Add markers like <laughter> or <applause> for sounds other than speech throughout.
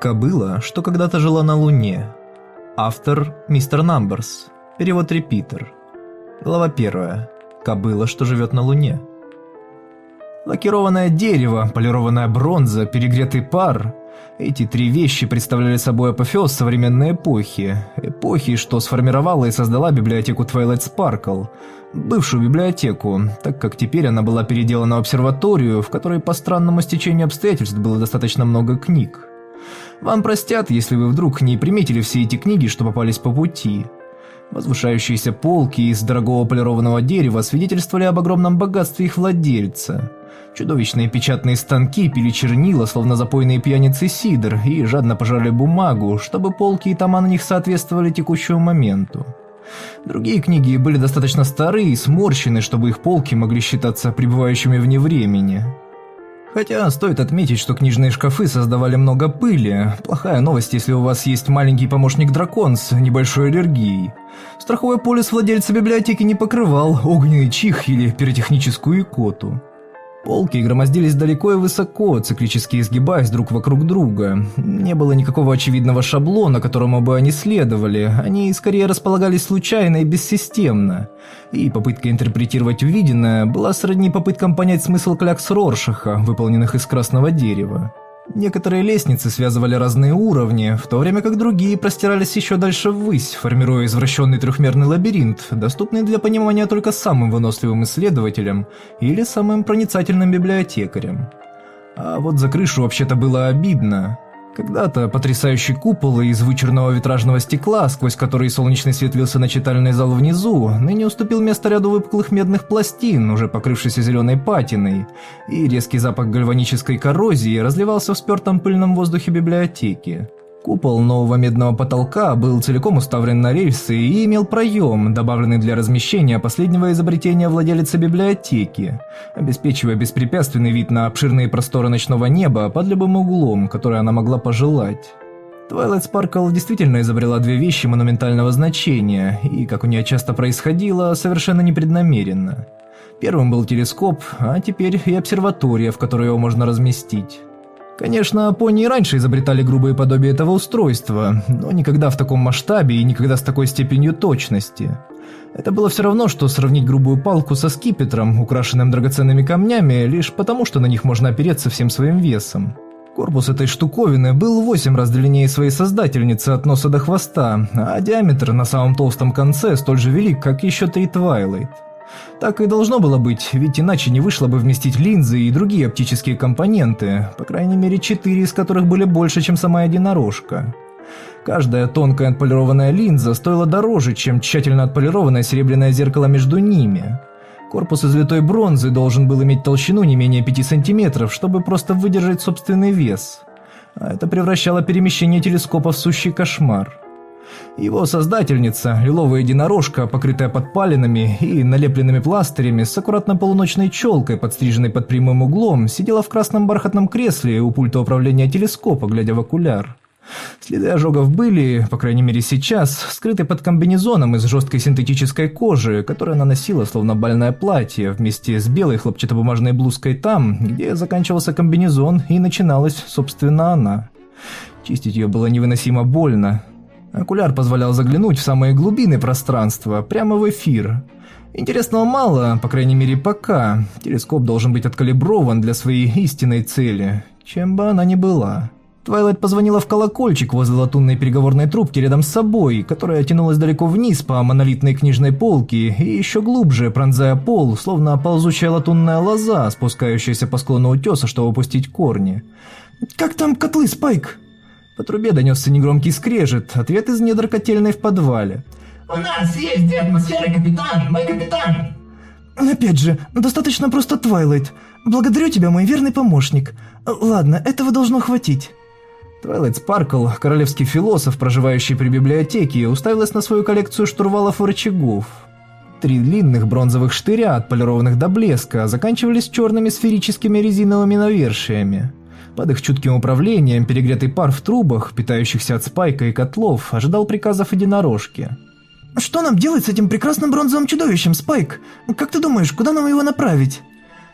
Кобыла, что когда-то жила на Луне. Автор – мистер Намберс. Перевод Репитер. Глава первая. Кобыла, что живет на Луне. Лакированное дерево, полированная бронза, перегретый пар – эти три вещи представляли собой апофеоз современной эпохи. Эпохи, что сформировала и создала библиотеку Twilight Sparkle, бывшую библиотеку, так как теперь она была переделана в обсерваторию, в которой по странному стечению обстоятельств было достаточно много книг. Вам простят, если вы вдруг не приметили все эти книги, что попались по пути. Возвышающиеся полки из дорогого полированного дерева свидетельствовали об огромном богатстве их владельца. Чудовищные печатные станки пили чернила, словно запойные пьяницы сидр, и жадно пожрали бумагу, чтобы полки и тома на них соответствовали текущему моменту. Другие книги были достаточно старые и сморщены, чтобы их полки могли считаться пребывающими вне времени. Хотя стоит отметить, что книжные шкафы создавали много пыли. Плохая новость, если у вас есть маленький помощник-дракон с небольшой аллергией. Страховой полис владельца библиотеки не покрывал огненный чих или пиротехническую икоту. Полки громоздились далеко и высоко, циклически изгибаясь друг вокруг друга. Не было никакого очевидного шаблона, которому бы они следовали, они скорее располагались случайно и бессистемно. И попытка интерпретировать увиденное была сродни попыткам понять смысл клякс Роршаха, выполненных из красного дерева. Некоторые лестницы связывали разные уровни, в то время как другие простирались еще дальше ввысь, формируя извращенный трехмерный лабиринт, доступный для понимания только самым выносливым исследователям или самым проницательным библиотекарям. А вот за крышу вообще-то было обидно. Когда-то потрясающий купол из вычурного витражного стекла, сквозь который солнечный свет лился на читальный зал внизу, ныне уступил место ряду выпуклых медных пластин, уже покрывшейся зеленой патиной, и резкий запах гальванической коррозии разливался в спертом пыльном воздухе библиотеки. Купол нового медного потолка был целиком уставлен на рельсы и имел проем, добавленный для размещения последнего изобретения владелицы библиотеки, обеспечивая беспрепятственный вид на обширные просторы ночного неба под любым углом, который она могла пожелать. Твайлайт Спаркл действительно изобрела две вещи монументального значения, и, как у нее часто происходило, совершенно непреднамеренно. Первым был телескоп, а теперь и обсерватория, в которой его можно разместить. Конечно, пони раньше изобретали грубые подобия этого устройства, но никогда в таком масштабе и никогда с такой степенью точности. Это было все равно, что сравнить грубую палку со скипетром, украшенным драгоценными камнями, лишь потому, что на них можно опереться всем своим весом. Корпус этой штуковины был в 8 раз длиннее своей создательницы от носа до хвоста, а диаметр на самом толстом конце столь же велик, как еще три Твайлайт. Так и должно было быть, ведь иначе не вышло бы вместить линзы и другие оптические компоненты, по крайней мере четыре из которых были больше, чем сама единорожка. Каждая тонкая отполированная линза стоила дороже, чем тщательно отполированное серебряное зеркало между ними. Корпус из литой бронзы должен был иметь толщину не менее 5 сантиметров, чтобы просто выдержать собственный вес. А это превращало перемещение телескопа в сущий кошмар. Его создательница, лиловая единорожка, покрытая подпалинами и налепленными пластырями, с аккуратно полуночной челкой, подстриженной под прямым углом, сидела в красном бархатном кресле у пульта управления телескопа, глядя в окуляр. Следы ожогов были, по крайней мере сейчас, скрыты под комбинезоном из жесткой синтетической кожи, которую она носила словно бальное платье, вместе с белой хлопчатобумажной блузкой там, где заканчивался комбинезон и начиналась, собственно, она. Чистить ее было невыносимо больно, Окуляр позволял заглянуть в самые глубины пространства, прямо в эфир. Интересного мало, по крайней мере пока. Телескоп должен быть откалиброван для своей истинной цели, чем бы она ни была. Твайлайт позвонила в колокольчик возле латунной переговорной трубки рядом с собой, которая тянулась далеко вниз по монолитной книжной полке и еще глубже, пронзая пол, словно ползущая латунная лоза, спускающаяся по склону утеса, чтобы опустить корни. «Как там котлы, Спайк?» По трубе донесся негромкий скрежет, ответ из недр котельной в подвале. «У нас есть атмосфера, капитан, мой капитан!» «Опять же, достаточно просто Твайлайт. Благодарю тебя, мой верный помощник. Ладно, этого должно хватить». Твайлайт Спаркл, королевский философ, проживающий при библиотеке, уставилась на свою коллекцию штурвалов и рычагов. Три длинных бронзовых штыря, отполированных до блеска, заканчивались черными сферическими резиновыми навершиями. Под их чутким управлением перегретый пар в трубах, питающихся от Спайка и котлов, ожидал приказов единорожки. «Что нам делать с этим прекрасным бронзовым чудовищем, Спайк? Как ты думаешь, куда нам его направить?»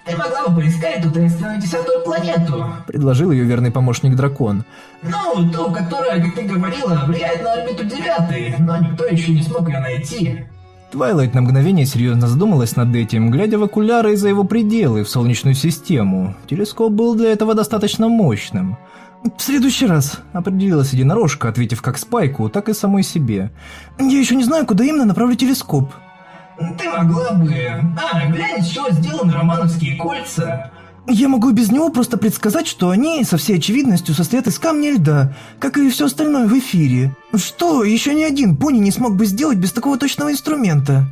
Ты могла бы поискать ту таинственную десятую планету. Предложил ее верный помощник дракон. Ну, ту, которая, как ты говорила, влияет на орбиту девятой, но никто еще не смог ее найти. Твайлайт на мгновение серьезно задумалась над этим, глядя в окуляры и за его пределы, в Солнечную систему. Телескоп был для этого достаточно мощным. «В следующий раз», — определилась единорожка, ответив как Спайку, так и самой себе. «Я еще не знаю, куда именно направлю телескоп». Ты могла бы... А, глянь, чего сделаны романовские кольца. Я могу без него просто предсказать, что они со всей очевидностью состоят из камня льда, как и все остальное в эфире. Что еще ни один пони не смог бы сделать без такого точного инструмента?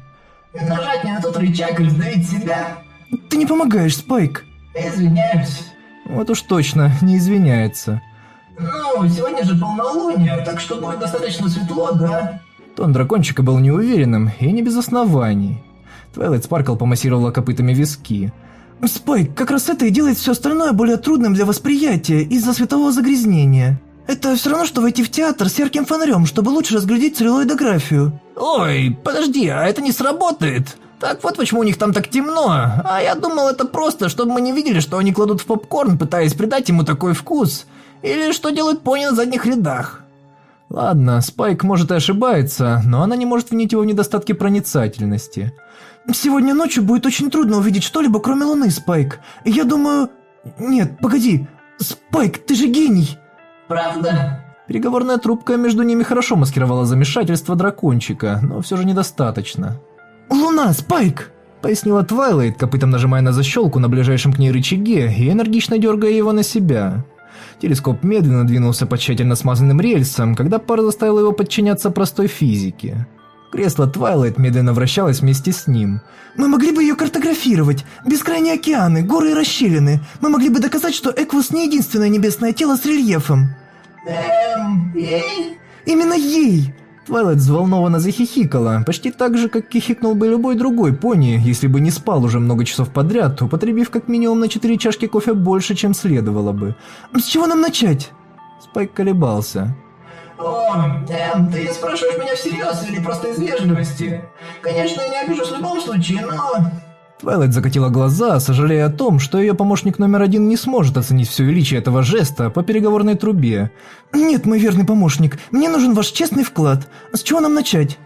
Нажать на тот рычаг и раздавить себя. Ты не помогаешь, Спайк. Извиняюсь. Вот уж точно, не извиняется. Ну, сегодня же полнолуние, так что будет достаточно светло, да? Тон дракончика был неуверенным и не без оснований. Твайлайт Спаркл помассировала копытами виски. «Спайк, как раз это и делает все остальное более трудным для восприятия из-за светового загрязнения. Это все равно, что войти в театр с ярким фонарем, чтобы лучше разглядеть целлулоидографию». «Ой, подожди, а это не сработает?» Так вот почему у них там так темно. А я думал, это просто, чтобы мы не видели, что они кладут в попкорн, пытаясь придать ему такой вкус. Или что делают пони на задних рядах. Ладно, Спайк может и ошибается, но она не может винить его в недостатке проницательности. Сегодня ночью будет очень трудно увидеть что-либо, кроме Луны, Спайк. Я думаю... Нет, погоди. Спайк, ты же гений. Правда? Переговорная трубка между ними хорошо маскировала замешательство дракончика, но все же недостаточно. «Луна, Спайк!» Пояснила Твайлайт, копытом нажимая на защелку на ближайшем к ней рычаге и энергично дергая его на себя. Телескоп медленно двинулся по тщательно смазанным рельсам, когда пар заставил его подчиняться простой физике. Кресло Твайлайт медленно вращалось вместе с ним. «Мы могли бы ее картографировать. Бескрайние океаны, горы и расщелины. Мы могли бы доказать, что Эквус не единственное небесное тело с рельефом». Эм, ей? «Именно ей!» Твайлайт взволнованно захихикала, почти так же, как хихикнул бы любой другой пони, если бы не спал уже много часов подряд, употребив как минимум на четыре чашки кофе больше, чем следовало бы. «С чего нам начать?» Спайк колебался. О, Эм, ты спрашиваешь меня всерьез или просто из вежливости? Конечно, я не обижусь в любом случае, но... Твайлайт закатила глаза, сожалея о том, что ее помощник номер один не сможет оценить все величие этого жеста по переговорной трубе. «Нет, мой верный помощник, мне нужен ваш честный вклад. С чего нам начать?»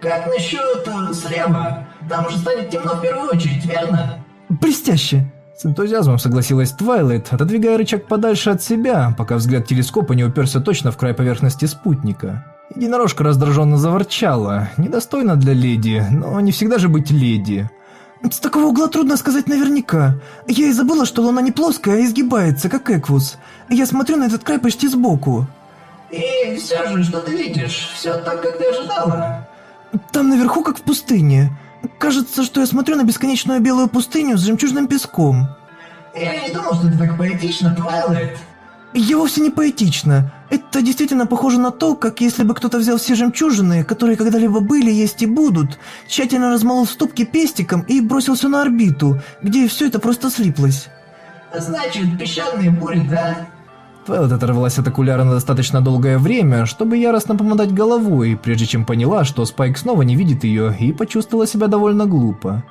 Как насчет э, слева? Там уже станет темно в первую очередь, верно? «Блестяще!» С энтузиазмом согласилась Твайлайт, отодвигая рычаг подальше от себя, пока взгляд телескопа не уперся точно в край поверхности спутника. Единорожка раздраженно заворчала. Недостойно для леди, но не всегда же быть леди. «С такого угла трудно сказать наверняка. Я и забыла, что Луна не плоская, а изгибается, как Эквус. Я смотрю на этот край почти сбоку. И все же, что ты видишь? Все так, как ты ожидала. Там наверху, как в пустыне. Кажется, что я смотрю на бесконечную белую пустыню с жемчужным песком. Я не думал, что ты так поэтично, Твайлайт. Я вовсе не поэтично. Это действительно похоже на то, как если бы кто-то взял все жемчужины, которые когда-либо были, есть и будут, тщательно размолол в ступке пестиком и бросился на орбиту, где все это просто слиплось. Значит, песчаные бури, да? Твайлайт оторвалась от окуляра на достаточно долгое время, чтобы яростно помотать головой, прежде чем поняла, что Спайк снова не видит ее и почувствовала себя довольно глупо.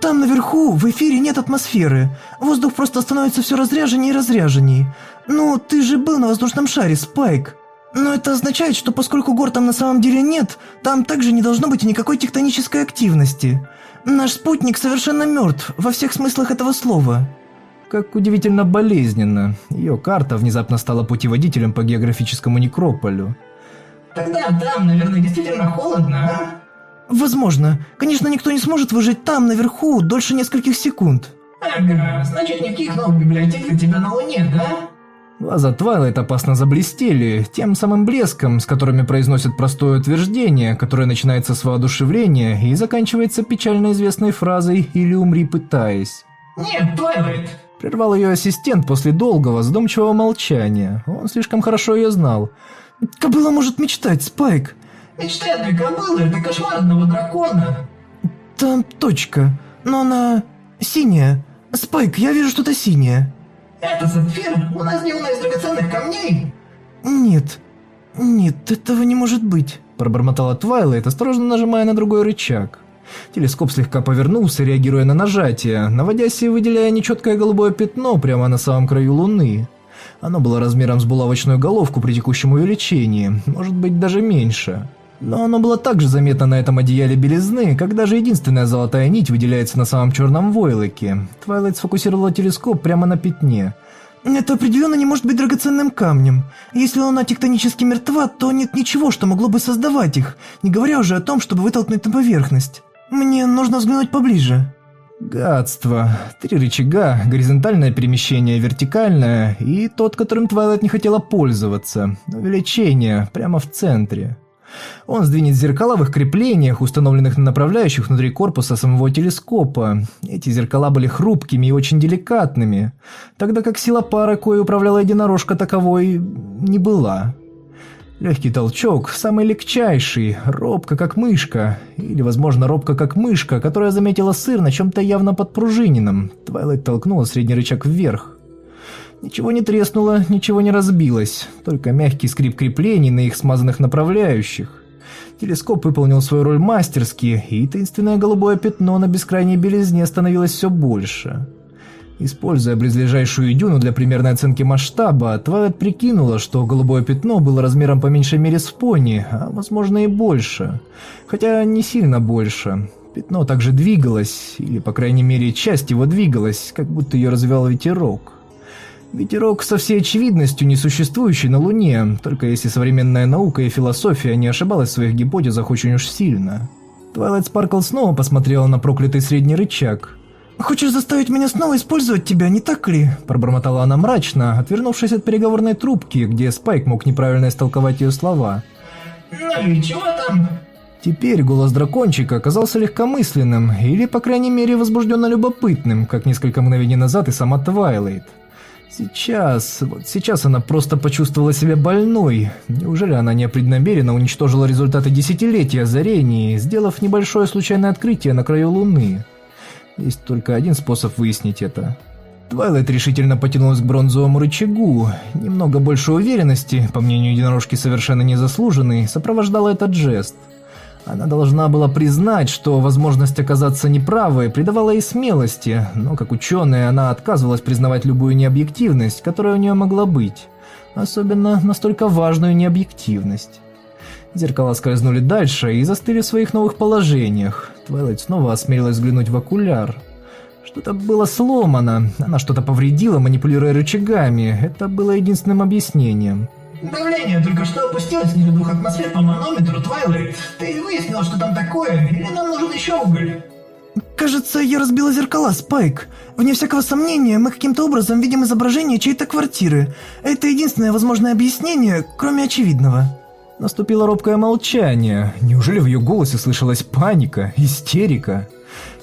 Там наверху в эфире нет атмосферы. Воздух просто становится все разряженнее и разряженней. Ну, ты же был на воздушном шаре, Спайк. Но это означает, что поскольку гор там на самом деле нет, там также не должно быть никакой тектонической активности. Наш спутник совершенно мертв во всех смыслах этого слова. Как удивительно болезненно. Ее карта внезапно стала путеводителем по географическому некрополю. Тогда там, наверное, действительно холодно, а? Возможно. Конечно, никто не сможет выжить там, наверху, дольше нескольких секунд. Ага, значит, никаких новых библиотек для тебя на Луне, да? Глаза Твайлайт опасно заблестели, тем самым блеском, с которыми произносят простое утверждение, которое начинается с воодушевления и заканчивается печально известной фразой «или умри, пытаясь». Нет, Твайлайт. Прервал ее ассистент после долгого, задумчивого молчания. Он слишком хорошо ее знал. Кобыла может мечтать, Спайк. Мечты одной кобылы – это кошмар одного дракона. Там точка, но она синяя. Спайк, я вижу что-то синее. Это сапфир? У нас сделано из драгоценных камней. Нет, нет, этого не может быть. Пробормотала Твайлайт, осторожно нажимая на другой рычаг. Телескоп слегка повернулся, реагируя на нажатие, наводясь и выделяя нечеткое голубое пятно прямо на самом краю Луны. Оно было размером с булавочную головку при текущем увеличении, может быть даже меньше. Но оно было также заметно на этом одеяле белизны, как даже единственная золотая нить выделяется на самом черном войлоке. Твайлайт сфокусировала телескоп прямо на пятне. Это определенно не может быть драгоценным камнем. Если Луна тектонически мертва, то нет ничего, что могло бы создавать их, не говоря уже о том, чтобы вытолкнуть на поверхность. Мне нужно взглянуть поближе. Гадство. Три рычага, горизонтальное перемещение, вертикальное и тот, которым Твайлайт не хотела пользоваться. Увеличение, прямо в центре. Он сдвинет зеркала в их креплениях, установленных на направляющих внутри корпуса самого телескопа. Эти зеркала были хрупкими и очень деликатными, тогда как сила пары, кое управляла единорожка, таковой не была. Легкий толчок, самый легчайший, робко как мышка, или, возможно, робко как мышка, которая заметила сыр на чем-то явно подпружиненном. Твайлайт толкнула средний рычаг вверх. Ничего не треснуло, ничего не разбилось, только мягкий скрип креплений на их смазанных направляющих. Телескоп выполнил свою роль мастерски, и таинственное голубое пятно на бескрайней белизне становилось все больше. Используя близлежащую дюну для примерной оценки масштаба, Твайлет прикинула, что голубое пятно было размером по меньшей мере с пони, а возможно и больше. Хотя не сильно больше. Пятно также двигалось, или по крайней мере часть его двигалась, как будто ее развивал ветерок. Ветерок со всей очевидностью не существующий на Луне, только если современная наука и философия не ошибалась в своих гипотезах очень уж сильно. Твайлайт Спаркл снова посмотрела на проклятый средний рычаг – «Хочешь заставить меня снова использовать тебя, не так ли?» Пробормотала она мрачно, отвернувшись от переговорной трубки, где Спайк мог неправильно истолковать ее слова. «Ну и чего там?» Теперь голос дракончика оказался легкомысленным, или, по крайней мере, возбужденно любопытным, как несколько мгновений назад и сама Твайлайт. Сейчас, вот сейчас она просто почувствовала себя больной. Неужели она непреднамеренно уничтожила результаты десятилетия озарений, сделав небольшое случайное открытие на краю Луны? Есть только один способ выяснить это. Твайлайт решительно потянулась к бронзовому рычагу. Немного больше уверенности, по мнению единорожки совершенно незаслуженной, сопровождала этот жест. Она должна была признать, что возможность оказаться неправой придавала ей смелости, но как ученая она отказывалась признавать любую необъективность, которая у нее могла быть. Особенно настолько важную необъективность. Зеркала скользнули дальше и застыли в своих новых положениях. Твайлайт снова осмелилась взглянуть в окуляр. Что-то было сломано, она что-то повредила, манипулируя рычагами. Это было единственным объяснением. Давление только что опустилось ниже двух атмосфер по манометру, Твайлайт. Ты выяснил, что там такое, или нам нужен еще уголь? Кажется, я разбила зеркала, Спайк. Вне всякого сомнения, мы каким-то образом видим изображение чьей-то квартиры. Это единственное возможное объяснение, кроме очевидного. Наступило робкое молчание. Неужели в ее голосе слышалась паника, истерика?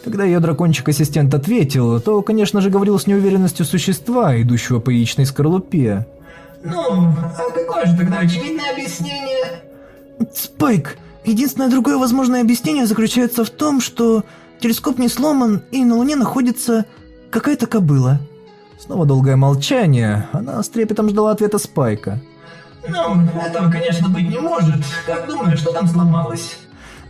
Когда ее дракончик-ассистент ответил, то, конечно же, говорил с неуверенностью существа, идущего по яичной скорлупе. «Ну, а какое же тогда очевидное объяснение?» «Спайк, единственное другое возможное объяснение заключается в том, что телескоп не сломан, и на Луне находится какая-то кобыла». Снова долгое молчание, она с трепетом ждала ответа Спайка. Ну, этого, конечно, быть не может. Как думаешь, что там сломалось?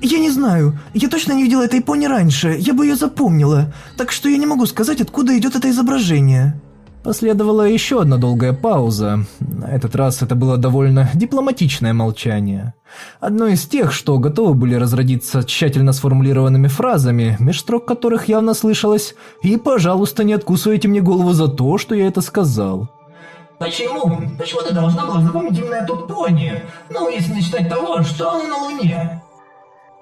Я не знаю. Я точно не видела этой пони раньше. Я бы ее запомнила. Так что я не могу сказать, откуда идет это изображение. Последовала еще одна долгая пауза. На этот раз это было довольно дипломатичное молчание. Одно из тех, что готовы были разродиться тщательно сформулированными фразами, меж строк которых явно слышалось «И, пожалуйста, не откусывайте мне голову за то, что я это сказал». Почему? Почему ты должна была запомнить именно эту пони? Ну, если не считать того, что она на Луне.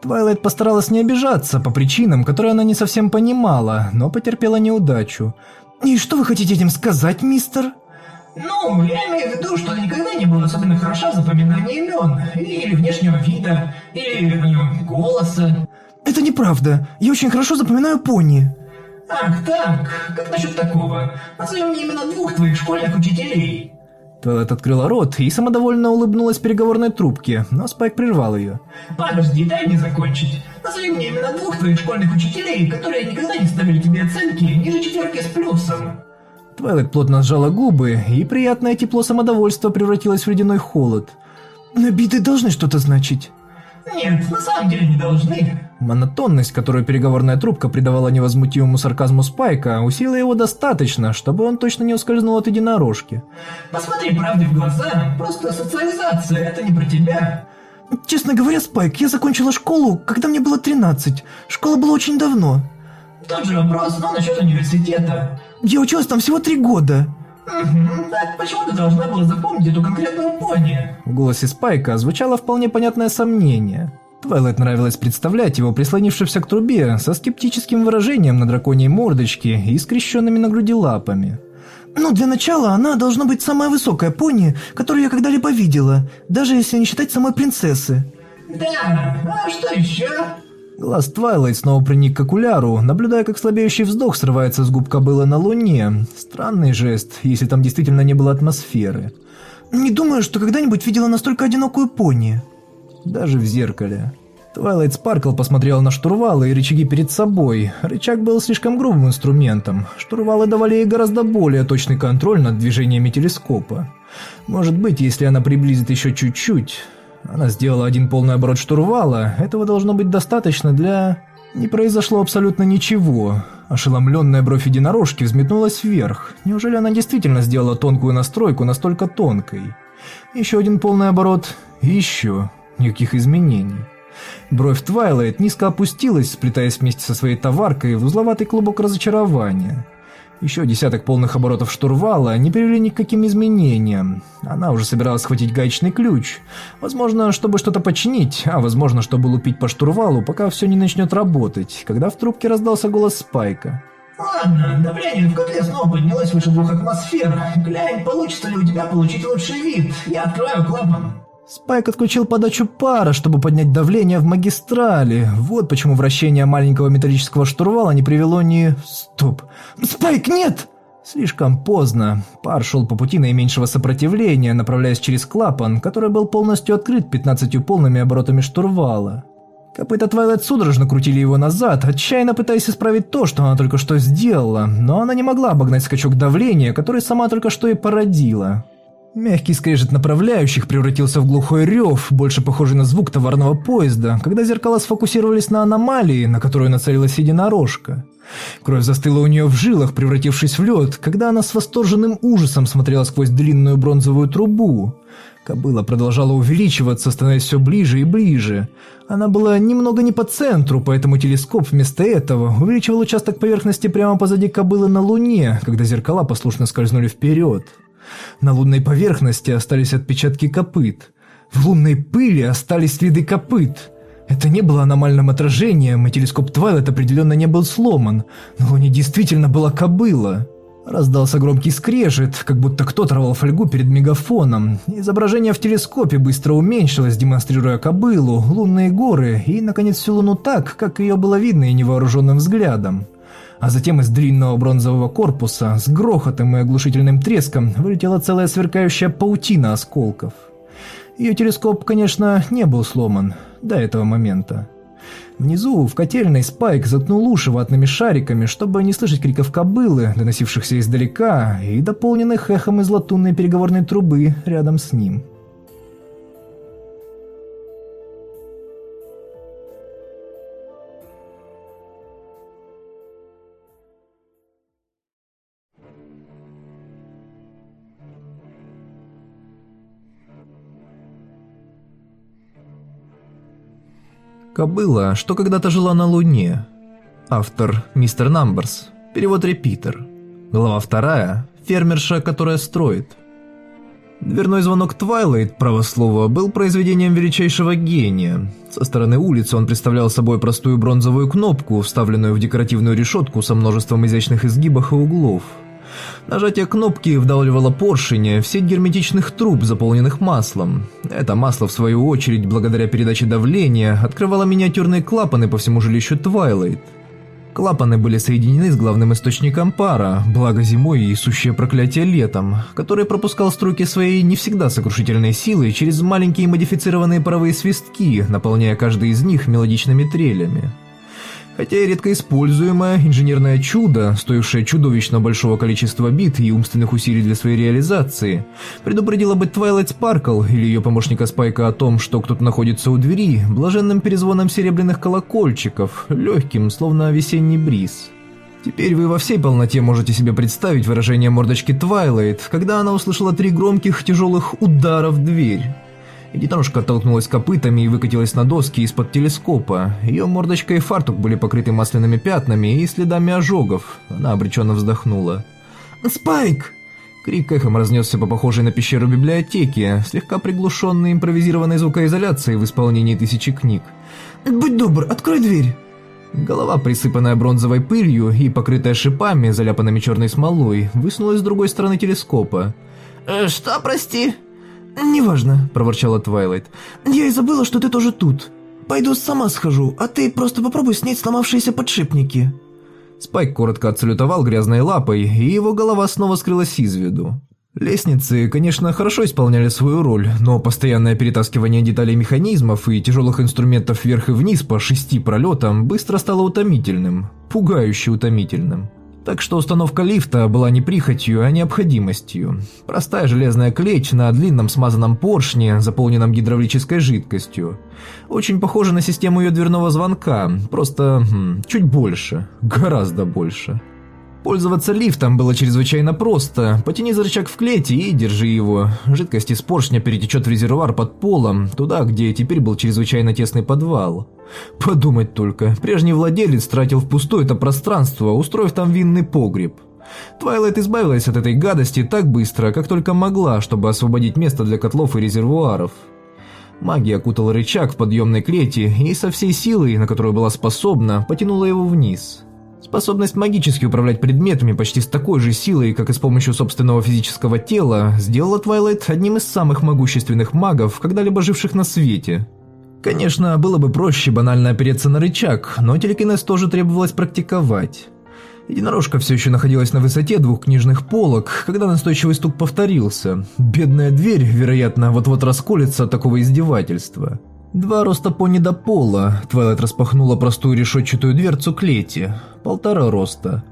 Твайлайт постаралась не обижаться по причинам, которые она не совсем понимала, но потерпела неудачу. «И что вы хотите этим сказать, мистер?» «Ну, я имею в виду, что никогда не была особенно хороша в запоминании имен, или внешнего вида, или голоса». «Это неправда. Я очень хорошо запоминаю пони». Ах так, как насчет такого? Назовем мне именно двух твоих школьных учителей. Туалет открыла рот и самодовольно улыбнулась переговорной трубке, но Спайк прервал ее. «Подожди, дай мне закончить. Назови мне именно двух твоих школьных учителей, которые никогда не ставили тебе оценки ниже четверки с плюсом». Твайлайт плотно сжала губы, и приятное тепло самодовольства превратилось в ледяной холод. «Но биты должны что-то значить». «Нет, на самом деле не должны. Монотонность, которую переговорная трубка придавала невозмутимому сарказму Спайка, усилила его достаточно, чтобы он точно не ускользнул от единорожки. Посмотри правде в глаза, просто социализация, это не про тебя. Честно говоря, Спайк, я закончила школу, когда мне было 13. Школа была очень давно. Тот же вопрос, но насчет университета. Я училась там всего три года. Почему ты должна была запомнить эту конкретную пони? В голосе Спайка звучало вполне понятное сомнение. Твайлайт нравилось представлять его прислонившимся к трубе со скептическим выражением на драконьей мордочке и скрещенными на груди лапами. Ну, для начала она должна быть самая высокая пони, которую я когда-либо видела, даже если не считать самой принцессы. Да, а что еще? Глаз Твайлайт снова приник к окуляру, наблюдая, как слабеющий вздох срывается с губ кобылы на луне. Странный жест, если там действительно не было атмосферы. Не думаю, что когда-нибудь видела настолько одинокую пони. Даже в зеркале. Твайлайт Спаркл посмотрела на штурвалы и рычаги перед собой. Рычаг был слишком грубым инструментом. Штурвалы давали ей гораздо более точный контроль над движениями телескопа. Может быть, если она приблизит еще чуть-чуть... Она сделала один полный оборот штурвала, этого должно быть достаточно для... Не произошло абсолютно ничего. Ошеломленная бровь единорожки взметнулась вверх. Неужели она действительно сделала тонкую настройку настолько тонкой? Еще один полный оборот, и еще. Никаких изменений. Бровь Твайлайт низко опустилась, сплетаясь вместе со своей товаркой в узловатый клубок разочарования. Еще десяток полных оборотов штурвала не привели ни к каким изменениям. Она уже собиралась схватить гаечный ключ. Возможно, чтобы что-то починить, а возможно, чтобы лупить по штурвалу, пока все не начнет работать, когда в трубке раздался голос Спайка. Ладно, давление в котле снова поднялось выше двух атмосфер. Глянь, получится ли у тебя получить лучший вид. Я открою клапан. Спайк отключил подачу пара, чтобы поднять давление в магистрали. Вот почему вращение маленького металлического штурвала не привело ни... Стоп. Спайк, нет! Слишком поздно. Пар шел по пути наименьшего сопротивления, направляясь через клапан, который был полностью открыт 15 полными оборотами штурвала. Копыта Твайлайт судорожно крутили его назад, отчаянно пытаясь исправить то, что она только что сделала, но она не могла обогнать скачок давления, который сама только что и породила. Мягкий скрежет направляющих превратился в глухой рев, больше похожий на звук товарного поезда, когда зеркала сфокусировались на аномалии, на которую нацелилась единорожка. Кровь застыла у нее в жилах, превратившись в лед, когда она с восторженным ужасом смотрела сквозь длинную бронзовую трубу. Кобыла продолжала увеличиваться, становясь все ближе и ближе. Она была немного не по центру, поэтому телескоп вместо этого увеличивал участок поверхности прямо позади кобылы на Луне, когда зеркала послушно скользнули вперед. На лунной поверхности остались отпечатки копыт. В лунной пыли остались следы копыт. Это не было аномальным отражением, и телескоп Твайлет определенно не был сломан. На луне действительно была кобыла. Раздался громкий скрежет, как будто кто-то рвал фольгу перед мегафоном. Изображение в телескопе быстро уменьшилось, демонстрируя кобылу, лунные горы и, наконец, всю луну так, как ее было видно и невооруженным взглядом а затем из длинного бронзового корпуса с грохотом и оглушительным треском вылетела целая сверкающая паутина осколков. Ее телескоп, конечно, не был сломан до этого момента. Внизу, в котельной, Спайк заткнул уши ватными шариками, чтобы не слышать криков кобылы, доносившихся издалека, и дополненных эхом из латунной переговорной трубы рядом с ним. Кобыла, что когда-то жила на Луне. Автор Мистер Намберс. Перевод Репитер. Глава вторая. Фермерша, которая строит. Дверной звонок Твайлайт, право слово, был произведением величайшего гения. Со стороны улицы он представлял собой простую бронзовую кнопку, вставленную в декоративную решетку со множеством изящных изгибов и углов – Нажатие кнопки вдавливало поршень в сеть герметичных труб, заполненных маслом. Это масло, в свою очередь, благодаря передаче давления, открывало миниатюрные клапаны по всему жилищу Твайлайт. Клапаны были соединены с главным источником пара, благо зимой и сущее проклятие летом, который пропускал струйки своей не всегда сокрушительной силы через маленькие модифицированные паровые свистки, наполняя каждый из них мелодичными трелями. Хотя и редко используемое инженерное чудо, стоившее чудовищно большого количества бит и умственных усилий для своей реализации, предупредило бы Твайлайт Спаркл или ее помощника Спайка о том, что кто-то находится у двери, блаженным перезвоном серебряных колокольчиков, легким, словно весенний бриз. Теперь вы во всей полноте можете себе представить выражение мордочки Твайлайт, когда она услышала три громких тяжелых удара в дверь. Единорожка оттолкнулась копытами и выкатилась на доски из-под телескопа. Ее мордочка и фартук были покрыты масляными пятнами и следами ожогов. Она обреченно вздохнула. «Спайк!» Крик эхом разнесся по похожей на пещеру библиотеке, слегка приглушенной импровизированной звукоизоляцией в исполнении тысячи книг. «Будь добр, открой дверь!» Голова, присыпанная бронзовой пылью и покрытая шипами, заляпанными черной смолой, высунулась с другой стороны телескопа. Э, «Что, прости?» «Неважно», – проворчала Твайлайт. «Я и забыла, что ты тоже тут. Пойду сама схожу, а ты просто попробуй снять сломавшиеся подшипники». Спайк коротко отсалютовал грязной лапой, и его голова снова скрылась из виду. Лестницы, конечно, хорошо исполняли свою роль, но постоянное перетаскивание деталей механизмов и тяжелых инструментов вверх и вниз по шести пролетам быстро стало утомительным, пугающе утомительным. Так что установка лифта была не прихотью, а необходимостью. Простая железная клеть на длинном смазанном поршне, заполненном гидравлической жидкостью. Очень похожа на систему ее дверного звонка, просто хм, чуть больше, гораздо больше. Пользоваться лифтом было чрезвычайно просто. Потяни за рычаг в клете и держи его. Жидкость из поршня перетечет в резервуар под полом, туда, где теперь был чрезвычайно тесный подвал. Подумать только, прежний владелец тратил впустую это пространство, устроив там винный погреб. Твайлайт избавилась от этой гадости так быстро, как только могла, чтобы освободить место для котлов и резервуаров. Магия окутала рычаг в подъемной клете и со всей силой, на которую была способна, потянула его вниз. Способность магически управлять предметами почти с такой же силой, как и с помощью собственного физического тела, сделала Твайлайт одним из самых могущественных магов, когда-либо живших на свете. Конечно, было бы проще банально опереться на рычаг, но телекинез тоже требовалось практиковать. Единорожка все еще находилась на высоте двух книжных полок, когда настойчивый стук повторился. Бедная дверь, вероятно, вот-вот расколется от такого издевательства. Два роста пони до пола. Твайлайт распахнула простую решетчатую дверцу клети. Полтора роста.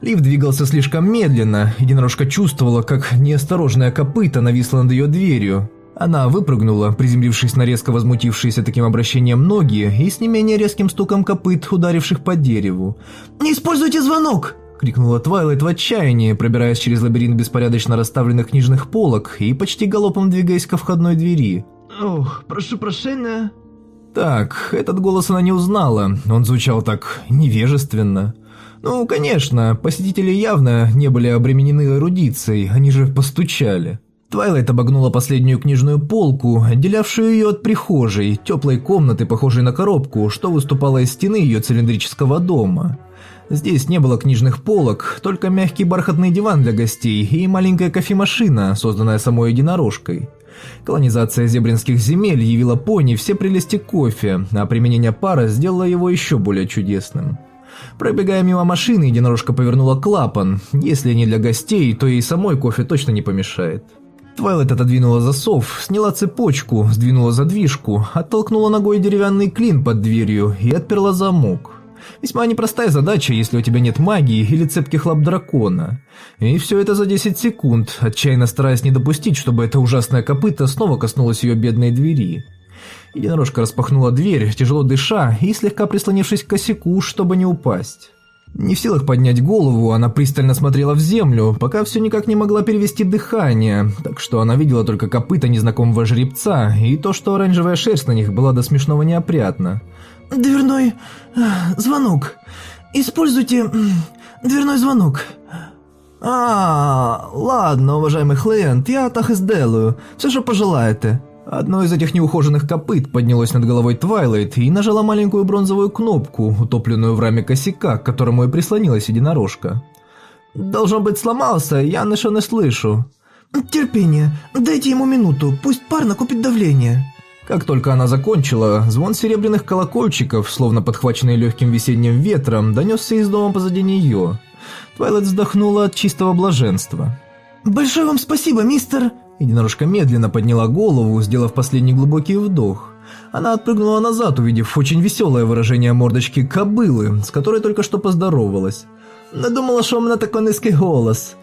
Лифт двигался слишком медленно. Единорожка чувствовала, как неосторожная копыта нависла над ее дверью. Она выпрыгнула, приземлившись на резко возмутившиеся таким обращением ноги и с не менее резким стуком копыт, ударивших по дереву. «Не используйте звонок!» — крикнула Твайлайт в отчаянии, пробираясь через лабиринт беспорядочно расставленных книжных полок и почти галопом двигаясь ко входной двери. «Ох, прошу прощения». Так, этот голос она не узнала, он звучал так невежественно. Ну, конечно, посетители явно не были обременены эрудицией, они же постучали. Твайлайт обогнула последнюю книжную полку, отделявшую ее от прихожей, теплой комнаты, похожей на коробку, что выступала из стены ее цилиндрического дома. Здесь не было книжных полок, только мягкий бархатный диван для гостей и маленькая кофемашина, созданная самой единорожкой. Колонизация зебринских земель явила пони все прелести кофе, а применение пара сделало его еще более чудесным. Пробегая мимо машины, единорожка повернула клапан. Если не для гостей, то ей самой кофе точно не помешает. Твайлет отодвинула засов, сняла цепочку, сдвинула задвижку, оттолкнула ногой деревянный клин под дверью и отперла замок. Весьма непростая задача, если у тебя нет магии или цепких лап дракона. И все это за 10 секунд, отчаянно стараясь не допустить, чтобы эта ужасная копыта снова коснулась ее бедной двери. Единорожка распахнула дверь, тяжело дыша и слегка прислонившись к косяку, чтобы не упасть. Не в силах поднять голову, она пристально смотрела в землю, пока все никак не могла перевести дыхание, так что она видела только копыта незнакомого жеребца и то, что оранжевая шерсть на них была до смешного неопрятна. «Дверной... Э, звонок. Используйте... дверной звонок». «А, ладно, уважаемый Хлеент, я так и сделаю. Все, что пожелаете». Одно из этих неухоженных копыт поднялось над головой Твайлайт и нажала маленькую бронзовую кнопку, утопленную в раме косяка, к которому и прислонилась единорожка. «Должно быть, сломался, я ничего не слышу». «Терпение, дайте ему минуту, пусть пар накупит давление». Как только она закончила, звон серебряных колокольчиков, словно подхваченный легким весенним ветром, донесся из дома позади нее. Твайлайт вздохнула от чистого блаженства. «Большое вам спасибо, мистер...» Единорожка медленно подняла голову, сделав последний глубокий вдох. Она отпрыгнула назад, увидев очень веселое выражение мордочки кобылы, с которой только что поздоровалась. Не думала, что у меня такой низкий голос.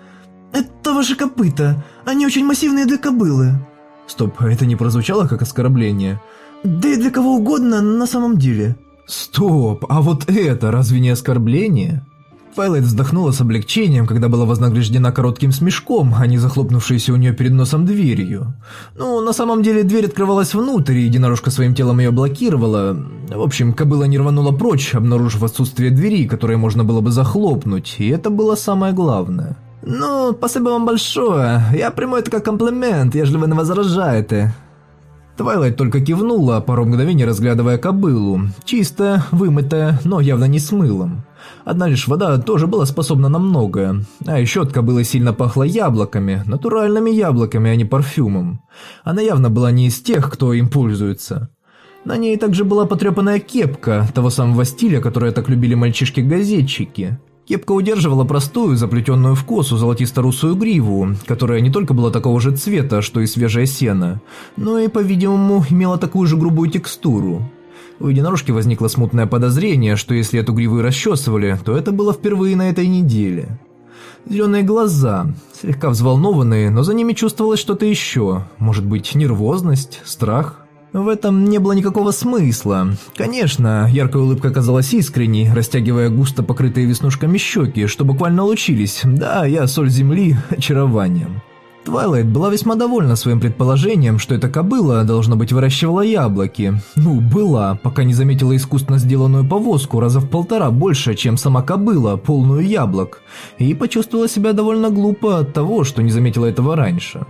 Это ваши копыта. Они очень массивные для кобылы. Стоп, это не прозвучало как оскорбление? Да и для кого угодно на самом деле. Стоп, а вот это разве не оскорбление? Твайлайт вздохнула с облегчением, когда была вознаграждена коротким смешком, а не захлопнувшейся у нее перед носом дверью. Ну, на самом деле дверь открывалась внутрь, и единорожка своим телом ее блокировала. В общем, кобыла не рванула прочь, обнаружив отсутствие двери, которые можно было бы захлопнуть, и это было самое главное. «Ну, спасибо вам большое. Я приму это как комплимент, если вы не возражаете». Твайлайт только кивнула, пару мгновений разглядывая кобылу. Чистая, вымытая, но явно не с мылом. Одна лишь вода тоже была способна на многое. А еще от кобылы сильно пахло яблоками, натуральными яблоками, а не парфюмом. Она явно была не из тех, кто им пользуется. На ней также была потрепанная кепка, того самого стиля, который так любили мальчишки-газетчики. Кепка удерживала простую, заплетенную в косу золотисто-русую гриву, которая не только была такого же цвета, что и свежее сено, но и, по-видимому, имела такую же грубую текстуру. У единорожки возникло смутное подозрение, что если эту гриву и расчесывали, то это было впервые на этой неделе. Зеленые глаза, слегка взволнованные, но за ними чувствовалось что-то еще, может быть, нервозность, страх – в этом не было никакого смысла. Конечно, яркая улыбка казалась искренней, растягивая густо покрытые веснушками щеки, что буквально лучились. Да, я соль земли очарованием. Твайлайт была весьма довольна своим предположением, что эта кобыла, должно быть, выращивала яблоки. Ну, была, пока не заметила искусственно сделанную повозку раза в полтора больше, чем сама кобыла, полную яблок, и почувствовала себя довольно глупо от того, что не заметила этого раньше.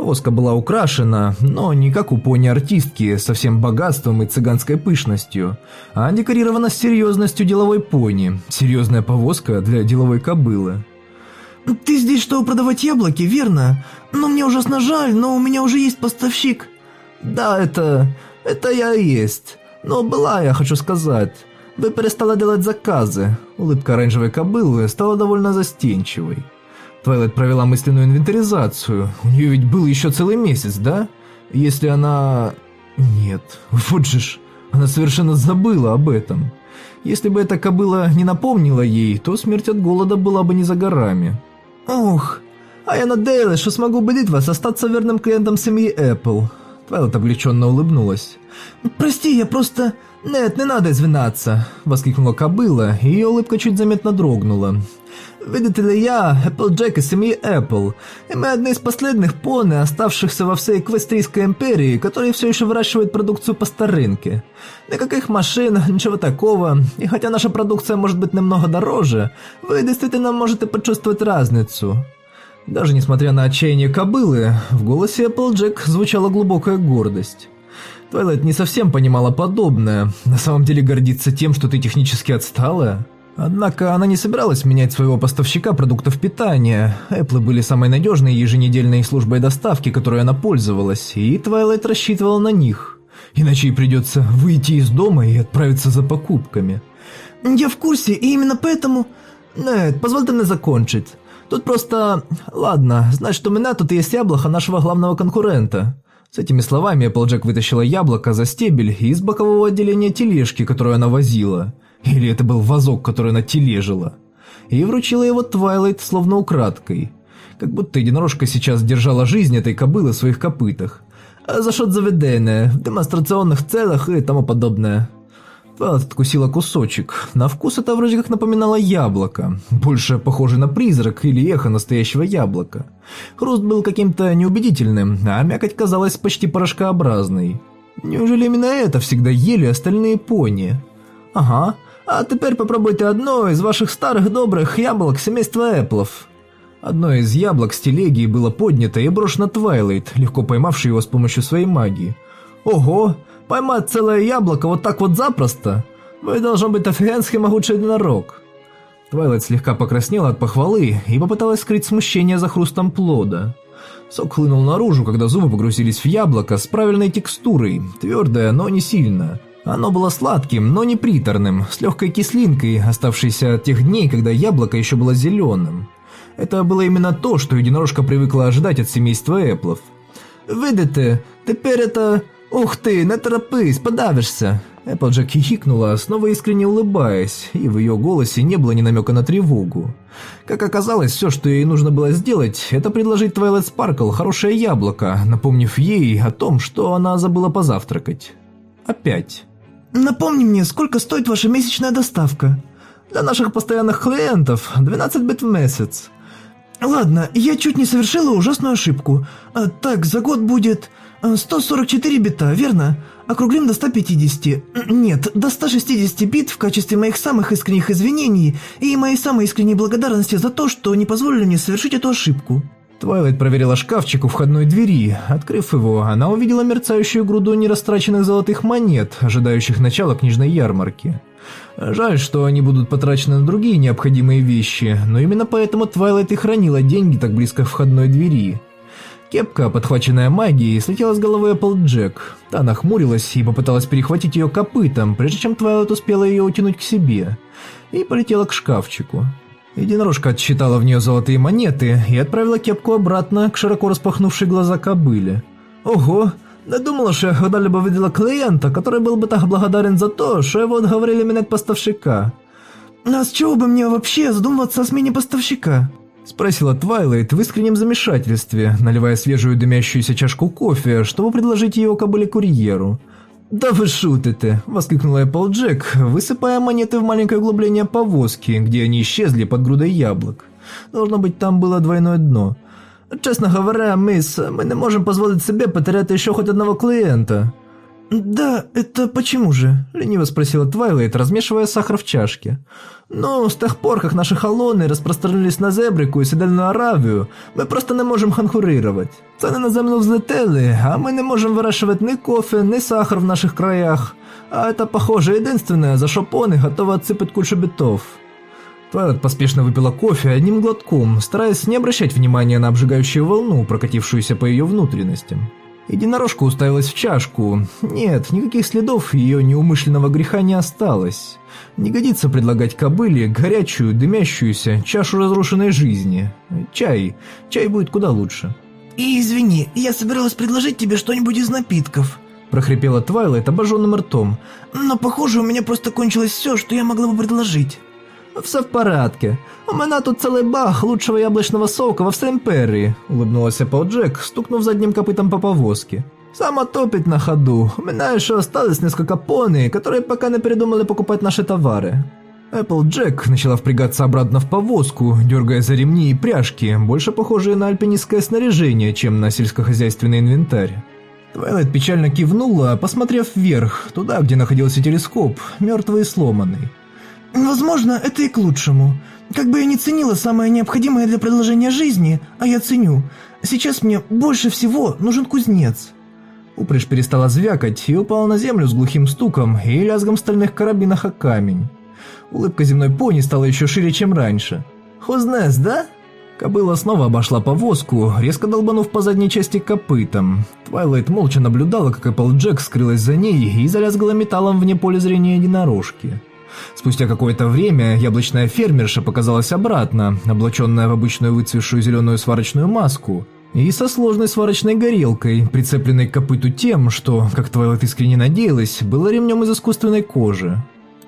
Воска была украшена, но не как у пони-артистки, со всем богатством и цыганской пышностью, а декорирована с серьезностью деловой пони, серьезная повозка для деловой кобылы. «Ты здесь, чтобы продавать яблоки, верно? Но мне ужасно жаль, но у меня уже есть поставщик». «Да, это... это я и есть. Но была, я хочу сказать. Вы перестала делать заказы». Улыбка оранжевой кобылы стала довольно застенчивой. Твайлайт провела мысленную инвентаризацию. У нее ведь был еще целый месяц, да? Если она... Нет, вот же ж, она совершенно забыла об этом. Если бы эта кобыла не напомнила ей, то смерть от голода была бы не за горами. Ох, а я надеялась, что смогу убедить вас остаться верным клиентом семьи Apple. Твайлайт облегченно улыбнулась. «Прости, я просто...» «Нет, не надо извиняться», — воскликнула кобыла, и ее улыбка чуть заметно дрогнула. Видите ли, я Эпплджек из семьи Apple, и мы одни из последних пони, оставшихся во всей Эквестрийской империи, которые все еще выращивают продукцию по старинке. Никаких машин, ничего такого, и хотя наша продукция может быть немного дороже, вы действительно можете почувствовать разницу. Даже несмотря на отчаяние кобылы, в голосе Эпплджек звучала глубокая гордость. Твайлайт не совсем понимала подобное, на самом деле гордиться тем, что ты технически отстала – Однако она не собиралась менять своего поставщика продуктов питания. Apple были самой надежной еженедельной службой доставки, которой она пользовалась, и Твайлайт рассчитывала на них. Иначе ей придется выйти из дома и отправиться за покупками. «Я в курсе, и именно поэтому...» «Нет, позвольте мне закончить. Тут просто... Ладно, значит, у меня тут есть яблоко нашего главного конкурента». С этими словами Эпплджек вытащила яблоко за стебель из бокового отделения тележки, которую она возила – или это был вазок, который она тележила? И вручила его Твайлайт словно украдкой. Как будто единорожка сейчас держала жизнь этой кобылы в своих копытах. За счет заведения, в демонстрационных целях и тому подобное. Откусила кусочек. На вкус это вроде как напоминало яблоко. Больше похоже на призрак или эхо настоящего яблока. Хруст был каким-то неубедительным, а мякоть казалась почти порошкообразной. Неужели именно это всегда ели остальные пони? Ага, а теперь попробуйте одно из ваших старых добрых яблок семейства Эпплов». Одно из яблок с телеги было поднято и брошено Твайлайт, легко поймавший его с помощью своей магии. «Ого, поймать целое яблоко вот так вот запросто? Вы, должно быть, офигенский могучий единорог». Твайлайт слегка покраснела от похвалы и попыталась скрыть смущение за хрустом плода. Сок хлынул наружу, когда зубы погрузились в яблоко с правильной текстурой, твердое, но не сильно. Оно было сладким, но не приторным, с легкой кислинкой, оставшейся от тех дней, когда яблоко еще было зеленым. Это было именно то, что единорожка привыкла ожидать от семейства Эплов. «Видите, теперь это... «Ух ты, не торопись, подавишься!» Эпплджек хихикнула, снова искренне улыбаясь, и в ее голосе не было ни намека на тревогу. Как оказалось, все, что ей нужно было сделать, это предложить Твайлайт Спаркл хорошее яблоко, напомнив ей о том, что она забыла позавтракать. Опять. Напомни мне, сколько стоит ваша месячная доставка? Для наших постоянных клиентов 12 бит в месяц. Ладно, я чуть не совершила ужасную ошибку. А, так, за год будет 144 бита, верно? Округлим до 150. Нет, до 160 бит в качестве моих самых искренних извинений и моей самой искренней благодарности за то, что не позволили мне совершить эту ошибку. Твайлайт проверила шкафчик у входной двери. Открыв его, она увидела мерцающую груду нерастраченных золотых монет, ожидающих начала книжной ярмарки. Жаль, что они будут потрачены на другие необходимые вещи, но именно поэтому Твайлайт и хранила деньги так близко к входной двери. Кепка, подхваченная магией, слетела с головы Эпплджек. Та нахмурилась и попыталась перехватить ее копытом, прежде чем Твайлайт успела ее утянуть к себе, и полетела к шкафчику. Единорожка отсчитала в нее золотые монеты и отправила кепку обратно к широко распахнувшей глаза кобыле. «Ого! Не думала, что я когда-либо видела клиента, который был бы так благодарен за то, что его отговорили менять поставщика». «А с чего бы мне вообще задумываться о смене поставщика?» Спросила Твайлайт в искреннем замешательстве, наливая свежую дымящуюся чашку кофе, чтобы предложить ее кобыле-курьеру. «Да вы шутите!» – воскликнул Эпплджек, высыпая монеты в маленькое углубление повозки, где они исчезли под грудой яблок. Должно быть, там было двойное дно. «Честно говоря, мисс, мы не можем позволить себе потерять еще хоть одного клиента». «Да, это почему же?» – лениво спросила Твайлайт, размешивая сахар в чашке. «Ну, с тех пор, как наши колоны распространились на Зебрику и Седельную Аравию, мы просто не можем конкурировать. Цены на землю взлетели, а мы не можем выращивать ни кофе, ни сахар в наших краях. А это, похоже, единственное, за что пони готовы отсыпать кучу битов». Твайлайт поспешно выпила кофе одним глотком, стараясь не обращать внимания на обжигающую волну, прокатившуюся по ее внутренностям. Единорожка уставилась в чашку. Нет, никаких следов ее неумышленного греха не осталось. Не годится предлагать кобыле горячую, дымящуюся чашу разрушенной жизни. Чай. Чай будет куда лучше. «И извини, я собиралась предложить тебе что-нибудь из напитков», прохрипела Твайлайт обожженным ртом. «Но, похоже, у меня просто кончилось все, что я могла бы предложить». «Все в порядке. У меня тут целый бах лучшего яблочного сока во всей империи», улыбнулся Джек, стукнув задним копытом по повозке. «Сама топить на ходу. У меня еще осталось несколько пони, которые пока не передумали покупать наши товары». Джек начала впрягаться обратно в повозку, дергая за ремни и пряжки, больше похожие на альпинистское снаряжение, чем на сельскохозяйственный инвентарь. Твайлайт печально кивнула, посмотрев вверх, туда, где находился телескоп, мертвый и сломанный. Возможно, это и к лучшему. Как бы я не ценила самое необходимое для продолжения жизни, а я ценю, сейчас мне больше всего нужен кузнец». Упряжь перестала звякать и упала на землю с глухим стуком и лязгом стальных карабинах о камень. Улыбка земной пони стала еще шире, чем раньше. «Хузнес, да?» Кобыла снова обошла повозку, резко долбанув по задней части копытом. Твайлайт молча наблюдала, как Эпплджек скрылась за ней и залязгала металлом вне поля зрения единорожки. Спустя какое-то время яблочная фермерша показалась обратно, облаченная в обычную выцвевшую зеленую сварочную маску, и со сложной сварочной горелкой, прицепленной к копыту тем, что, как Твайлайт искренне надеялась, было ремнем из искусственной кожи.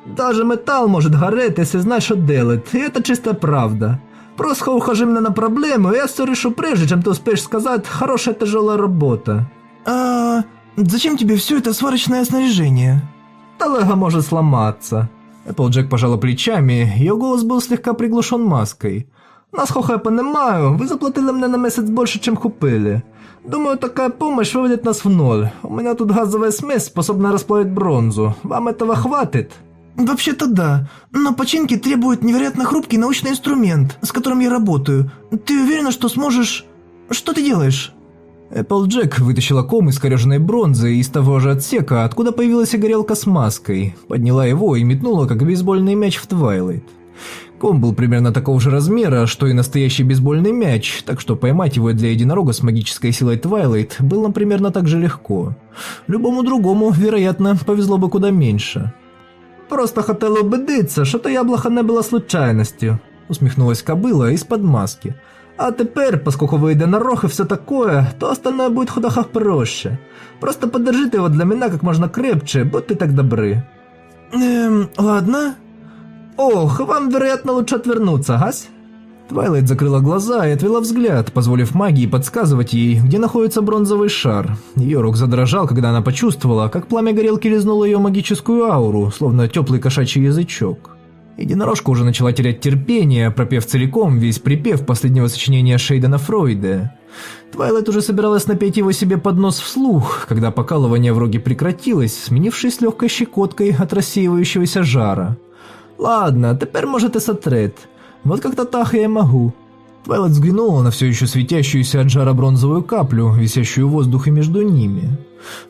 «Даже металл может гореть, если знаешь, что делать, и это чистая правда. Просто ухожи мне на проблему, и я все решу прежде, чем ты успеешь сказать «хорошая тяжелая работа». «А зачем тебе все это сварочное снаряжение?» «Талега может сломаться». Эпплджек пожала плечами, ее голос был слегка приглушен маской. «Насколько я понимаю, вы заплатили мне на месяц больше, чем купили. Думаю, такая помощь выведет нас в ноль. У меня тут газовая смесь, способная расплавить бронзу. Вам этого хватит?» «Вообще-то да, но починки требует невероятно хрупкий научный инструмент, с которым я работаю. Ты уверена, что сможешь... Что ты делаешь?» Эпплджек вытащила ком из кореженной бронзы из того же отсека, откуда появилась и горелка с маской, подняла его и метнула, как бейсбольный мяч в Твайлайт. Ком был примерно такого же размера, что и настоящий бейсбольный мяч, так что поймать его для единорога с магической силой Твайлайт было примерно так же легко. Любому другому, вероятно, повезло бы куда меньше. «Просто хотела убедиться, что то яблоко не было случайностью», усмехнулась кобыла из-под маски. А тепер, поскольку вийде на рог и все такое, то остальное будет в ходахах проще. Просто подержите его для меня как можно крепче, будьте так добры. Эм, ладно. Ох, вам, вероятно, лучше отвернуться, гась? Твайлайт закрыла глаза и отвела взгляд, позволив магии подсказывать ей, где находится бронзовый шар. Ее рог задрожал, когда она почувствовала, как пламя горелки лизнуло ее магическую ауру, словно теплый кошачий язычок. Единорожка уже начала терять терпение, пропев целиком весь припев последнего сочинения Шадена Фройда. Твайлайт уже собиралась напеть его себе под нос вслух, когда покалывание в роге прекратилось, сменившись легкой щекоткой от рассеивающегося жара. «Ладно, теперь может и сотрет. Вот как-то так я и могу». Твайлайт взглянула на все еще светящуюся от жара бронзовую каплю, висящую в воздухе между ними.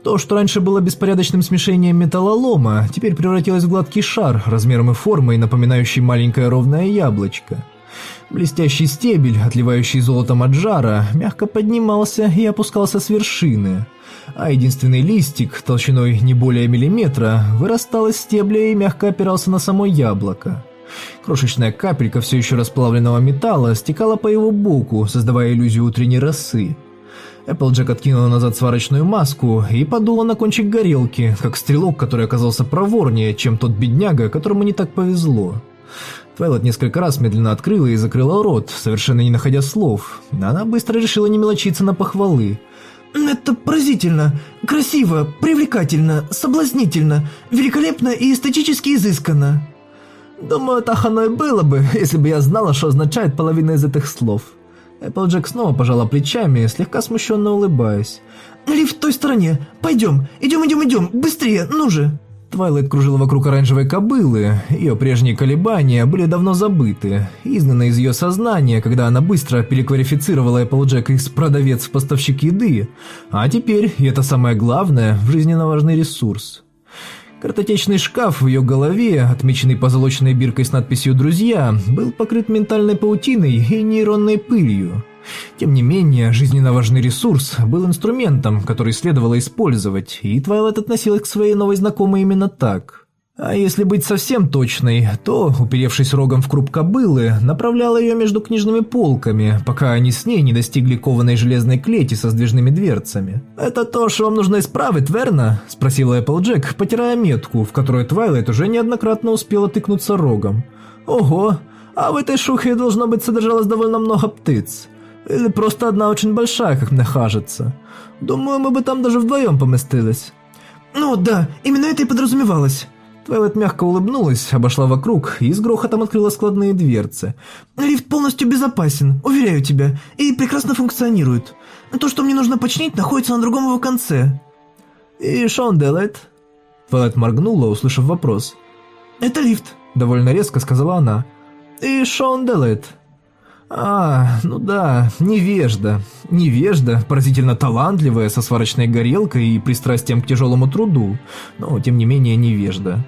То, что раньше было беспорядочным смешением металлолома, теперь превратилось в гладкий шар, размером и формой, напоминающий маленькое ровное яблочко. Блестящий стебель, отливающий золотом от жара, мягко поднимался и опускался с вершины, а единственный листик, толщиной не более миллиметра, вырастал из стебля и мягко опирался на само яблоко. Крошечная капелька все еще расплавленного металла стекала по его боку, создавая иллюзию утренней росы. Эпплджек откинула назад сварочную маску и подула на кончик горелки, как стрелок, который оказался проворнее, чем тот бедняга, которому не так повезло. Твайлот несколько раз медленно открыла и закрыла рот, совершенно не находя слов. Она быстро решила не мелочиться на похвалы. Это поразительно, красиво, привлекательно, соблазнительно, великолепно и эстетически изысканно. Думаю, так оно и было бы, если бы я знала, что означает половина из этих слов. Эпплджек снова пожала плечами, слегка смущенно улыбаясь. «Лифт в той стороне. Пойдем. Идем, идем, идем. Быстрее, ну же!» Твайлайт кружила вокруг оранжевой кобылы, ее прежние колебания были давно забыты, изгнаны из ее сознания, когда она быстро переквалифицировала Эпплджек из продавец в поставщик еды, а теперь, и это самое главное, жизненно важный ресурс. Картотечный шкаф в ее голове, отмеченный позолоченной биркой с надписью «Друзья», был покрыт ментальной паутиной и нейронной пылью. Тем не менее, жизненно важный ресурс был инструментом, который следовало использовать, и Твайлайт относилась к своей новой знакомой именно так. А если быть совсем точной, то, уперевшись рогом в круп кобылы, направляла ее между книжными полками, пока они с ней не достигли кованой железной клети со сдвижными дверцами. «Это то, что вам нужно исправить, верно?» – спросила Эпплджек, потирая метку, в которую Твайлайт уже неоднократно успела тыкнуться рогом. «Ого, а в этой шухе должно быть содержалось довольно много птиц. Или просто одна очень большая, как мне кажется. Думаю, мы бы там даже вдвоем поместились». «Ну да, именно это и подразумевалось». Твайлайт мягко улыбнулась, обошла вокруг и с грохотом открыла складные дверцы. «Лифт полностью безопасен, уверяю тебя, и прекрасно функционирует. То, что мне нужно починить, находится на другом его конце». «И что он делает?» Твайлайт моргнула, услышав вопрос. «Это лифт», — довольно резко сказала она. «И что он делает?» А, ну да, невежда. Невежда, поразительно талантливая, со сварочной горелкой и пристрастием к тяжелому труду, но тем не менее невежда.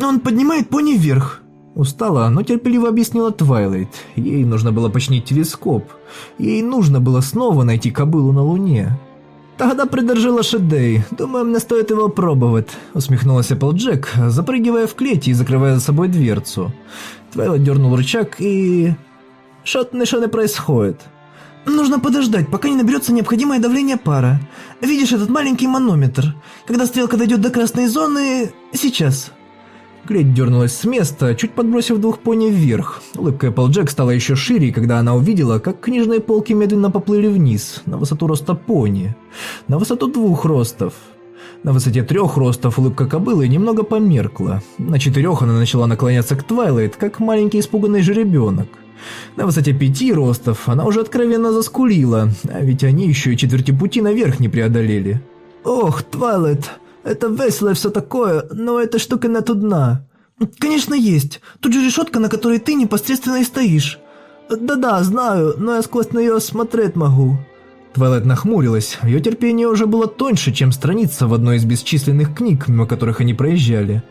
Он поднимает пони вверх. Устало, но терпеливо объяснила Твайлайт. Ей нужно было починить телескоп. Ей нужно было снова найти кобылу на Луне. «Тогда придержи лошадей. Думаю, мне стоит его пробовать», — усмехнулась Эпплджек, запрыгивая в клеть и закрывая за собой дверцу. Твайлайт дернул рычаг и... Что-то не происходит. Нужно подождать, пока не наберется необходимое давление пара. Видишь этот маленький манометр? Когда стрелка дойдет до красной зоны... Сейчас. Клеть дернулась с места, чуть подбросив двух пони вверх. Улыбка Эпплджек стала еще шире, когда она увидела, как книжные полки медленно поплыли вниз, на высоту роста пони. На высоту двух ростов. На высоте трех ростов улыбка кобылы немного померкла. На четырех она начала наклоняться к Твайлайт, как маленький испуганный жеребенок. На высоте пяти ростов она уже откровенно заскулила, а ведь они еще и четверти пути наверх не преодолели. «Ох, Твайлайт, это весело и все такое, но у этой штуки нету дна». «Конечно есть. Тут же решетка, на которой ты непосредственно и стоишь». «Да-да, знаю, но я сквозь нее смотреть могу». Твайлайт нахмурилась, ее терпение уже было тоньше, чем страница в одной из бесчисленных книг, мимо которых они проезжали.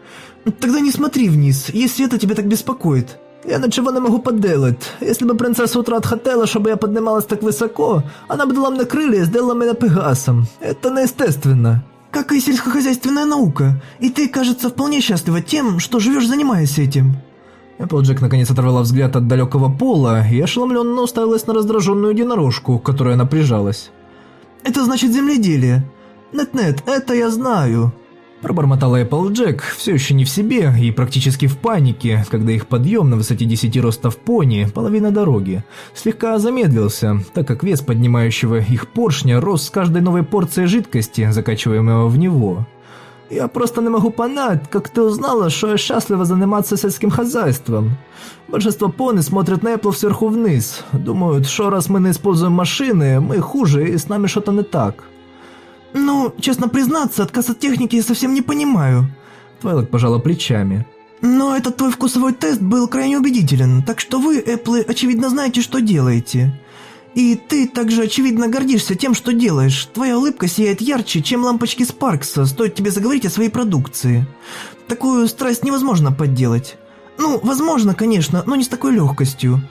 «Тогда не смотри вниз, если это тебя так беспокоит». Я ничего не могу поделать. Если бы принцесса Утрат хотела, чтобы я поднималась так высоко, она бы дала мне крылья и сделала меня пегасом. Это неестественно. Как и сельскохозяйственная наука. И ты, кажется, вполне счастлива тем, что живешь, занимаясь этим. Эпплджек наконец оторвала взгляд от далекого пола и ошеломленно уставилась на раздраженную единорожку, к которой она прижалась. «Это значит земледелие. Нет-нет, это я знаю». Пробормотала Эпплджек, все еще не в себе и практически в панике, когда их подъем на высоте 10 ростов пони, половина дороги, слегка замедлился, так как вес поднимающего их поршня рос с каждой новой порцией жидкости, закачиваемого в него. Я просто не могу понять, как ты узнала, что я счастлива заниматься сельским хозяйством. Большинство пони смотрят на Apple сверху вниз. Думают, что раз мы не используем машины, мы хуже и с нами что-то не так. Ну, честно признаться, отказ от техники я совсем не понимаю. Твайлет пожала плечами. Но этот твой вкусовой тест был крайне убедителен, так что вы, Эпплы, очевидно знаете, что делаете. И ты также очевидно гордишься тем, что делаешь. Твоя улыбка сияет ярче, чем лампочки Спаркса, стоит тебе заговорить о своей продукции. Такую страсть невозможно подделать. Ну, возможно, конечно, но не с такой легкостью.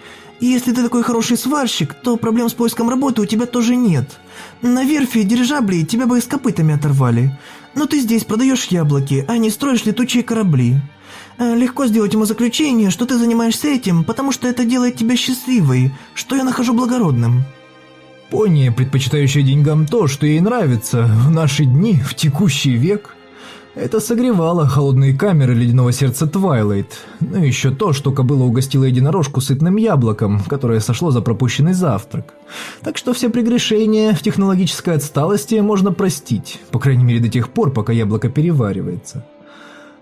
Если ты такой хороший сварщик, то проблем с поиском работы у тебя тоже нет. На верфи дирижаблей тебя бы с копытами оторвали. Но ты здесь продаешь яблоки, а не строишь летучие корабли. Э, легко сделать ему заключение, что ты занимаешься этим, потому что это делает тебя счастливой, что я нахожу благородным». Пони, предпочитающая деньгам то, что ей нравится, в наши дни, в текущий век. Это согревало холодные камеры ледяного сердца Твайлайт. Ну и еще то, что кобыла угостила единорожку сытным яблоком, которое сошло за пропущенный завтрак. Так что все прегрешения в технологической отсталости можно простить, по крайней мере до тех пор, пока яблоко переваривается.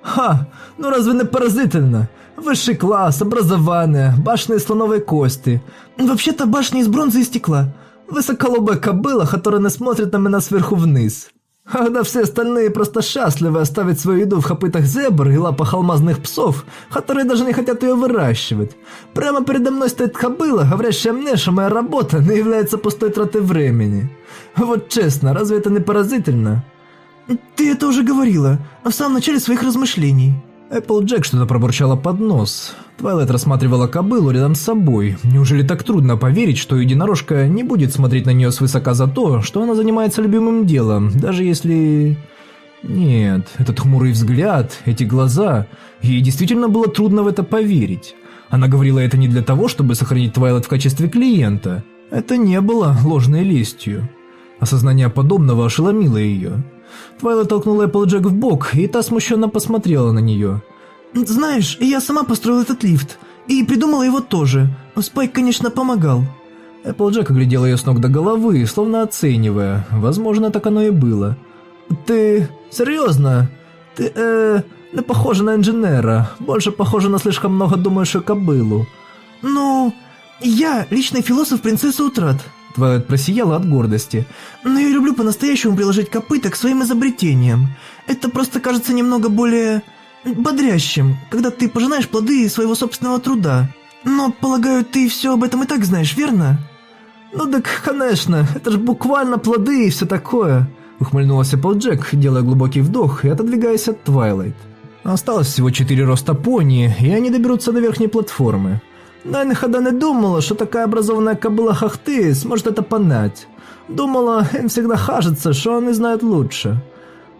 Ха, ну разве не поразительно? Высший класс, образование, башни из слоновой кости. Вообще-то башни из бронзы и стекла. Высоколобая кобыла, которая не смотрит на меня сверху вниз. Когда все остальные просто счастливы оставить свою еду в копытах зебр и лапах алмазных псов, которые даже не хотят ее выращивать. Прямо передо мной стоит кобыла, говорящая мне, что моя работа не является пустой тратой времени. Вот честно, разве это не поразительно? «Ты это уже говорила, в самом начале своих размышлений». Эпплджек что-то пробурчала под нос. Твайлайт рассматривала кобылу рядом с собой. Неужели так трудно поверить, что единорожка не будет смотреть на нее свысока за то, что она занимается любимым делом, даже если... Нет, этот хмурый взгляд, эти глаза... Ей действительно было трудно в это поверить. Она говорила это не для того, чтобы сохранить Твайлайт в качестве клиента. Это не было ложной лестью. Осознание подобного ошеломило ее. Твайлайт толкнула Эпплджек в бок, и та смущенно посмотрела на нее. «Знаешь, я сама построила этот лифт, и придумала его тоже. Спайк, конечно, помогал». Эпплджек оглядела ее с ног до головы, словно оценивая. Возможно, так оно и было. «Ты... серьезно? Ты, э... не похожа на инженера. Больше похожа на слишком много думающую кобылу». «Ну... я личный философ принцессы Утрат», Твайлайт просияла от гордости. «Но я люблю по-настоящему приложить копыта к своим изобретениям. Это просто кажется немного более... бодрящим, когда ты пожинаешь плоды своего собственного труда. Но, полагаю, ты все об этом и так знаешь, верно?» «Ну так, конечно, это же буквально плоды и все такое», ухмыльнулась Эпплджек, делая глубокий вдох и отодвигаясь от Твайлайт. Осталось всего четыре роста пони, и они доберутся до верхней платформы. Но никогда не думала, что такая образованная кобыла Хахты сможет это понять. Думала, им всегда кажется, что они знают лучше.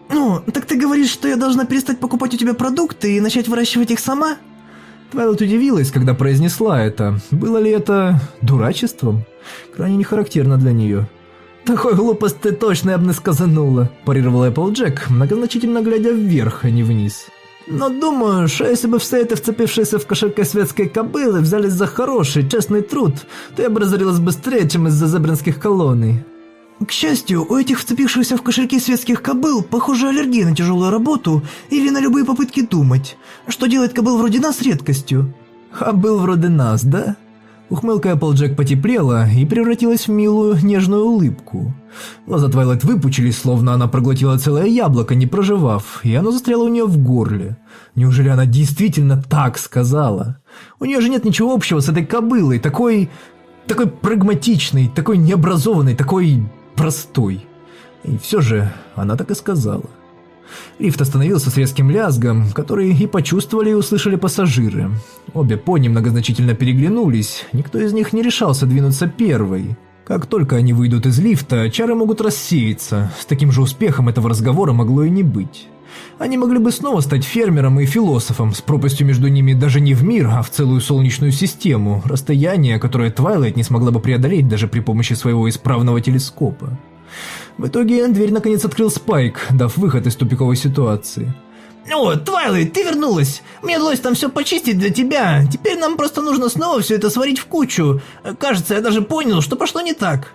«Ну, так ты говоришь, что я должна перестать покупать у тебя продукты и начать выращивать их сама?» Твайлот удивилась, когда произнесла это. Было ли это дурачеством? Крайне не характерно для нее. «Такой глупость ты точно я бы не сказанула», парировала Эпплджек, многозначительно глядя вверх, а не вниз. Но думаю, что если бы все это вцепившиеся в кошельки светской кобылы взялись за хороший, честный труд, то я бы разорилась быстрее, чем из-за зебринских колоний. К счастью, у этих вцепившихся в кошельки светских кобыл, похоже, аллергия на тяжелую работу или на любые попытки думать, что делает кобыл вроде нас редкостью. А был вроде нас, да? Ухмылка Эпплджек потеплела и превратилась в милую, нежную улыбку. Глаза Твайлайт выпучились, словно она проглотила целое яблоко, не проживав, и оно застряло у нее в горле. Неужели она действительно так сказала? У нее же нет ничего общего с этой кобылой, такой... такой прагматичный, такой необразованный, такой простой. И все же она так и сказала. Лифт остановился с резким лязгом, который и почувствовали и услышали пассажиры. Обе пони многозначительно переглянулись, никто из них не решался двинуться первой. Как только они выйдут из лифта, чары могут рассеяться, с таким же успехом этого разговора могло и не быть. Они могли бы снова стать фермером и философом, с пропастью между ними даже не в мир, а в целую солнечную систему, расстояние, которое Твайлайт не смогла бы преодолеть даже при помощи своего исправного телескопа. В итоге дверь наконец открыл Спайк, дав выход из тупиковой ситуации. «О, Твайлайт, ты вернулась! Мне удалось там все почистить для тебя. Теперь нам просто нужно снова все это сварить в кучу. Кажется, я даже понял, что пошло не так».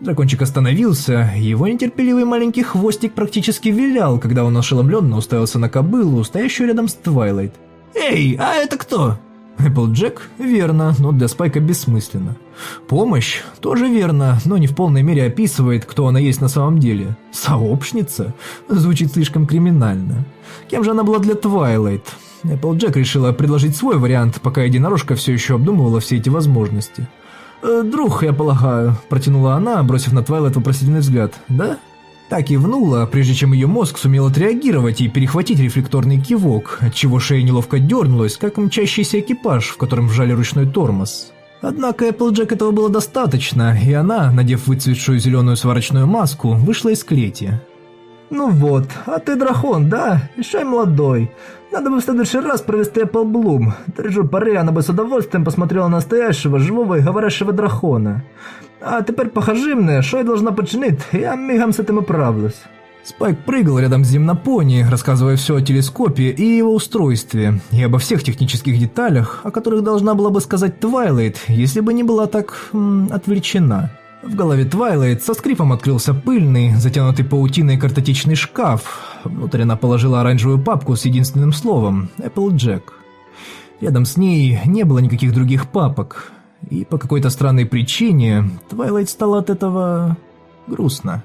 Дракончик остановился, его нетерпеливый маленький хвостик практически вилял, когда он ошеломленно уставился на кобылу, стоящую рядом с Твайлайт. «Эй, а это кто?» Эпплджек? Верно, но для Спайка бессмысленно. Помощь? Тоже верно, но не в полной мере описывает, кто она есть на самом деле. Сообщница? Звучит слишком криминально. Кем же она была для Твайлайт? Эпплджек решила предложить свой вариант, пока единорожка все еще обдумывала все эти возможности. «Э, «Друг, я полагаю», – протянула она, бросив на Твайлайт вопросительный взгляд. «Да?» Та кивнула, прежде чем ее мозг сумел отреагировать и перехватить рефлекторный кивок, отчего шея неловко дернулась, как мчащийся экипаж, в котором вжали ручной тормоз. Однако Эпплджек этого было достаточно, и она, надев выцветшую зеленую сварочную маску, вышла из клети. «Ну вот, а ты дракон, да? Еще молодой. Надо бы в следующий раз привести Эпплблум. Держу пари, она бы с удовольствием посмотрела на настоящего, живого и говорящего дракона. А теперь покажи мне, что я должна починить, я мигом с этим управлюсь». Спайк прыгал рядом с земнопони, рассказывая все о телескопе и его устройстве, и обо всех технических деталях, о которых должна была бы сказать Твайлайт, если бы не была так... М, отвлечена. В голове Твайлайт со скрипом открылся пыльный, затянутый паутиной картотечный шкаф. Внутрь она положила оранжевую папку с единственным словом – Эпплджек. Рядом с ней не было никаких других папок, и по какой-то странной причине Твайлайт стало от этого грустно.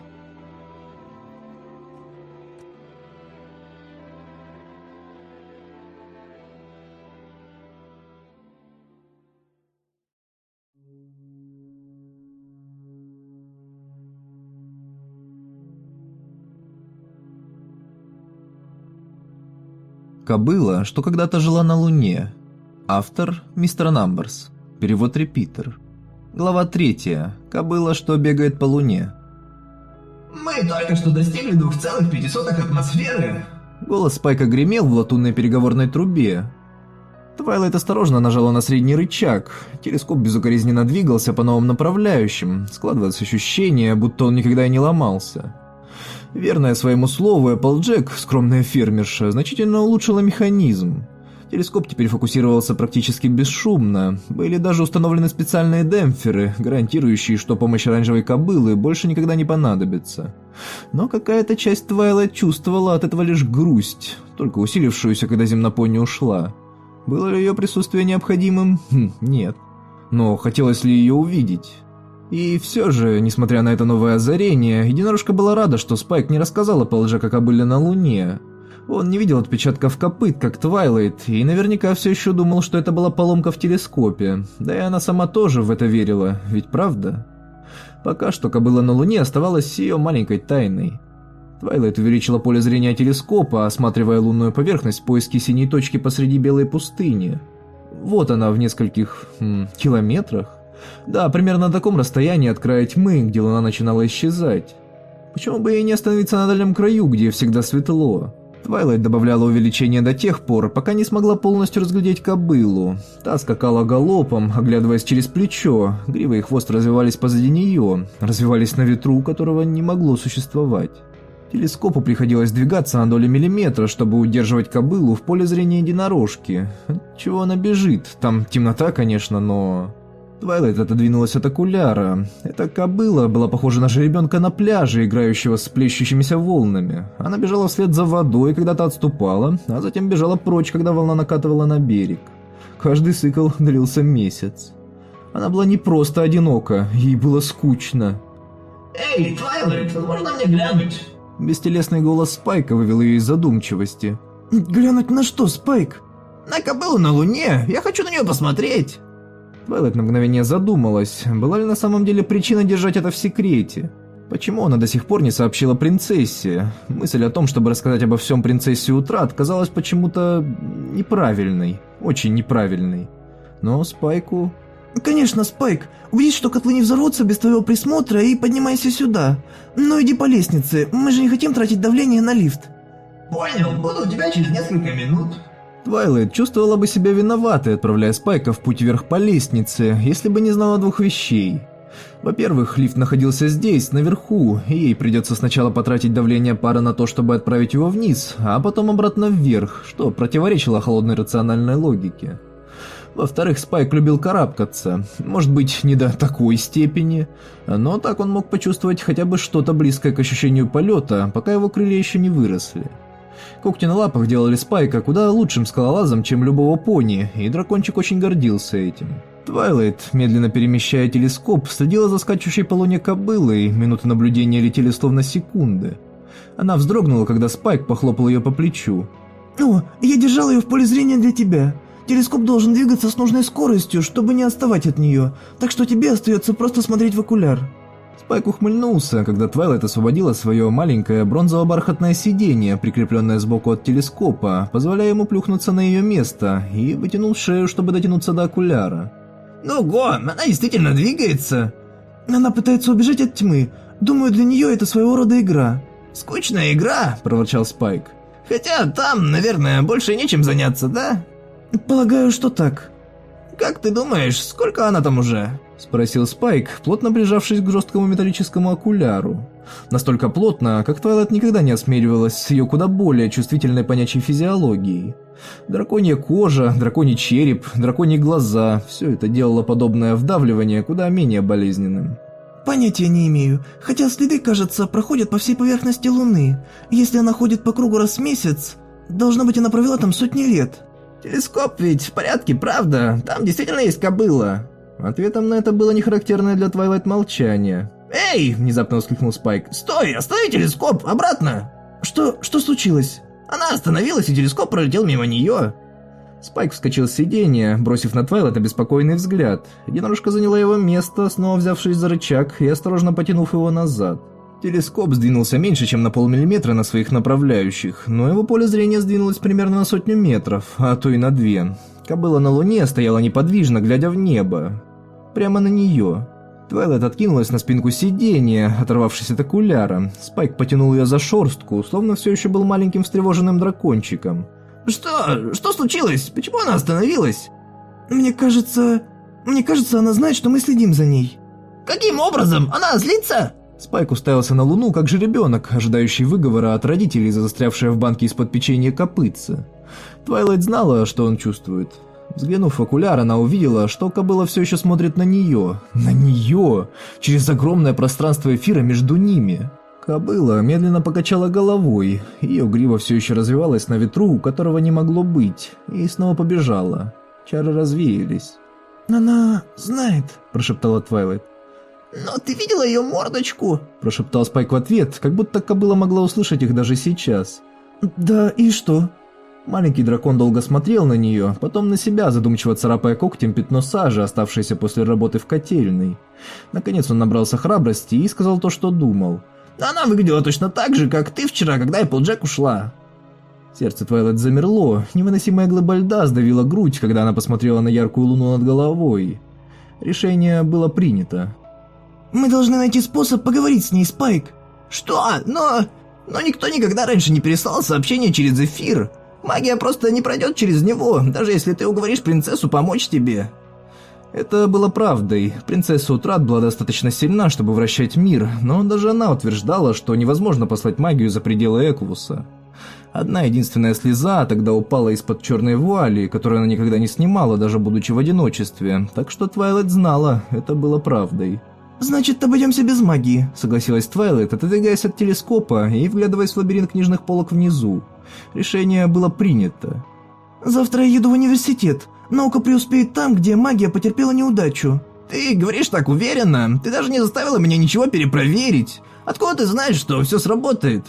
Кобыла, что когда-то жила на Луне. Автор – мистер Намберс. Перевод Репитер. Глава 3. Кобыла, что бегает по Луне. «Мы только что достигли 2,5 атмосферы!» Голос Спайка гремел в латунной переговорной трубе. Твайлайт осторожно нажала на средний рычаг. Телескоп безукоризненно двигался по новым направляющим. Складывалось ощущение, будто он никогда и не ломался. Верная своему слову, Эпплджек, скромная фермерша, значительно улучшила механизм. Телескоп теперь фокусировался практически бесшумно. Были даже установлены специальные демпферы, гарантирующие, что помощь оранжевой кобылы больше никогда не понадобится. Но какая-то часть Твайлайт чувствовала от этого лишь грусть, только усилившуюся, когда земнопони ушла. Было ли ее присутствие необходимым? Хм, нет. Но хотелось ли ее увидеть? И все же, несмотря на это новое озарение, единорожка была рада, что Спайк не рассказал Эпплджек о кобыле на Луне. Он не видел отпечатков копыт, как Твайлайт, и наверняка все еще думал, что это была поломка в телескопе. Да и она сама тоже в это верила, ведь правда? Пока что кобыла на Луне оставалась ее маленькой тайной. Твайлайт увеличила поле зрения телескопа, осматривая лунную поверхность в поиске синей точки посреди белой пустыни. Вот она в нескольких м, километрах. Да, примерно на таком расстоянии от края тьмы, где луна начинала исчезать. Почему бы ей не остановиться на дальнем краю, где всегда светло? Твайлайт добавляла увеличение до тех пор, пока не смогла полностью разглядеть кобылу. Та скакала галопом, оглядываясь через плечо, грива и хвост развивались позади нее, развивались на ветру, которого не могло существовать. Телескопу приходилось двигаться на доли миллиметра, чтобы удерживать кобылу в поле зрения единорожки. Чего она бежит? Там темнота, конечно, но... Твайлайт отодвинулась от окуляра. Эта кобыла была похожа на жеребенка на пляже, играющего с плещущимися волнами. Она бежала вслед за водой, когда та отступала, а затем бежала прочь, когда волна накатывала на берег. Каждый цикл длился месяц. Она была не просто одинока, ей было скучно. «Эй, Твайлайт, можно мне глянуть?» Бестелесный голос Спайка вывел ее из задумчивости. «Глянуть на что, Спайк?» «На кобылу на Луне, я хочу на нее посмотреть!» Твайлайт на мгновение задумалась, была ли на самом деле причина держать это в секрете. Почему она до сих пор не сообщила принцессе? Мысль о том, чтобы рассказать обо всем принцессе Утрат, казалась почему-то неправильной, очень неправильной. Но Спайку... «Конечно, Спайк. Убедись, что котлы не взорвутся без твоего присмотра и поднимайся сюда. Но иди по лестнице, мы же не хотим тратить давление на лифт». Понял, буду у тебя через несколько минут. Твайлайт чувствовала бы себя виноватой, отправляя Спайка в путь вверх по лестнице, если бы не знала двух вещей. Во-первых, лифт находился здесь, наверху, и ей придется сначала потратить давление пара на то, чтобы отправить его вниз, а потом обратно вверх, что противоречило холодной рациональной логике. Во-вторых, Спайк любил карабкаться, может быть, не до такой степени, но так он мог почувствовать хотя бы что-то близкое к ощущению полета, пока его крылья еще не выросли. Когти на лапах делали Спайка куда лучшим скалолазом, чем любого пони, и дракончик очень гордился этим. Твайлайт, медленно перемещая телескоп, следила за скачущей по луне кобылой, минуты наблюдения летели словно секунды. Она вздрогнула, когда Спайк похлопал ее по плечу. «О, я держал ее в поле зрения для тебя. Телескоп должен двигаться с нужной скоростью, чтобы не отставать от нее, так что тебе остается просто смотреть в окуляр». Спайк ухмыльнулся, когда Твайлайт освободила свое маленькое бронзово-бархатное сиденье, прикрепленное сбоку от телескопа, позволяя ему плюхнуться на ее место, и вытянул шею, чтобы дотянуться до окуляра. Ого, она действительно двигается. Она пытается убежать от тьмы. Думаю, для нее это своего рода игра. Скучная игра, проворчал Спайк. Хотя там, наверное, больше нечем заняться, да? Полагаю, что так. Как ты думаешь, сколько она там уже? Спросил Спайк, плотно прижавшись к жесткому металлическому окуляру. Настолько плотно, как Твайлайт никогда не осмеливалась с ее куда более чувствительной понячей физиологией. Драконья кожа, драконий череп, драконьи глаза – все это делало подобное вдавливание куда менее болезненным. Понятия не имею, хотя следы, кажется, проходят по всей поверхности Луны. Если она ходит по кругу раз в месяц, должно быть, она провела там сотни лет. Телескоп ведь в порядке, правда? Там действительно есть кобыла. Ответом на это было нехарактерное для Твайлайт молчание. «Эй!» – внезапно воскликнул Спайк. «Стой! Останови телескоп! Обратно!» «Что... что случилось?» Она остановилась, и телескоп пролетел мимо нее. Спайк вскочил с сиденья, бросив на Твайлайт обеспокоенный взгляд. Единорожка заняла его место, снова взявшись за рычаг и осторожно потянув его назад. Телескоп сдвинулся меньше, чем на полмиллиметра на своих направляющих, но его поле зрения сдвинулось примерно на сотню метров, а то и на две. Кобыла на луне стояла неподвижно, глядя в небо. Прямо на нее. Твайлайт откинулась на спинку сиденья, оторвавшись от окуляра. Спайк потянул ее за шорстку, словно все еще был маленьким встревоженным дракончиком. «Что? Что случилось? Почему она остановилась?» «Мне кажется... Мне кажется, она знает, что мы следим за ней». «Каким образом? Она злится?» Спайк уставился на Луну, как же ребенок, ожидающий выговора от родителей за застрявшее в банке из-под печенья копытце. Твайлайт знала, что он чувствует. Взглянув в окуляр, она увидела, что кобыла все еще смотрит на нее. На нее! Через огромное пространство эфира между ними. Кобыла медленно покачала головой, ее грива все еще развивалась на ветру, которого не могло быть, и снова побежала. Чары развеялись. «Она знает», – прошептала Твайлайт. «Но ты видела ее мордочку?» – прошептал Спайк в ответ, как будто кобыла могла услышать их даже сейчас. «Да, и что?» Маленький дракон долго смотрел на нее, потом на себя, задумчиво царапая когтем пятно сажи, оставшееся после работы в котельной. Наконец он набрался храбрости и сказал то, что думал. «Она выглядела точно так же, как ты вчера, когда Эпплджек ушла». Сердце Твайлайт замерло, невыносимая глыба льда сдавила грудь, когда она посмотрела на яркую луну над головой. Решение было принято. «Мы должны найти способ поговорить с ней, Спайк». «Что? Но... но никто никогда раньше не переслал сообщение через эфир. Магия просто не пройдет через него, даже если ты уговоришь принцессу помочь тебе». Это было правдой. Принцесса Утрат была достаточно сильна, чтобы вращать мир, но даже она утверждала, что невозможно послать магию за пределы Эквуса. Одна единственная слеза тогда упала из-под черной вуали, которую она никогда не снимала, даже будучи в одиночестве, так что Твайлайт знала, это было правдой. «Значит, обойдемся без магии», — согласилась Твайлайт, отодвигаясь от телескопа и вглядываясь в лабиринт книжных полок внизу. Решение было принято. «Завтра я еду в университет. Наука преуспеет там, где магия потерпела неудачу». «Ты говоришь так уверенно. Ты даже не заставила меня ничего перепроверить. Откуда ты знаешь, что все сработает?»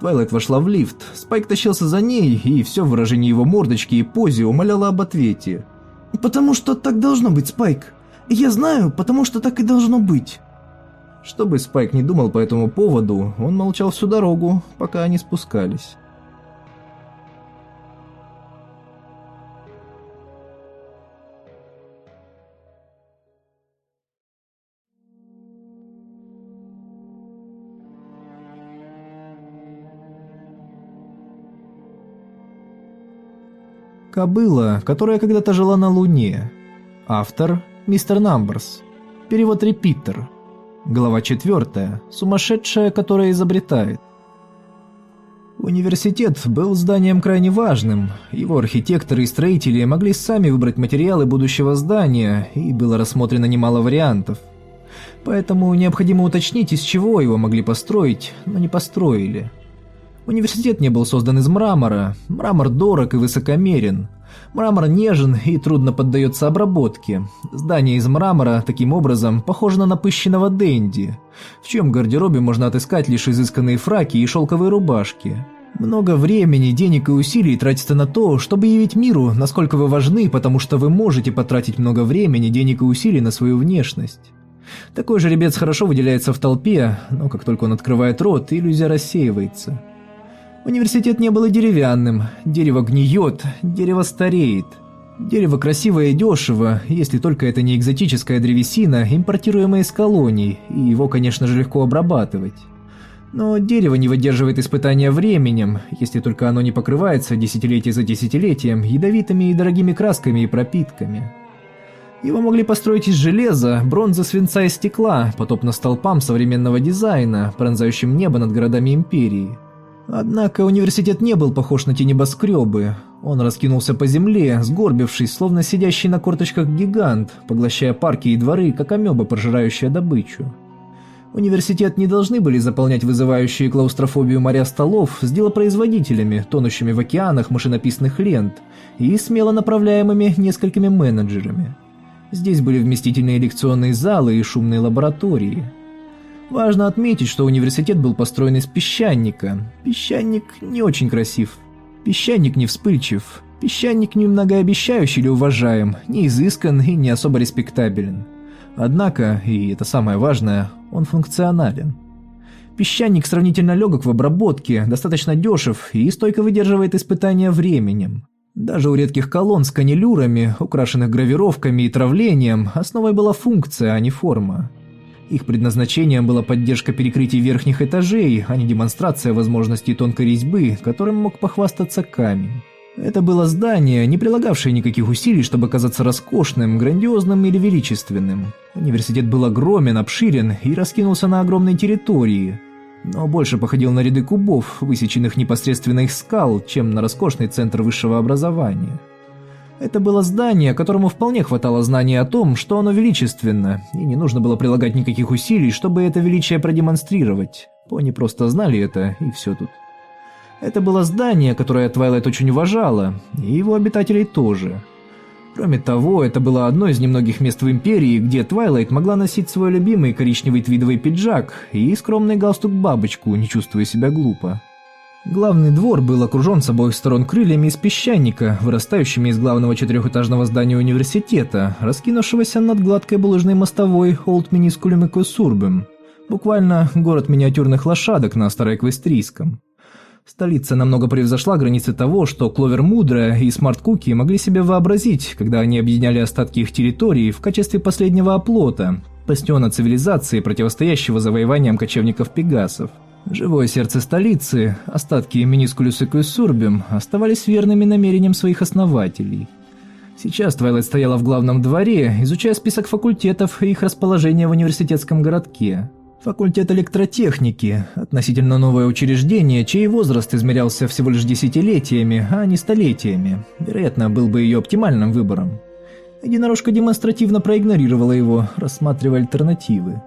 Твайлайт вошла в лифт. Спайк тащился за ней, и все выражение его мордочки и поза умоляло об ответе. «Потому что так должно быть, Спайк. Я знаю, потому что так и должно быть». Что бы Спайк не думал по этому поводу, он молчал всю дорогу, пока они спускались. Кобыла, которая когда-то жила на Луне. Автор – мистер Намберс. Перевод «Репитер». Глава 4. Сумасшедшая, которая изобретает. Университет был зданием крайне важным. Его архитекторы и строители могли сами выбрать материалы будущего здания, и было рассмотрено немало вариантов. Поэтому необходимо уточнить, из чего его могли построить, но не построили. Университет не был создан из мрамора. Мрамор дорог и высокомерен. Мрамор нежен и трудно поддается обработке. Здание из мрамора, таким образом, похоже на напыщенного денди, в чьем гардеробе можно отыскать лишь изысканные фраки и шелковые рубашки. Много времени, денег и усилий тратится на то, чтобы явить миру, насколько вы важны, потому что вы можете потратить много времени, денег и усилий на свою внешность. Такой жеребец хорошо выделяется в толпе, но как только он открывает рот, иллюзия рассеивается. Университет не был и деревянным. Дерево гниет, дерево стареет. Дерево красивое и дешево, если только это не экзотическая древесина, импортируемая из колоний, и его, конечно же, легко обрабатывать. Но дерево не выдерживает испытания временем, если только оно не покрывается десятилетие за десятилетием ядовитыми и дорогими красками и пропитками. Его могли построить из железа, бронзы, свинца и стекла, потопно столпам современного дизайна, пронзающим небо над городами Империи. Однако университет не был похож на те небоскребы. Он раскинулся по земле, сгорбившись, словно сидящий на корточках гигант, поглощая парки и дворы, как амеба, пожирающая добычу. Университет не должны были заполнять вызывающие клаустрофобию моря столов с делопроизводителями, тонущими в океанах машинописных лент и смело направляемыми несколькими менеджерами. Здесь были вместительные лекционные залы и шумные лаборатории – Важно отметить, что университет был построен из песчаника. Песчаник не очень красив. Песчаник не вспыльчив. Песчаник не многообещающий или уважаем, не изыскан и не особо респектабелен. Однако, и это самое важное, он функционален. Песчаник сравнительно легок в обработке, достаточно дешев и стойко выдерживает испытания временем. Даже у редких колонн с канилюрами, украшенных гравировками и травлением, основой была функция, а не форма. Их предназначением была поддержка перекрытий верхних этажей, а не демонстрация возможностей тонкой резьбы, которым мог похвастаться камень. Это было здание, не прилагавшее никаких усилий, чтобы казаться роскошным, грандиозным или величественным. Университет был огромен, обширен и раскинулся на огромной территории, но больше походил на ряды кубов, высеченных непосредственно из скал, чем на роскошный центр высшего образования. Это было здание, которому вполне хватало знания о том, что оно величественно, и не нужно было прилагать никаких усилий, чтобы это величие продемонстрировать. Пони просто знали это, и все тут. Это было здание, которое Твайлайт очень уважала, и его обитателей тоже. Кроме того, это было одно из немногих мест в Империи, где Твайлайт могла носить свой любимый коричневый твидовый пиджак и скромный галстук-бабочку, не чувствуя себя глупо. Главный двор был окружен с обоих сторон крыльями из песчаника, вырастающими из главного четырехэтажного здания университета, раскинувшегося над гладкой булыжной мостовой Олд Минискулем и Сурбем. Буквально город миниатюрных лошадок на Староэквестрийском. Столица намного превзошла границы того, что Кловер Мудрая и Смарт Куки могли себе вообразить, когда они объединяли остатки их территории в качестве последнего оплота, бастиона цивилизации, противостоящего завоеваниям кочевников-пегасов. Живое сердце столицы, остатки Минискулюса Куйсурбим, оставались верными намерениям своих основателей. Сейчас Твайлайт стояла в главном дворе, изучая список факультетов и их расположение в университетском городке. Факультет электротехники – относительно новое учреждение, чей возраст измерялся всего лишь десятилетиями, а не столетиями. Вероятно, был бы ее оптимальным выбором. Единорожка демонстративно проигнорировала его, рассматривая альтернативы.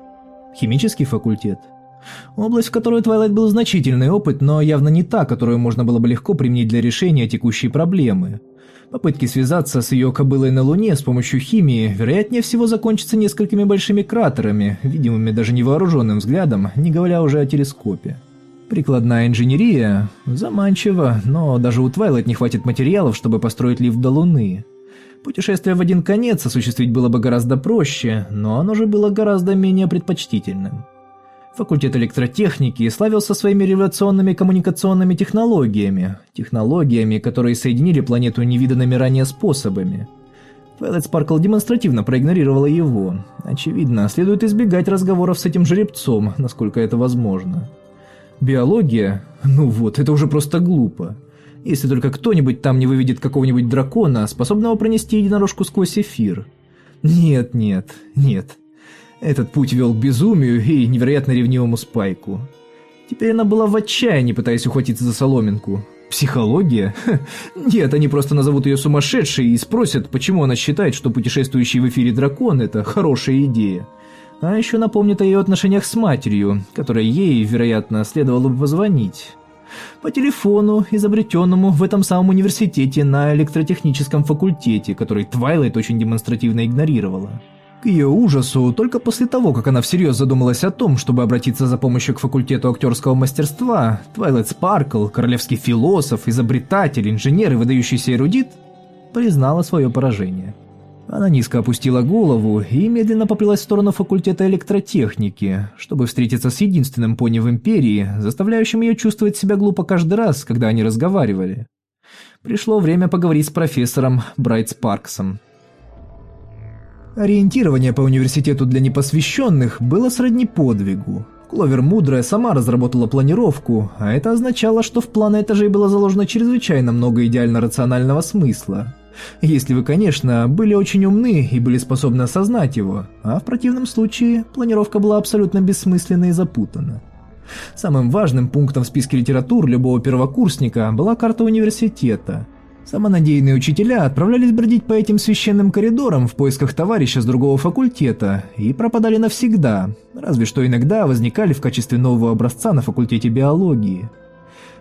Химический факультет – Область, в которой Твайлайт был значительный опыт, но явно не та, которую можно было бы легко применить для решения текущей проблемы. Попытки связаться с ее кобылой на Луне с помощью химии, вероятнее всего, закончатся несколькими большими кратерами, видимыми даже невооруженным взглядом, не говоря уже о телескопе. Прикладная инженерия заманчива, но даже у Твайлайт не хватит материалов, чтобы построить лифт до Луны. Путешествие в один конец осуществить было бы гораздо проще, но оно же было гораздо менее предпочтительным. Факультет электротехники славился своими революционными коммуникационными технологиями, технологиями, которые соединили планету невиданными ранее способами. Твайлайт Спаркл демонстративно проигнорировала его. Очевидно, следует избегать разговоров с этим жеребцом, насколько это возможно. Биология? Ну вот, это уже просто глупо. Если только кто-нибудь там не выведет какого-нибудь дракона, способного пронести единорожку сквозь эфир. Нет, нет, нет. Этот путь вел к безумию и невероятно ревнивому Спайку. Теперь она была в отчаянии, пытаясь ухватиться за соломинку. Психология? Ха, нет, они просто назовут ее сумасшедшей и спросят, почему она считает, что путешествующий в эфире дракон – это хорошая идея. А еще напомнит о ее отношениях с матерью, которой ей, вероятно, следовало бы позвонить. По телефону, изобретенному в этом самом университете на электротехническом факультете, который Твайлайт очень демонстративно игнорировала. Ее ужасу, только после того, как она всерьез задумалась о том, чтобы обратиться за помощью к факультету актерского мастерства, Твайлайт Спаркл, королевский философ, изобретатель, инженер и выдающийся эрудит, признала свое поражение. Она низко опустила голову и медленно поплелась в сторону факультета электротехники, чтобы встретиться с единственным пони в Империи, заставляющим ее чувствовать себя глупо каждый раз, когда они разговаривали. Пришло время поговорить с профессором Брайт Спарксом. Ориентирование по университету для непосвященных было сродни подвигу. Кловер Мудрая сама разработала планировку, а это означало, что в планы этажей было заложено чрезвычайно много идеально рационального смысла. Если вы, конечно, были очень умны и были способны осознать его, а в противном случае планировка была абсолютно бессмысленна и запутана. Самым важным пунктом в списке литератур любого первокурсника была карта университета – Самонадеянные учителя отправлялись бродить по этим священным коридорам в поисках товарища с другого факультета и пропадали навсегда, разве что иногда возникали в качестве нового образца на факультете биологии.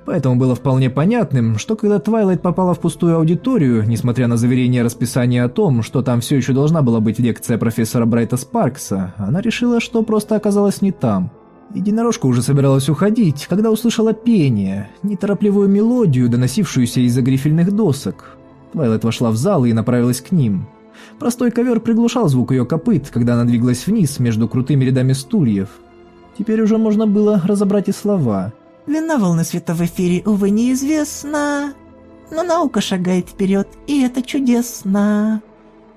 Поэтому было вполне понятным, что когда Твайлайт попала в пустую аудиторию, несмотря на заверение расписания о том, что там все еще должна была быть лекция профессора Брайта Спаркса, она решила, что просто оказалась не там – Единорожка уже собиралась уходить, когда услышала пение, неторопливую мелодию, доносившуюся из-за грифельных досок. Твайлет вошла в зал и направилась к ним. Простой ковер приглушал звук ее копыт, когда она двигалась вниз между крутыми рядами стульев. Теперь уже можно было разобрать и слова. «Длина волны света в эфире, увы, неизвестна, но наука шагает вперед, и это чудесно.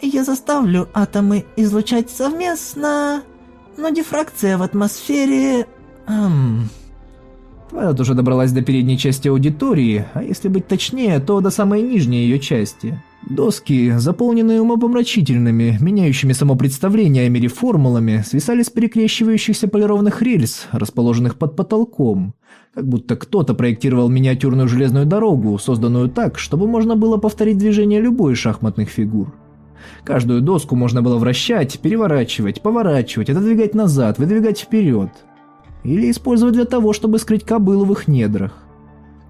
Я заставлю атомы излучать совместно» но дифракция в атмосфере... Эм... Твайлет уже добралась до передней части аудитории, а если быть точнее, то до самой нижней ее части. Доски, заполненные умопомрачительными, меняющими само представление о мире формулами, свисали с перекрещивающихся полированных рельс, расположенных под потолком, как будто кто-то проектировал миниатюрную железную дорогу, созданную так, чтобы можно было повторить движение любой шахматных фигур. Каждую доску можно было вращать, переворачивать, поворачивать, отодвигать назад, выдвигать вперед. Или использовать для того, чтобы скрыть кобылу в их недрах.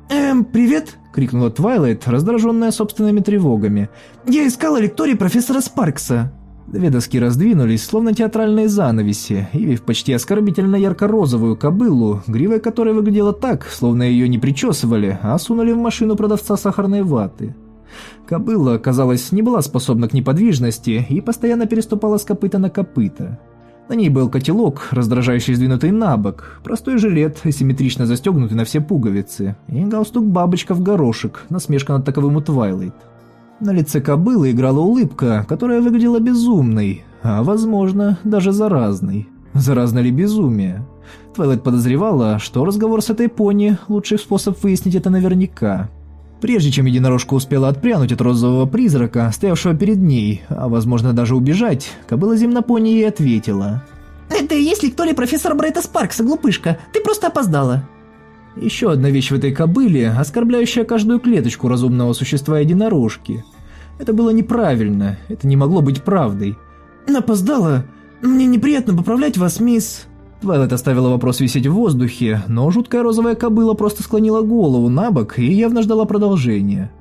«Эм, привет!» — крикнула Твайлайт, раздраженная собственными тревогами. «Я искала лекторий профессора Спаркса!» Две доски раздвинулись, словно театральные занавеси, явив почти оскорбительно ярко-розовую кобылу, грива которой выглядела так, словно ее не причесывали, а сунули в машину продавца сахарной ваты. Кобыла, казалось, не была способна к неподвижности и постоянно переступала с копыта на копыта. На ней был котелок, раздражающе сдвинутый на бок, простой жилет, асимметрично застегнутый на все пуговицы, и галстук-бабочка в горошек, насмешка над таковым у Твайлайт. На лице кобылы играла улыбка, которая выглядела безумной, а, возможно, даже заразной. Заразно ли безумие? Твайлайт подозревала, что разговор с этой пони – лучший способ выяснить это наверняка. Прежде чем единорожка успела отпрянуть от розового призрака, стоявшего перед ней, а возможно даже убежать, кобыла земнопони ей ответила. «Это и есть лектория профессора Брайта Спаркса, глупышка. Ты просто опоздала». Еще одна вещь в этой кобыле, оскорбляющая каждую клеточку разумного существа единорожки. Это было неправильно, это не могло быть правдой. «Опоздала? Мне неприятно поправлять вас, мисс...» Твайлет оставила вопрос висеть в воздухе, но жуткая розовая кобыла просто склонила голову на бок и явно ждала продолжения.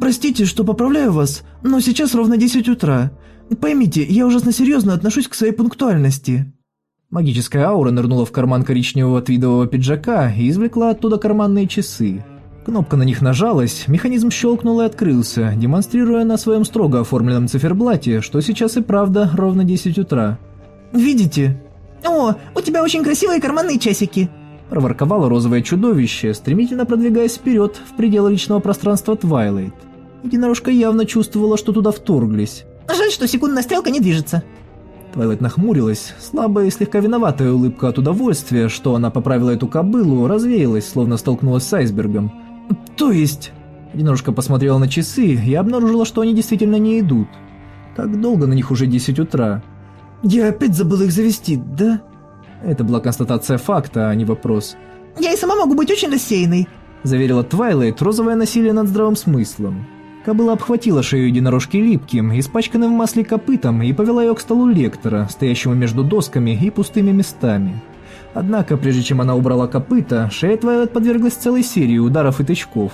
«Простите, что поправляю вас, но сейчас ровно 10 утра. Поймите, я ужасно серьезно отношусь к своей пунктуальности». Магическая аура нырнула в карман коричневого твидового пиджака и извлекла оттуда карманные часы. Кнопка на них нажалась, механизм щелкнул и открылся, демонстрируя на своем строго оформленном циферблате, что сейчас и правда ровно 10 утра. «Видите?» «О, у тебя очень красивые карманные часики!» Проворковало розовое чудовище, стремительно продвигаясь вперед в пределы личного пространства Твайлайт. Единорожка явно чувствовала, что туда вторглись. «Жаль, что секундная стрелка не движется». Твайлайт нахмурилась, слабая и слегка виноватая улыбка от удовольствия, что она поправила эту кобылу, развеялась, словно столкнулась с айсбергом. «То есть...» Единорожка посмотрела на часы и обнаружила, что они действительно не идут. Как долго на них уже 10 утра? Я опять забыла их завести, да? Это была констатация факта, а не вопрос. «Я и сама могу быть очень рассеянной», — заверила Твайлайт розовое насилие над здравым смыслом. Кобыла обхватила шею единорожки липким, испачканным в масле копытом, и повела ее к столу лектора, стоящему между досками и пустыми местами. Однако, прежде чем она убрала копыта, шея Твайлайт подверглась целой серии ударов и тычков.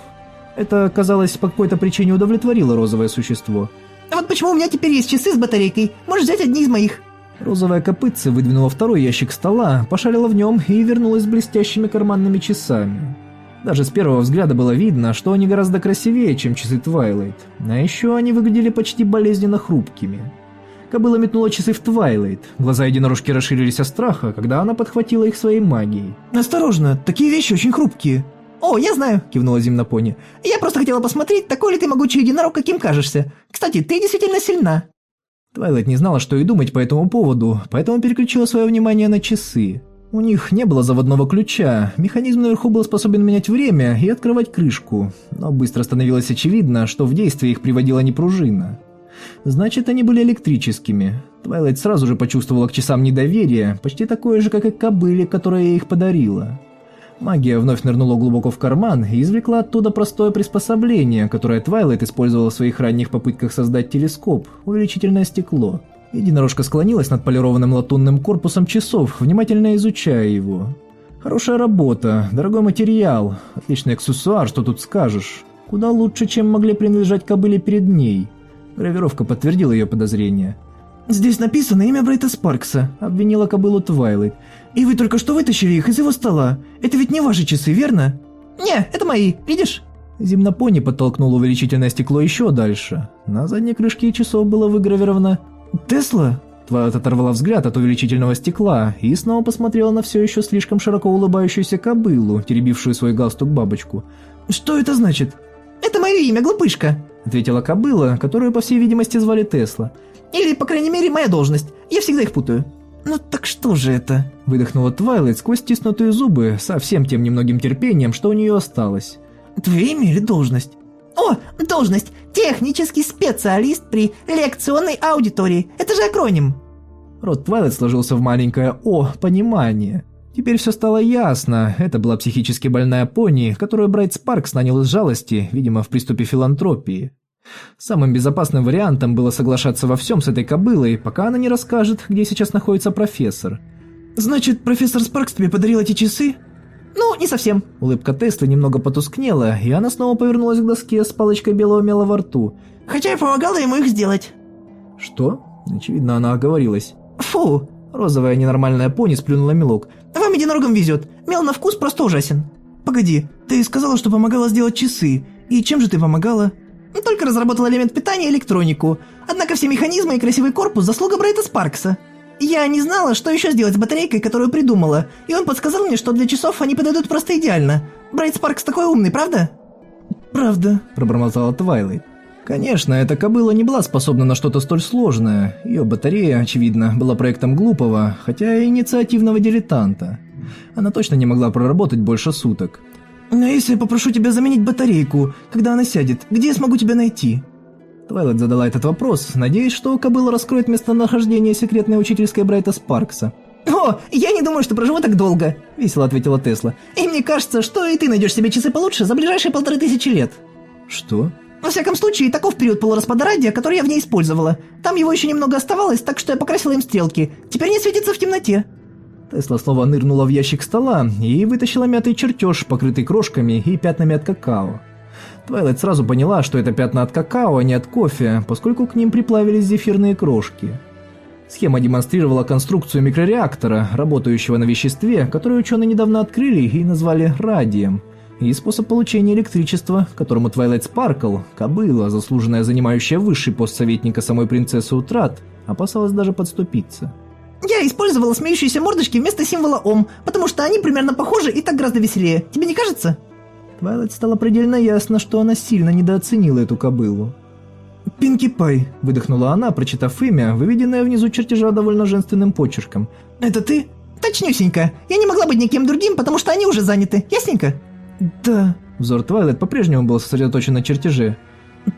Это, казалось, по какой-то причине удовлетворило розовое существо. «Вот почему у меня теперь есть часы с батарейкой. Можешь взять одни из моих». Розовая копытца выдвинула второй ящик стола, пошарила в нем и вернулась с блестящими карманными часами. Даже с первого взгляда было видно, что они гораздо красивее, чем часы Твайлайт, а еще они выглядели почти болезненно хрупкими. Кобыла метнула часы в Твайлайт, глаза единорожки расширились от страха, когда она подхватила их своей магией. «Осторожно, такие вещи очень хрупкие». «О, я знаю», — кивнула земнопони. «Я просто хотела посмотреть, такой ли ты могучий единорог, каким кажешься. Кстати, ты действительно сильна». Твайлайт не знала, что и думать по этому поводу, поэтому переключила свое внимание на часы. У них не было заводного ключа, механизм наверху был способен менять время и открывать крышку, но быстро становилось очевидно, что в действие их приводила не пружина. Значит, они были электрическими. Твайлайт сразу же почувствовала к часам недоверие, почти такое же, как и к кобыле, которая их подарила. Магия вновь нырнула глубоко в карман и извлекла оттуда простое приспособление, которое Твайлайт использовала в своих ранних попытках создать телескоп – увеличительное стекло. Единорожка склонилась над полированным латунным корпусом часов, внимательно изучая его. Хорошая работа, дорогой материал, отличный аксессуар, что тут скажешь. Куда лучше, чем могли принадлежать кобыле перед ней. Гравировка подтвердила ее подозрения. «Здесь написано имя Брейта Спаркса», — обвинила кобылу Твайлайт. «И вы только что вытащили их из его стола. Это ведь не ваши часы, верно?» «Не, это мои, видишь?» Зимнопони подтолкнул увеличительное стекло еще дальше. На задней крышке часов было выгравировано «Тесла?» Твайлайт оторвала взгляд от увеличительного стекла и снова посмотрела на все еще слишком широко улыбающуюся кобылу, теребившую свой галстук бабочку. «Что это значит?» «Это мое имя, глупышка», — ответила кобыла, которую, по всей видимости, звали Тесла. Или, по крайней мере, моя должность. Я всегда их путаю». «Ну так что же это?» – выдохнула Твайлайт сквозь стиснутые зубы, со всем тем немногим терпением, что у нее осталось. «Твое имя или должность?» «О, должность! Технический специалист при лекционной аудитории. Это же акроним!» Рот Твайлайт сложился в маленькое «О» – понимание. Теперь все стало ясно. Это была психически больная пони, которую Брайт Спаркс нанял из жалости, видимо, в приступе филантропии. Самым безопасным вариантом было соглашаться во всем с этой кобылой, пока она не расскажет, где сейчас находится профессор. «Значит, профессор Спаркс тебе подарил эти часы?» «Ну, не совсем». Улыбка Теслы немного потускнела, и она снова повернулась к доске с палочкой белого мела во рту. «Хотя я помогала ему их сделать». «Что?» Очевидно, она оговорилась. «Фу!» Розовая ненормальная пони сплюнула мелок. «Вам единорогам везет. Мел на вкус просто ужасен». «Погоди, ты сказала, что помогала сделать часы. И чем же ты помогала?» Только разработал элемент питания и электронику. Однако все механизмы и красивый корпус – заслуга Брайта Спаркса. Я не знала, что еще сделать с батарейкой, которую придумала, и он подсказал мне, что для часов они подойдут просто идеально. Брайт Спаркс такой умный, правда? «Правда», – пробормотала Твайлайт. Конечно, эта кобыла не была способна на что-то столь сложное. Ее батарея, очевидно, была проектом глупого, хотя и инициативного дилетанта. Она точно не могла проработать больше суток. «Но если я попрошу тебя заменить батарейку, когда она сядет, где я смогу тебя найти?» Твайлайт задала этот вопрос, надеясь, что кобыла раскроет местонахождение секретной учительской Брайта Спаркса. «О, я не думаю, что проживу так долго», — весело ответила Тесла. «И мне кажется, что и ты найдешь себе часы получше за ближайшие полторы тысячи лет». «Что?» «Во всяком случае, таков период полураспада радия, который я в ней использовала. Там его еще немного оставалось, так что я покрасила им стрелки. Теперь они светятся в темноте». Тесла снова нырнула в ящик стола и вытащила мятый чертеж, покрытый крошками и пятнами от какао. Твайлайт сразу поняла, что это пятна от какао, а не от кофе, поскольку к ним приплавились зефирные крошки. Схема демонстрировала конструкцию микрореактора, работающего на веществе, которое ученые недавно открыли и назвали радием, и способ получения электричества, которому Твайлайт Спаркл, кобыла, заслуженно занимающая высший пост советника самой принцессы Утра, опасалась даже подступиться. Я использовала смеющиеся мордочки вместо символа «Ом», потому что они примерно похожи и так гораздо веселее. Тебе не кажется?» Твайлайт стало предельно ясно, что она сильно недооценила эту кобылу. «Пинки Пай», — выдохнула она, прочитав имя, выведенное внизу чертежа довольно женственным почерком. «Это ты?» «Точнюсенько. Я не могла быть никем другим, потому что они уже заняты. Ясненько?» «Да». Взор Твайлет по-прежнему был сосредоточен на чертеже.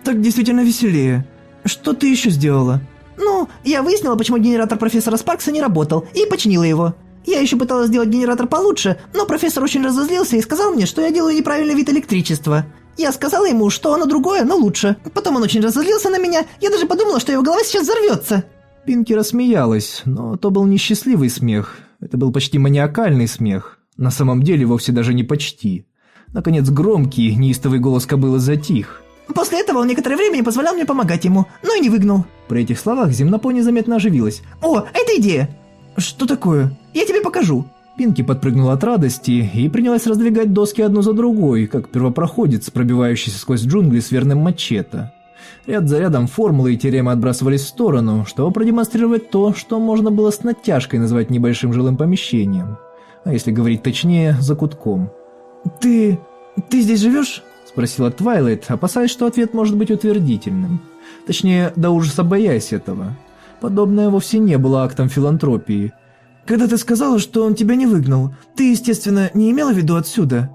«Так действительно веселее. Что ты еще сделала?» «Ну, я выяснила, почему генератор профессора Спаркса не работал, и починила его. Я еще пыталась сделать генератор получше, но профессор очень разозлился и сказал мне, что я делаю неправильный вид электричества. Я сказала ему, что оно другое, но лучше. Потом он очень разозлился на меня, я даже подумала, что его голова сейчас взорвется». Пинки рассмеялась, но то был не счастливый смех. Это был почти маниакальный смех. На самом деле вовсе даже не почти. Наконец громкий, неистовый голос кобылы затих. После этого он некоторое время не позволял мне помогать ему, но и не выгнал. При этих словах земнопони заметно оживилась. «О, это идея!» «Что такое?» «Я тебе покажу». Пинки подпрыгнула от радости и принялась раздвигать доски одну за другой, как первопроходец, пробивающийся сквозь джунгли с верным мачете. Ряд за рядом формулы и теоремы отбрасывались в сторону, чтобы продемонстрировать то, что можно было с натяжкой назвать небольшим жилым помещением. А если говорить точнее, закутком. «Ты... ты здесь живешь?» – спросила Твайлайт, опасаясь, что ответ может быть утвердительным. Точнее, до ужаса боясь этого. Подобное вовсе не было актом филантропии. «Когда ты сказала, что он тебя не выгнал, ты, естественно, не имела в виду отсюда?»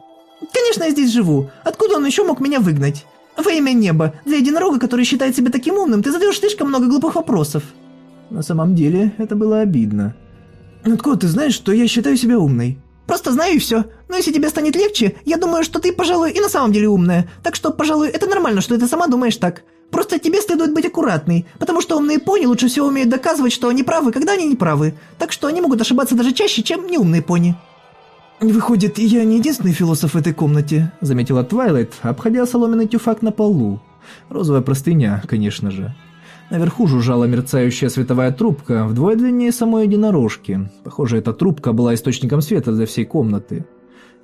«Конечно, я здесь живу. Откуда он еще мог меня выгнать? Во имя неба, для единорога, который считает себя таким умным, ты задаешь слишком много глупых вопросов». На самом деле, это было обидно. «Откуда ты знаешь, что я считаю себя умной?» Просто знаю и все. Но если тебе станет легче, я думаю, что ты, пожалуй, и на самом деле умная. Так что, пожалуй, это нормально, что ты сама думаешь так. Просто тебе следует быть аккуратной, потому что умные пони лучше всего умеют доказывать, что они правы, когда они не правы. Так что они могут ошибаться даже чаще, чем неумные пони. «Выходит, я не единственный философ в этой комнате», — заметила Твайлайт, обходя соломенный тюфак на полу. Розовая простыня, конечно же. Наверху жужжала мерцающая световая трубка, вдвое длиннее самой единорожки. Похоже, эта трубка была источником света для всей комнаты.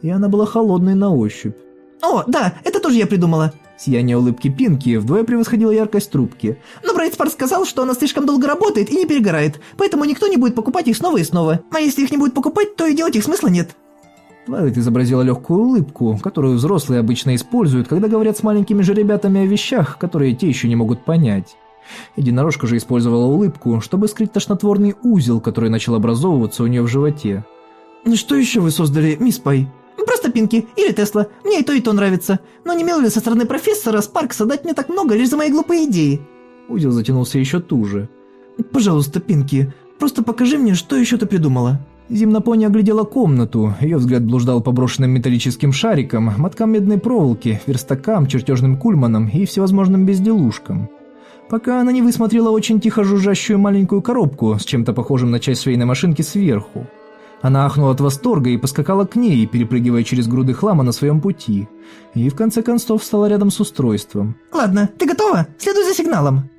И она была холодной на ощупь. «О, да, это тоже я придумала!» Сияние улыбки Пинки вдвое превосходило яркость трубки. «Но Брайтспарк сказал, что она слишком долго работает и не перегорает, поэтому никто не будет покупать их снова и снова. А если их не будет покупать, то и делать их смысла нет». Твайлайт изобразила легкую улыбку, которую взрослые обычно используют, когда говорят с маленькими же ребятами о вещах, которые те еще не могут понять. Единорожка же использовала улыбку, чтобы скрыть тошнотворный узел, который начал образовываться у нее в животе. «Что еще вы создали, мисс Пай?» «Просто Пинки или Тесла. Мне и то, и то нравится. Но не мило ли со стороны профессора Спаркса дать мне так много лишь за мои глупые идеи?» Узел затянулся еще туже. «Пожалуйста, Пинки, просто покажи мне, что еще ты придумала». Земнопони оглядела комнату, ее взгляд блуждал по брошенным металлическим шарикам, моткам медной проволоки, верстакам, чертежным кульманам и всевозможным безделушкам пока она не высмотрела очень тихо жужжащую маленькую коробку с чем-то похожим на часть швейной машинки сверху. Она ахнула от восторга и поскакала к ней, перепрыгивая через груды хлама на своем пути. И в конце концов встала рядом с устройством. «Ладно, ты готова? Следуй за сигналом!»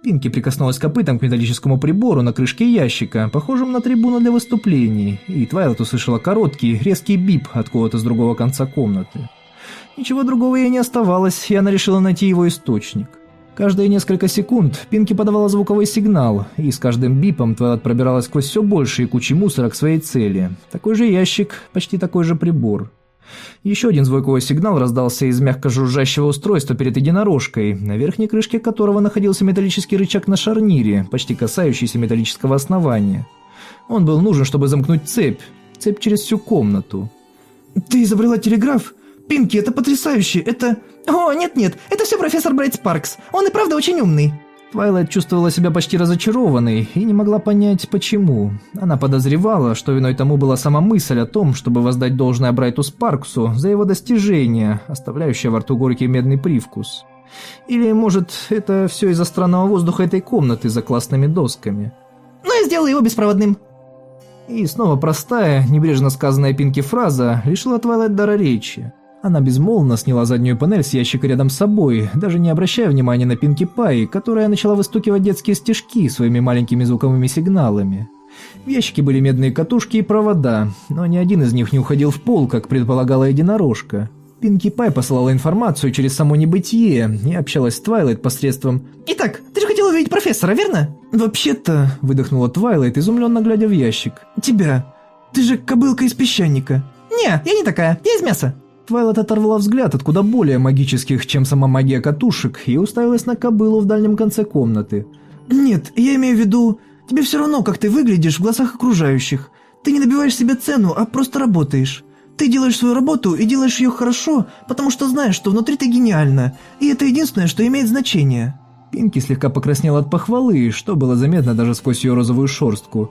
Пинки прикоснулась копытом к металлическому прибору на крышке ящика, похожем на трибуну для выступлений, и Твайлот услышала короткий, резкий бип откуда-то с другого конца комнаты. Ничего другого ей не оставалось, и она решила найти его источник. Каждые несколько секунд Пинки подавала звуковой сигнал, и с каждым бипом Твайлайт пробиралась сквозь все большие кучи мусора к своей цели. Такой же ящик, почти такой же прибор. Еще один звуковой сигнал раздался из мягко жужжащего устройства перед единорожкой, на верхней крышке которого находился металлический рычаг на шарнире, почти касающийся металлического основания. Он был нужен, чтобы замкнуть цепь, цепь через всю комнату. «Ты изобрела телеграф? Пинки, это потрясающе, это...» «О, нет-нет, это все профессор Брайт Спаркс. Он и правда очень умный». Твайлайт чувствовала себя почти разочарованной и не могла понять, почему. Она подозревала, что виной тому была сама мысль о том, чтобы воздать должное Брайту Спарксу за его достижение, оставляющее во рту горький медный привкус. Или, может, это все из-за странного воздуха этой комнаты за классными досками. «Но я сделала его беспроводным». И снова простая, небрежно сказанная Пинки фраза лишила Твайлайт дара речи. Она безмолвно сняла заднюю панель с ящика рядом с собой, даже не обращая внимания на Пинки Пай, которая начала выстукивать детские стежки своими маленькими звуковыми сигналами. В ящике были медные катушки и провода, но ни один из них не уходил в пол, как предполагала единорожка. Пинки Пай посылала информацию через само небытие и общалась с Твайлайт посредством «Итак, ты же хотела увидеть профессора, верно?» «Вообще-то...» – выдохнула Твайлайт, изумленно глядя в ящик. «Тебя. Ты же кобылка из песчаника». «Не, я не такая, я из мяса». Твайлайт оторвала взгляд от куда более магических, чем сама магия катушек, и уставилась на кобылу в дальнем конце комнаты. «Нет, я имею в виду, тебе все равно, как ты выглядишь в глазах окружающих. Ты не набиваешь себе цену, а просто работаешь. Ты делаешь свою работу и делаешь ее хорошо, потому что знаешь, что внутри ты гениальна, и это единственное, что имеет значение». Пинки слегка покраснела от похвалы, что было заметно даже сквозь ее розовую шорстку.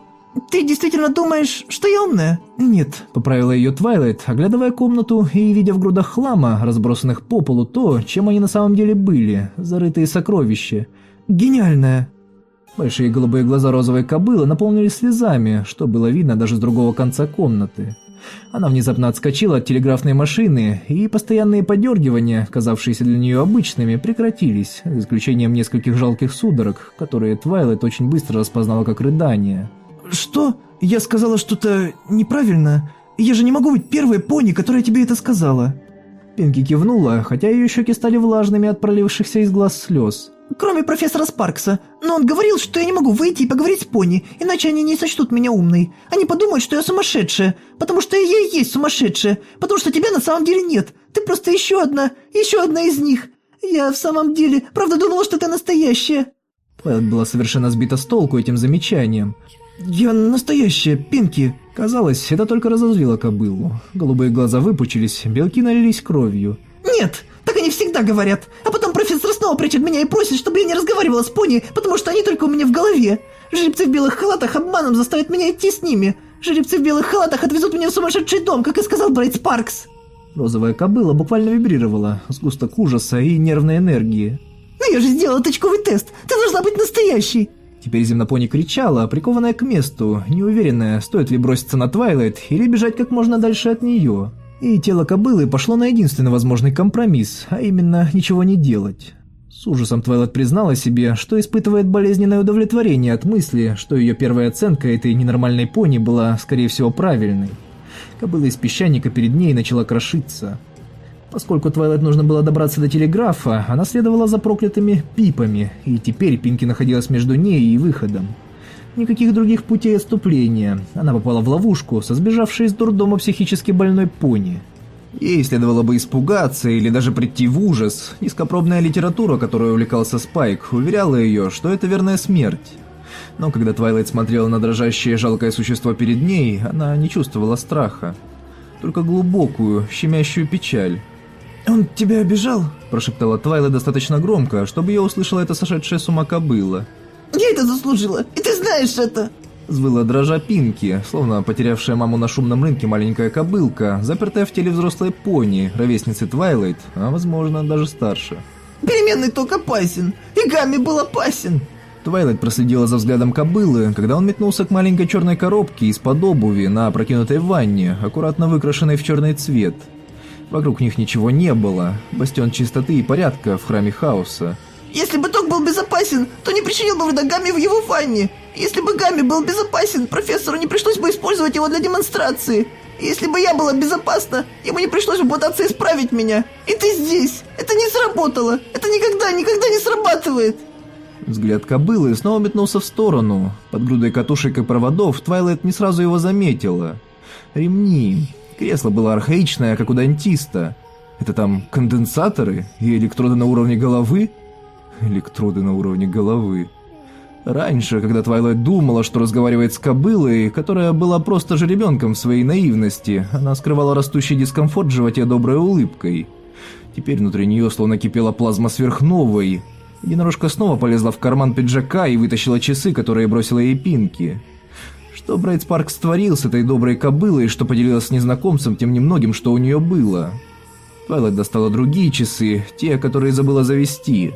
«Ты действительно думаешь, что я умная?» «Нет», — поправила ее Твайлайт, оглядывая комнату и видя в грудах хлама, разбросанных по полу, то, чем они на самом деле были, зарытые сокровища. «Гениальная». Большие голубые глаза розовой кобылы наполнились слезами, что было видно даже с другого конца комнаты. Она внезапно отскочила от телеграфной машины, и постоянные подергивания, казавшиеся для нее обычными, прекратились, за исключением нескольких жалких судорог, которые Твайлайт очень быстро распознала как рыдания. «Что? Я сказала что-то неправильно? Я же не могу быть первой пони, которая тебе это сказала». Пинки кивнула, хотя ее щеки стали влажными от пролившихся из глаз слез. «Кроме профессора Спаркса. Но он говорил, что я не могу выйти и поговорить с пони, иначе они не сочтут меня умной. Они подумают, что я сумасшедшая, потому что я и есть сумасшедшая, потому что тебя на самом деле нет. Ты просто еще одна, еще одна из них. Я в самом деле, правда думала, что ты настоящая». Твайлайт была совершенно сбита с толку этим замечанием. «Я настоящая, Пинки!» Казалось, это только разозлило кобылу. Голубые глаза выпучились, белки налились кровью. «Нет, так они всегда говорят. А потом профессор снова прячет меня и просит, чтобы я не разговаривала с пони, потому что они только у меня в голове. Жеребцы в белых халатах обманом заставят меня идти с ними. Жеребцы в белых халатах отвезут меня в сумасшедший дом, как и сказал Брайт Спаркс». Розовая кобыла буквально вибрировала, сгусток ужаса и нервной энергии. «Но я же сделала точковый тест. Ты должна быть настоящей!» Теперь земнопони кричала, прикованная к месту, неуверенная, стоит ли броситься на Твайлайт или бежать как можно дальше от нее. И тело кобылы пошло на единственный возможный компромисс, а именно ничего не делать. С ужасом Твайлайт признала себе, что испытывает болезненное удовлетворение от мысли, что ее первая оценка этой ненормальной пони была, скорее всего, правильной. Кобыла из песчаника перед ней начала крошиться. Поскольку Твайлайт нужно было добраться до телеграфа, она следовала за проклятыми пипами, и теперь Пинки находилась между ней и выходом. Никаких других путей отступления. Она попала в ловушку со сбежавшей из дурдома психически больной пони. Ей следовало бы испугаться или даже прийти в ужас. Низкопробная литература, которой увлекался Спайк, уверяла ее, что это верная смерть. Но когда Твайлайт смотрела на дрожащее жалкое существо перед ней, она не чувствовала страха. Только глубокую, щемящую печаль. «Он тебя обижал?» – прошептала Твайлайт достаточно громко, чтобы ее услышала эта сошедшая с ума кобыла. «Я это заслужила, и ты знаешь это!» Взвыла дрожа Пинки, словно потерявшая маму на шумном рынке маленькая кобылка, запертая в теле взрослой пони, ровесницы Твайлайт, а возможно даже старше. «Переменный ток опасен, и Гамми был опасен!» Твайлайт проследила за взглядом кобылы, когда он метнулся к маленькой черной коробке из-под обуви на опрокинутой ванне, аккуратно выкрашенной в черный цвет – Вокруг них ничего не было. Бастион чистоты и порядка в храме хаоса. Если бы ток был безопасен, то не причинил бы вреда Гамме в его ванне. Если бы Гамме был безопасен, профессору не пришлось бы использовать его для демонстрации. Если бы я была безопасна, ему не пришлось бы пытаться исправить меня. И ты здесь. Это не сработало. Это никогда, никогда не срабатывает. Взгляд кобылы снова метнулся в сторону. Под грудой катушек и проводов Твайлайт не сразу его заметила. Ремни. Кресло было архаичное, как у дантиста. Это там конденсаторы и электроды на уровне головы? Электроды на уровне головы. Раньше, когда Твайлайт думала, что разговаривает с кобылой, которая была просто жеребенком в своей наивности, она скрывала растущий дискомфорт в животе доброй улыбкой. Теперь внутри нее словно кипела плазма сверхновой. Единорожка снова полезла в карман пиджака и вытащила часы, которые бросила ей Пинки. Что Брайт Спарк сотворил с этой доброй кобылой, что поделилась с незнакомцем тем немногим, что у нее было. Твайлайт достала другие часы, те, которые забыла завести.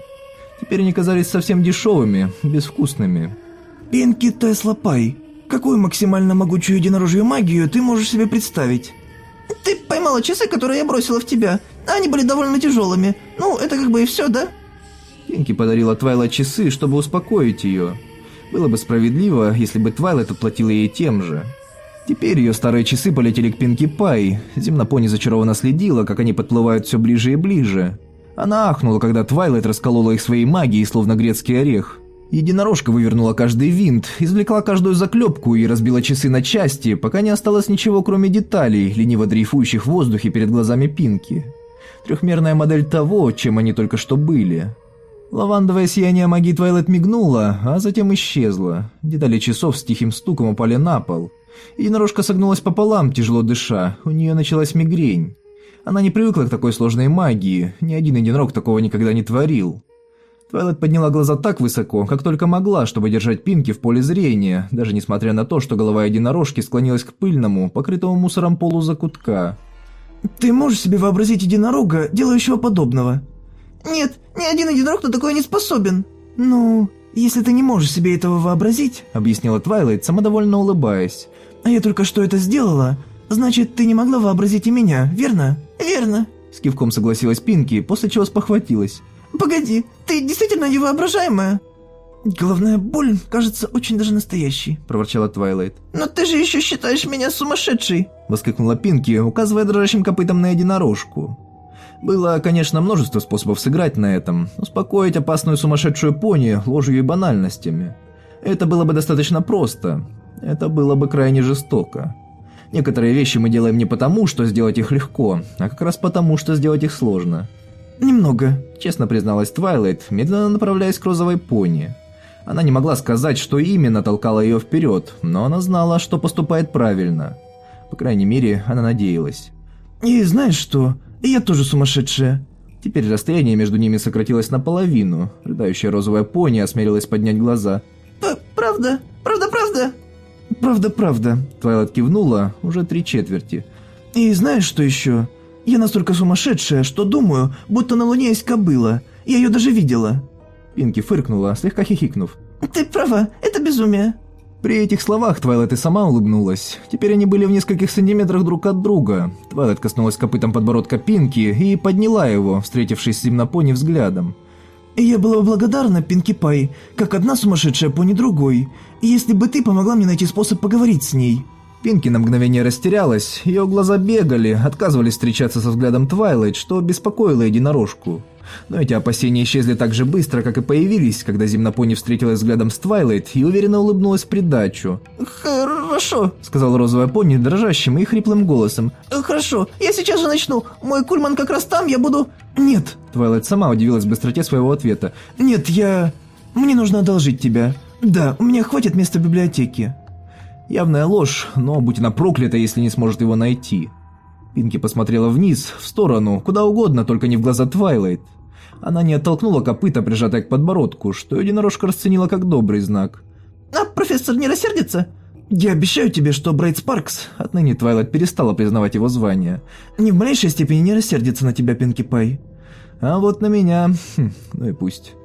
Теперь они казались совсем дешевыми, безвкусными. «Пинки Тесла Пай, какую максимально могучую единорожью магию ты можешь себе представить?» «Ты поймала часы, которые я бросила в тебя. Они были довольно тяжелыми. Ну, это как бы и все, да?» Пинки подарила Твайлайт часы, чтобы успокоить ее. Было бы справедливо, если бы Твайлайт отплатила ей тем же. Теперь ее старые часы полетели к Пинки Пай. Земнопони зачарованно следила, как они подплывают все ближе и ближе. Она ахнула, когда Твайлайт расколола их своей магией, словно грецкий орех. Единорожка вывернула каждый винт, извлекла каждую заклепку и разбила часы на части, пока не осталось ничего, кроме деталей, лениво дрейфующих в воздухе перед глазами Пинки. Трехмерная модель того, чем они только что были. Лавандовое сияние магии Твайлет мигнуло, а затем исчезло. Детали часов с тихим стуком упали на пол. Единорожка согнулась пополам, тяжело дыша, у нее началась мигрень. Она не привыкла к такой сложной магии, ни один единорог такого никогда не творил. Твайлайт подняла глаза так высоко, как только могла, чтобы держать Пинки в поле зрения, даже несмотря на то, что голова единорожки склонилась к пыльному, покрытому мусором полу закутка. «Ты можешь себе вообразить единорога, делающего подобного?» «Нет, ни один единорог на такое не способен». «Ну, если ты не можешь себе этого вообразить», — объяснила Твайлайт, самодовольно улыбаясь, «а я только что это сделала, значит, ты не могла вообразить и меня, верно?» «Верно», — с кивком согласилась Пинки, после чего спохватилась. «Погоди, ты действительно невоображаемая?» «Головная боль кажется очень даже настоящей», — проворчала Твайлайт. «Но ты же еще считаешь меня сумасшедшей!» — воскликнула Пинки, указывая дрожащим копытом на единорожку. Было, конечно, множество способов сыграть на этом, успокоить опасную сумасшедшую пони ложью и банальностями. Это было бы достаточно просто. Это было бы крайне жестоко. Некоторые вещи мы делаем не потому, что сделать их легко, а как раз потому, что сделать их сложно. «Немного», — честно призналась Твайлайт, медленно направляясь к розовой пони. Она не могла сказать, что именно толкало ее вперед, но она знала, что поступает правильно. По крайней мере, она надеялась. «И знаешь что? Я тоже сумасшедшая». Теперь расстояние между ними сократилось наполовину. Рыдающая розовая пони осмелилась поднять глаза. «Правда? Правда-правда?» «Правда-правда», — Твайлайт кивнула, уже три четверти. «И знаешь что еще? Я настолько сумасшедшая, что думаю, будто на Луне есть кобыла. Я ее даже видела». Пинки фыркнула, слегка хихикнув. «Ты права, это безумие». При этих словах Твайлайт и сама улыбнулась. Теперь они были в нескольких сантиметрах друг от друга. Твайлайт коснулась копытом подбородка Пинки и подняла его, встретившись с земнопони взглядом. Я была бы благодарна, Пинки Пай, как одна сумасшедшая пони другой, если бы ты помогла мне найти способ поговорить с ней». Пинки на мгновение растерялась, ее глаза бегали, отказывались встречаться со взглядом Твайлайт, что беспокоило единорожку. Но эти опасения исчезли так же быстро, как и появились, когда земнопони встретилась взглядом с Твайлайт и уверенно улыбнулась в придачу. «Хорошо», — сказала розовая пони дрожащим и хриплым голосом. «Хорошо, я сейчас же начну. Мой кульман как раз там, я буду...» «Нет», — Твайлайт сама удивилась быстроте своего ответа. «Нет, я... Мне нужно одолжить тебя. Да, у меня хватит места в библиотеке». Явная ложь, но будь она проклята, если не сможет его найти. Пинки посмотрела вниз, в сторону, куда угодно, только не в глаза Твайлайт. Она не оттолкнула копыто, прижатое к подбородку, что единорожка расценила как добрый знак. «А профессор не рассердится?» «Я обещаю тебе, что Брайт Спарк...» Отныне Твайлайт перестала признавать его звание. «Ни в малейшей степени не рассердится на тебя, Пинки Пай». «А вот на меня... Хм, ну и пусть».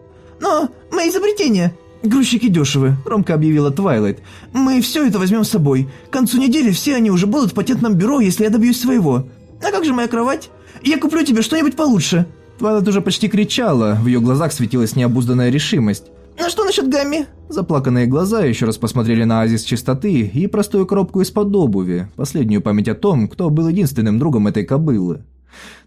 «Но мои изобретения...» «Грузчики дешевы», — громко объявила Твайлайт. «Мы все это возьмем с собой. К концу недели все они уже будут в патентном бюро, если я добьюсь своего». «А как же моя кровать?» «Я куплю тебе что-нибудь получше». Твайлайт уже почти кричала, в ее глазах светилась необузданная решимость. «А что насчет Гамми?» Заплаканные глаза еще раз посмотрели на оазис чистоты и простую коробку из-под обуви, последнюю память о том, кто был единственным другом этой кобылы.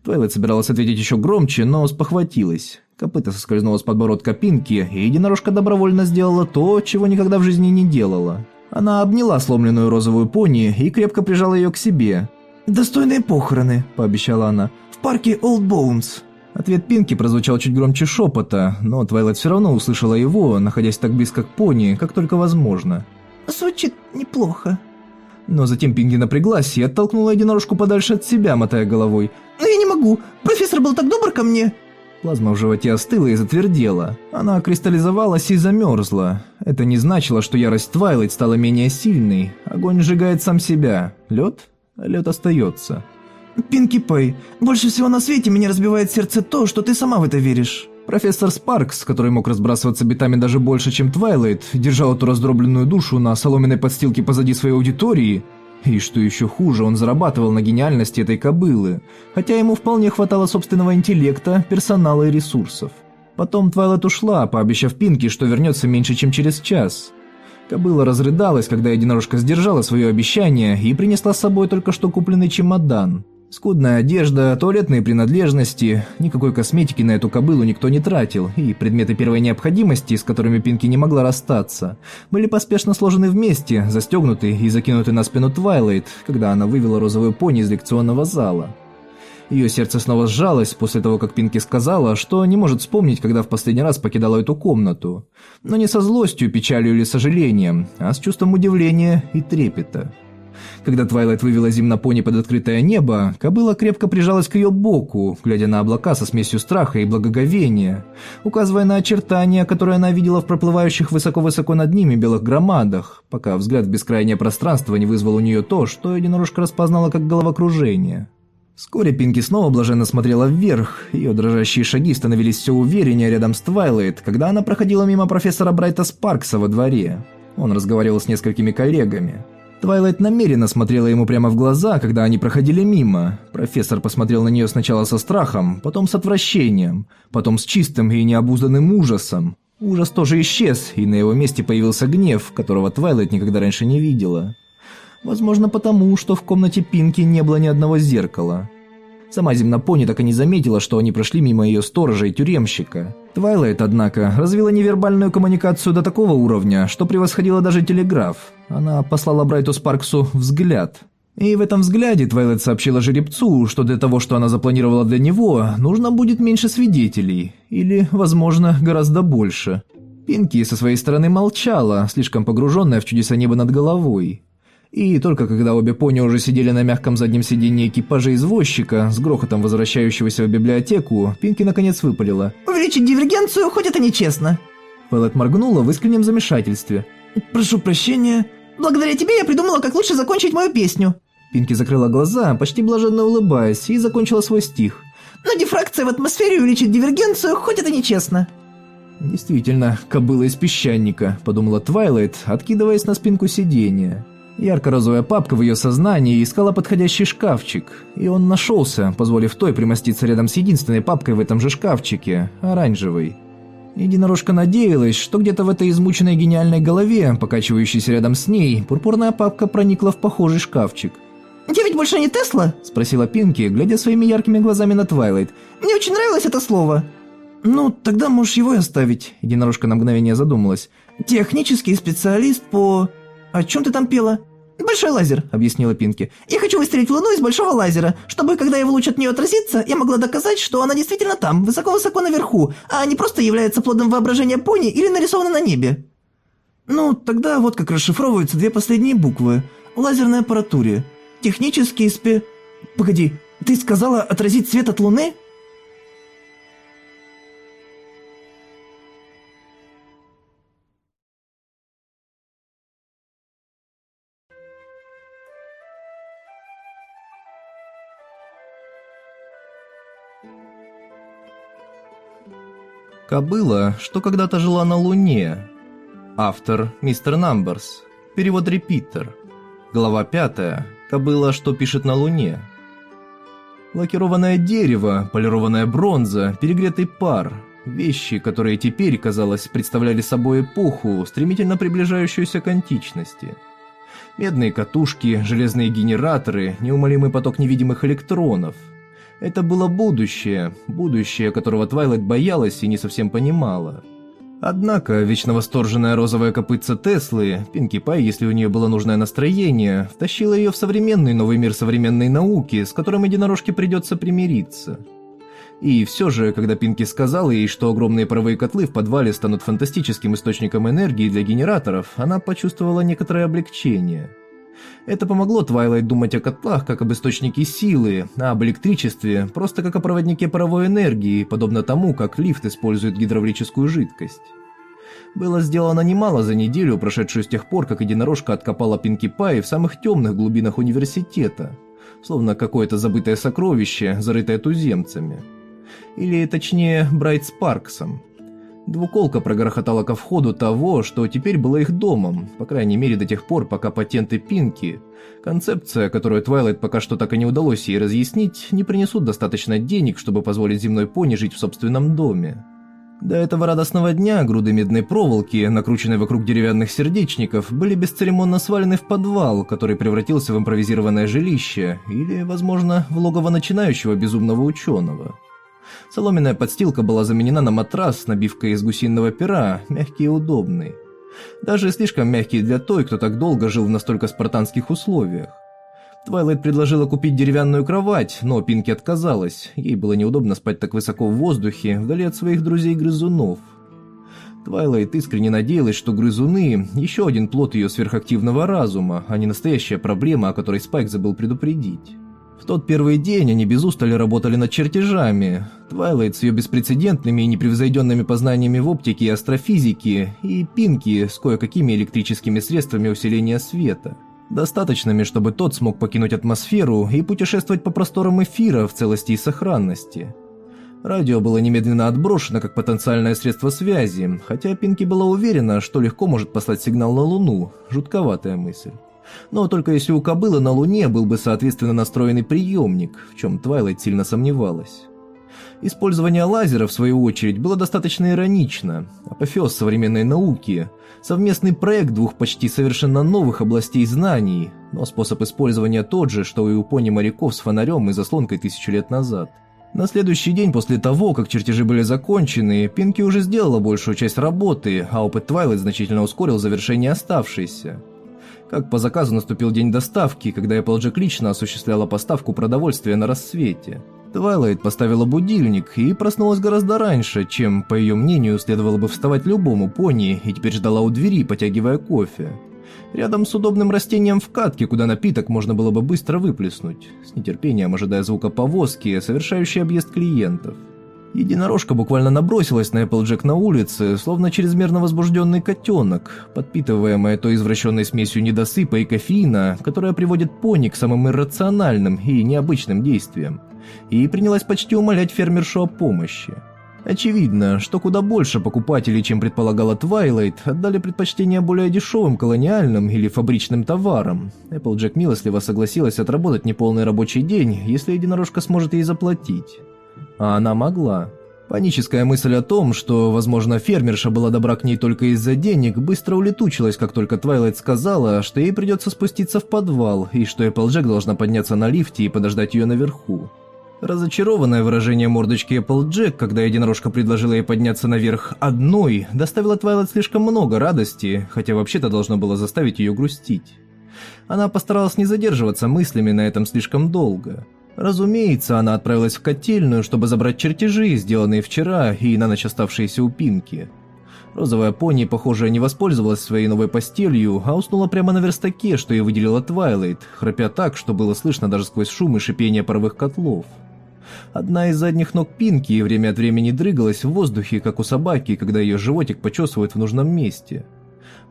Твайлайт собиралась ответить еще громче, но спохватилась. Копыто соскользнуло с подбородка Пинки, и единорожка добровольно сделала то, чего никогда в жизни не делала. Она обняла сломленную розовую пони и крепко прижала ее к себе. «Достойные похороны», – пообещала она, – «в парке Олд Боунс». Ответ Пинки прозвучал чуть громче шепота, но Твайлайт все равно услышала его, находясь так близко к пони, как только возможно. «Звучит неплохо», но затем Пинки напряглась и оттолкнула единорожку подальше от себя, мотая головой. «Но я не могу! Профессор был так добр ко мне!» Плазма в животе остыла и затвердела. Она кристаллизовалась и замерзла. Это не значило, что ярость Твайлайт стала менее сильной. Огонь сжигает сам себя. Лед? Лед остается. «Пинки Пай, больше всего на свете мне разбивает сердце то, что ты сама в это веришь». Профессор Спаркс, который мог разбрасываться битами даже больше, чем Твайлайт, держал эту раздробленную душу на соломенной подстилке позади своей аудитории. И что еще хуже, он зарабатывал на гениальности этой кобылы, хотя ему вполне хватало собственного интеллекта, персонала и ресурсов. Потом Твайлайт ушла, пообещав Пинки, что вернется меньше, чем через час. Кобыла разрыдалась, когда единорожка сдержала свое обещание и принесла с собой только что купленный чемодан. Скудная одежда, туалетные принадлежности, никакой косметики на эту кобылу никто не тратил, и предметы первой необходимости, с которыми Пинки не могла расстаться, были поспешно сложены вместе, застегнуты и закинуты на спину Твайлайт, когда она вывела розовую пони из лекционного зала. Ее сердце снова сжалось после того, как Пинки сказала, что не может вспомнить, когда в последний раз покидала эту комнату. Но не со злостью, печалью или сожалением, а с чувством удивления и трепета. Когда Твайлайт вывела земнопони под открытое небо, кобыла крепко прижалась к ее боку, глядя на облака со смесью страха и благоговения, указывая на очертания, которые она видела в проплывающих высоко-высоко над ними белых громадах, пока взгляд в бескрайнее пространство не вызвал у нее то, что единорожка распознала как головокружение. Вскоре Пинки снова блаженно смотрела вверх, ее дрожащие шаги становились все увереннее рядом с Твайлайт, когда она проходила мимо профессора Брайта Спаркса во дворе. Он разговаривал с несколькими коллегами. Твайлайт намеренно смотрела ему прямо в глаза, когда они проходили мимо. Профессор посмотрел на нее сначала со страхом, потом с отвращением, потом с чистым и необузданным ужасом. Ужас тоже исчез, и на его месте появился гнев, которого Твайлайт никогда раньше не видела. Возможно, потому, что в комнате Пинки не было ни одного зеркала. Сама Земнопони так и не заметила, что они прошли мимо ее сторожа и тюремщика. Твайлайт, однако, развила невербальную коммуникацию до такого уровня, что превосходила даже телеграф. Она послала Брайту Спарксу взгляд. И в этом взгляде Твайлайт сообщила жеребцу, что для того, что она запланировала для него, нужно будет меньше свидетелей. Или, возможно, гораздо больше. Пинки со своей стороны молчала, слишком погруженная в чудеса неба над головой. И только когда обе пони уже сидели на мягком заднем сиденье экипажа извозчика, с грохотом возвращающегося в библиотеку, Пинки наконец выпалила. «Увеличить дивергенцию, хоть это нечестно». Пэллет моргнула в искреннем замешательстве. «Прошу прощения. Благодаря тебе я придумала, как лучше закончить мою песню». Пинки закрыла глаза, почти блаженно улыбаясь, и закончила свой стих. «Но дифракция в атмосфере увеличит дивергенцию, хоть это нечестно». «Действительно, кобыла из песчаника», — подумала Твайлайт, откидываясь на спинку сиденья. Ярко-розовая папка в ее сознании искала подходящий шкафчик, и он нашелся, позволив той примоститься рядом с единственной папкой в этом же шкафчике, оранжевой. Единорожка надеялась, что где-то в этой измученной гениальной голове, покачивающейся рядом с ней, пурпурная папка проникла в похожий шкафчик. «Я ведь больше не Тесла?» – спросила Пинки, глядя своими яркими глазами на Твайлайт. «Мне очень нравилось это слово». «Ну, тогда можешь его и оставить», – единорожка на мгновение задумалась. «Технический специалист по... О чем ты там пела?» «Большой лазер», — объяснила Пинки. «Я хочу выстрелить в Луну из большого лазера, чтобы, когда его луч от нее отразится, я могла доказать, что она действительно там, высоко-высоко наверху, а не просто является плодом воображения пони или нарисована на небе». «Ну, тогда вот как расшифровываются две последние буквы. Лазерной аппаратуре. Технический спе... Погоди, ты сказала отразить свет от Луны?» Кобыла, что когда-то жила на Луне. Автор Мистер Намберс. Перевод Репитер. Глава 5. Кобыла, что пишет на Луне. Лакированное дерево, полированная бронза, перегретый пар. Вещи, которые теперь, казалось, представляли собой эпоху, стремительно приближающуюся к античности. Медные катушки, железные генераторы, неумолимый поток невидимых электронов – это было будущее, будущее, которого Твайлайт боялась и не совсем понимала. Однако, вечно восторженная розовая копытца Теслы, Пинки Пай, если у нее было нужное настроение, втащила ее в современный новый мир современной науки, с которым единорожке придется примириться. И все же, когда Пинки сказала ей, что огромные паровые котлы в подвале станут фантастическим источником энергии для генераторов, она почувствовала некоторое облегчение – это помогло Твайлайт думать о котлах как об источнике силы, а об электричестве просто как о проводнике паровой энергии, подобно тому, как лифт использует гидравлическую жидкость. Было сделано немало за неделю, прошедшую с тех пор, как единорожка откопала Пинки Пай в самых темных глубинах университета, словно какое-то забытое сокровище, зарытое туземцами. Или, точнее, Брайт Спарксом. Двуколка прогрохотала ко входу того, что теперь было их домом, по крайней мере до тех пор, пока патенты Пинки, концепция, которую Твайлайт пока что так и не удалось ей разъяснить, не принесут достаточно денег, чтобы позволить земной пони жить в собственном доме. До этого радостного дня груды медной проволоки, накрученные вокруг деревянных сердечников, были бесцеремонно свалены в подвал, который превратился в импровизированное жилище, или, возможно, в логово начинающего безумного ученого. Соломенная подстилка была заменена на матрас с набивкой из гусиного пера, мягкий и удобный. Даже слишком мягкий для той, кто так долго жил в настолько спартанских условиях. Твайлайт предложила купить деревянную кровать, но Пинки отказалась. Ей было неудобно спать так высоко в воздухе, вдали от своих друзей-грызунов. Твайлайт искренне надеялась, что грызуны – еще один плод ее сверхактивного разума, а не настоящая проблема, о которой Спайк забыл предупредить. В тот первый день они без устали работали над чертежами. Твайлайт с ее беспрецедентными и непревзойденными познаниями в оптике и астрофизике, и Пинки с кое-какими электрическими средствами усиления света. Достаточными, чтобы тот смог покинуть атмосферу и путешествовать по просторам эфира в целости и сохранности. Радио было немедленно отброшено как потенциальное средство связи, хотя Пинки была уверена, что легко может послать сигнал на Луну. Жутковатая мысль. Но только если у кобылы на Луне был бы соответственно настроенный приемник, в чем Твайлайт сильно сомневалась. Использование лазера, в свою очередь, было достаточно иронично. Апофеоз современной науки, совместный проект двух почти совершенно новых областей знаний, но способ использования тот же, что и у пони моряков с фонарем и заслонкой тысячу лет назад – на следующий день после того, как чертежи были закончены, Пинки уже сделала большую часть работы, а опыт Твайлайт значительно ускорил завершение оставшейся. Как по заказу наступил день доставки, когда Эпплджек лично осуществляла поставку продовольствия на рассвете. Твайлайт поставила будильник и проснулась гораздо раньше, чем, по ее мнению, следовало бы вставать любому пони, и теперь ждала у двери, потягивая кофе рядом с удобным растением в катке, куда напиток можно было бы быстро выплеснуть, с нетерпением ожидая звука повозки, совершающей объезд клиентов. Единорожка буквально набросилась на Эпплджек на улице, словно чрезмерно возбужденный котенок, подпитываемая той извращенной смесью недосыпа и кофеина, которая приводит пони к самым иррациональным и необычным действиям, и принялась почти умолять фермершу о помощи. Очевидно, что куда больше покупателей, чем предполагала Твайлайт, отдали предпочтение более дешевым колониальным или фабричным товарам. Эпплджек милостливо согласилась отработать неполный рабочий день, если единорожка сможет ей заплатить. А она могла. Паническая мысль о том, что, возможно, фермерша была добра к ней только из-за денег, быстро улетучилась, как только Твайлайт сказала, что ей придется спуститься в подвал, и что Эпплджек должна подняться на лифте и подождать ее наверху. Разочарованное выражение мордочки Эпплджек, когда единорожка предложила ей подняться наверх одной, доставило Твайлайт слишком много радости, хотя вообще-то должно было заставить ее грустить. Она постаралась не задерживаться мыслями на этом слишком долго. Разумеется, она отправилась в котельную, чтобы забрать чертежи, сделанные вчера и на ночь оставшиеся у Пинки. Розовая пони, похоже, не воспользовалась своей новой постелью, а уснула прямо на верстаке, что и выделила Твайлайт, храпя так, что было слышно даже сквозь шум и шипение паровых котлов. Одна из задних ног Пинки время от времени дрыгалась в воздухе, как у собаки, когда ее животик почесывают в нужном месте.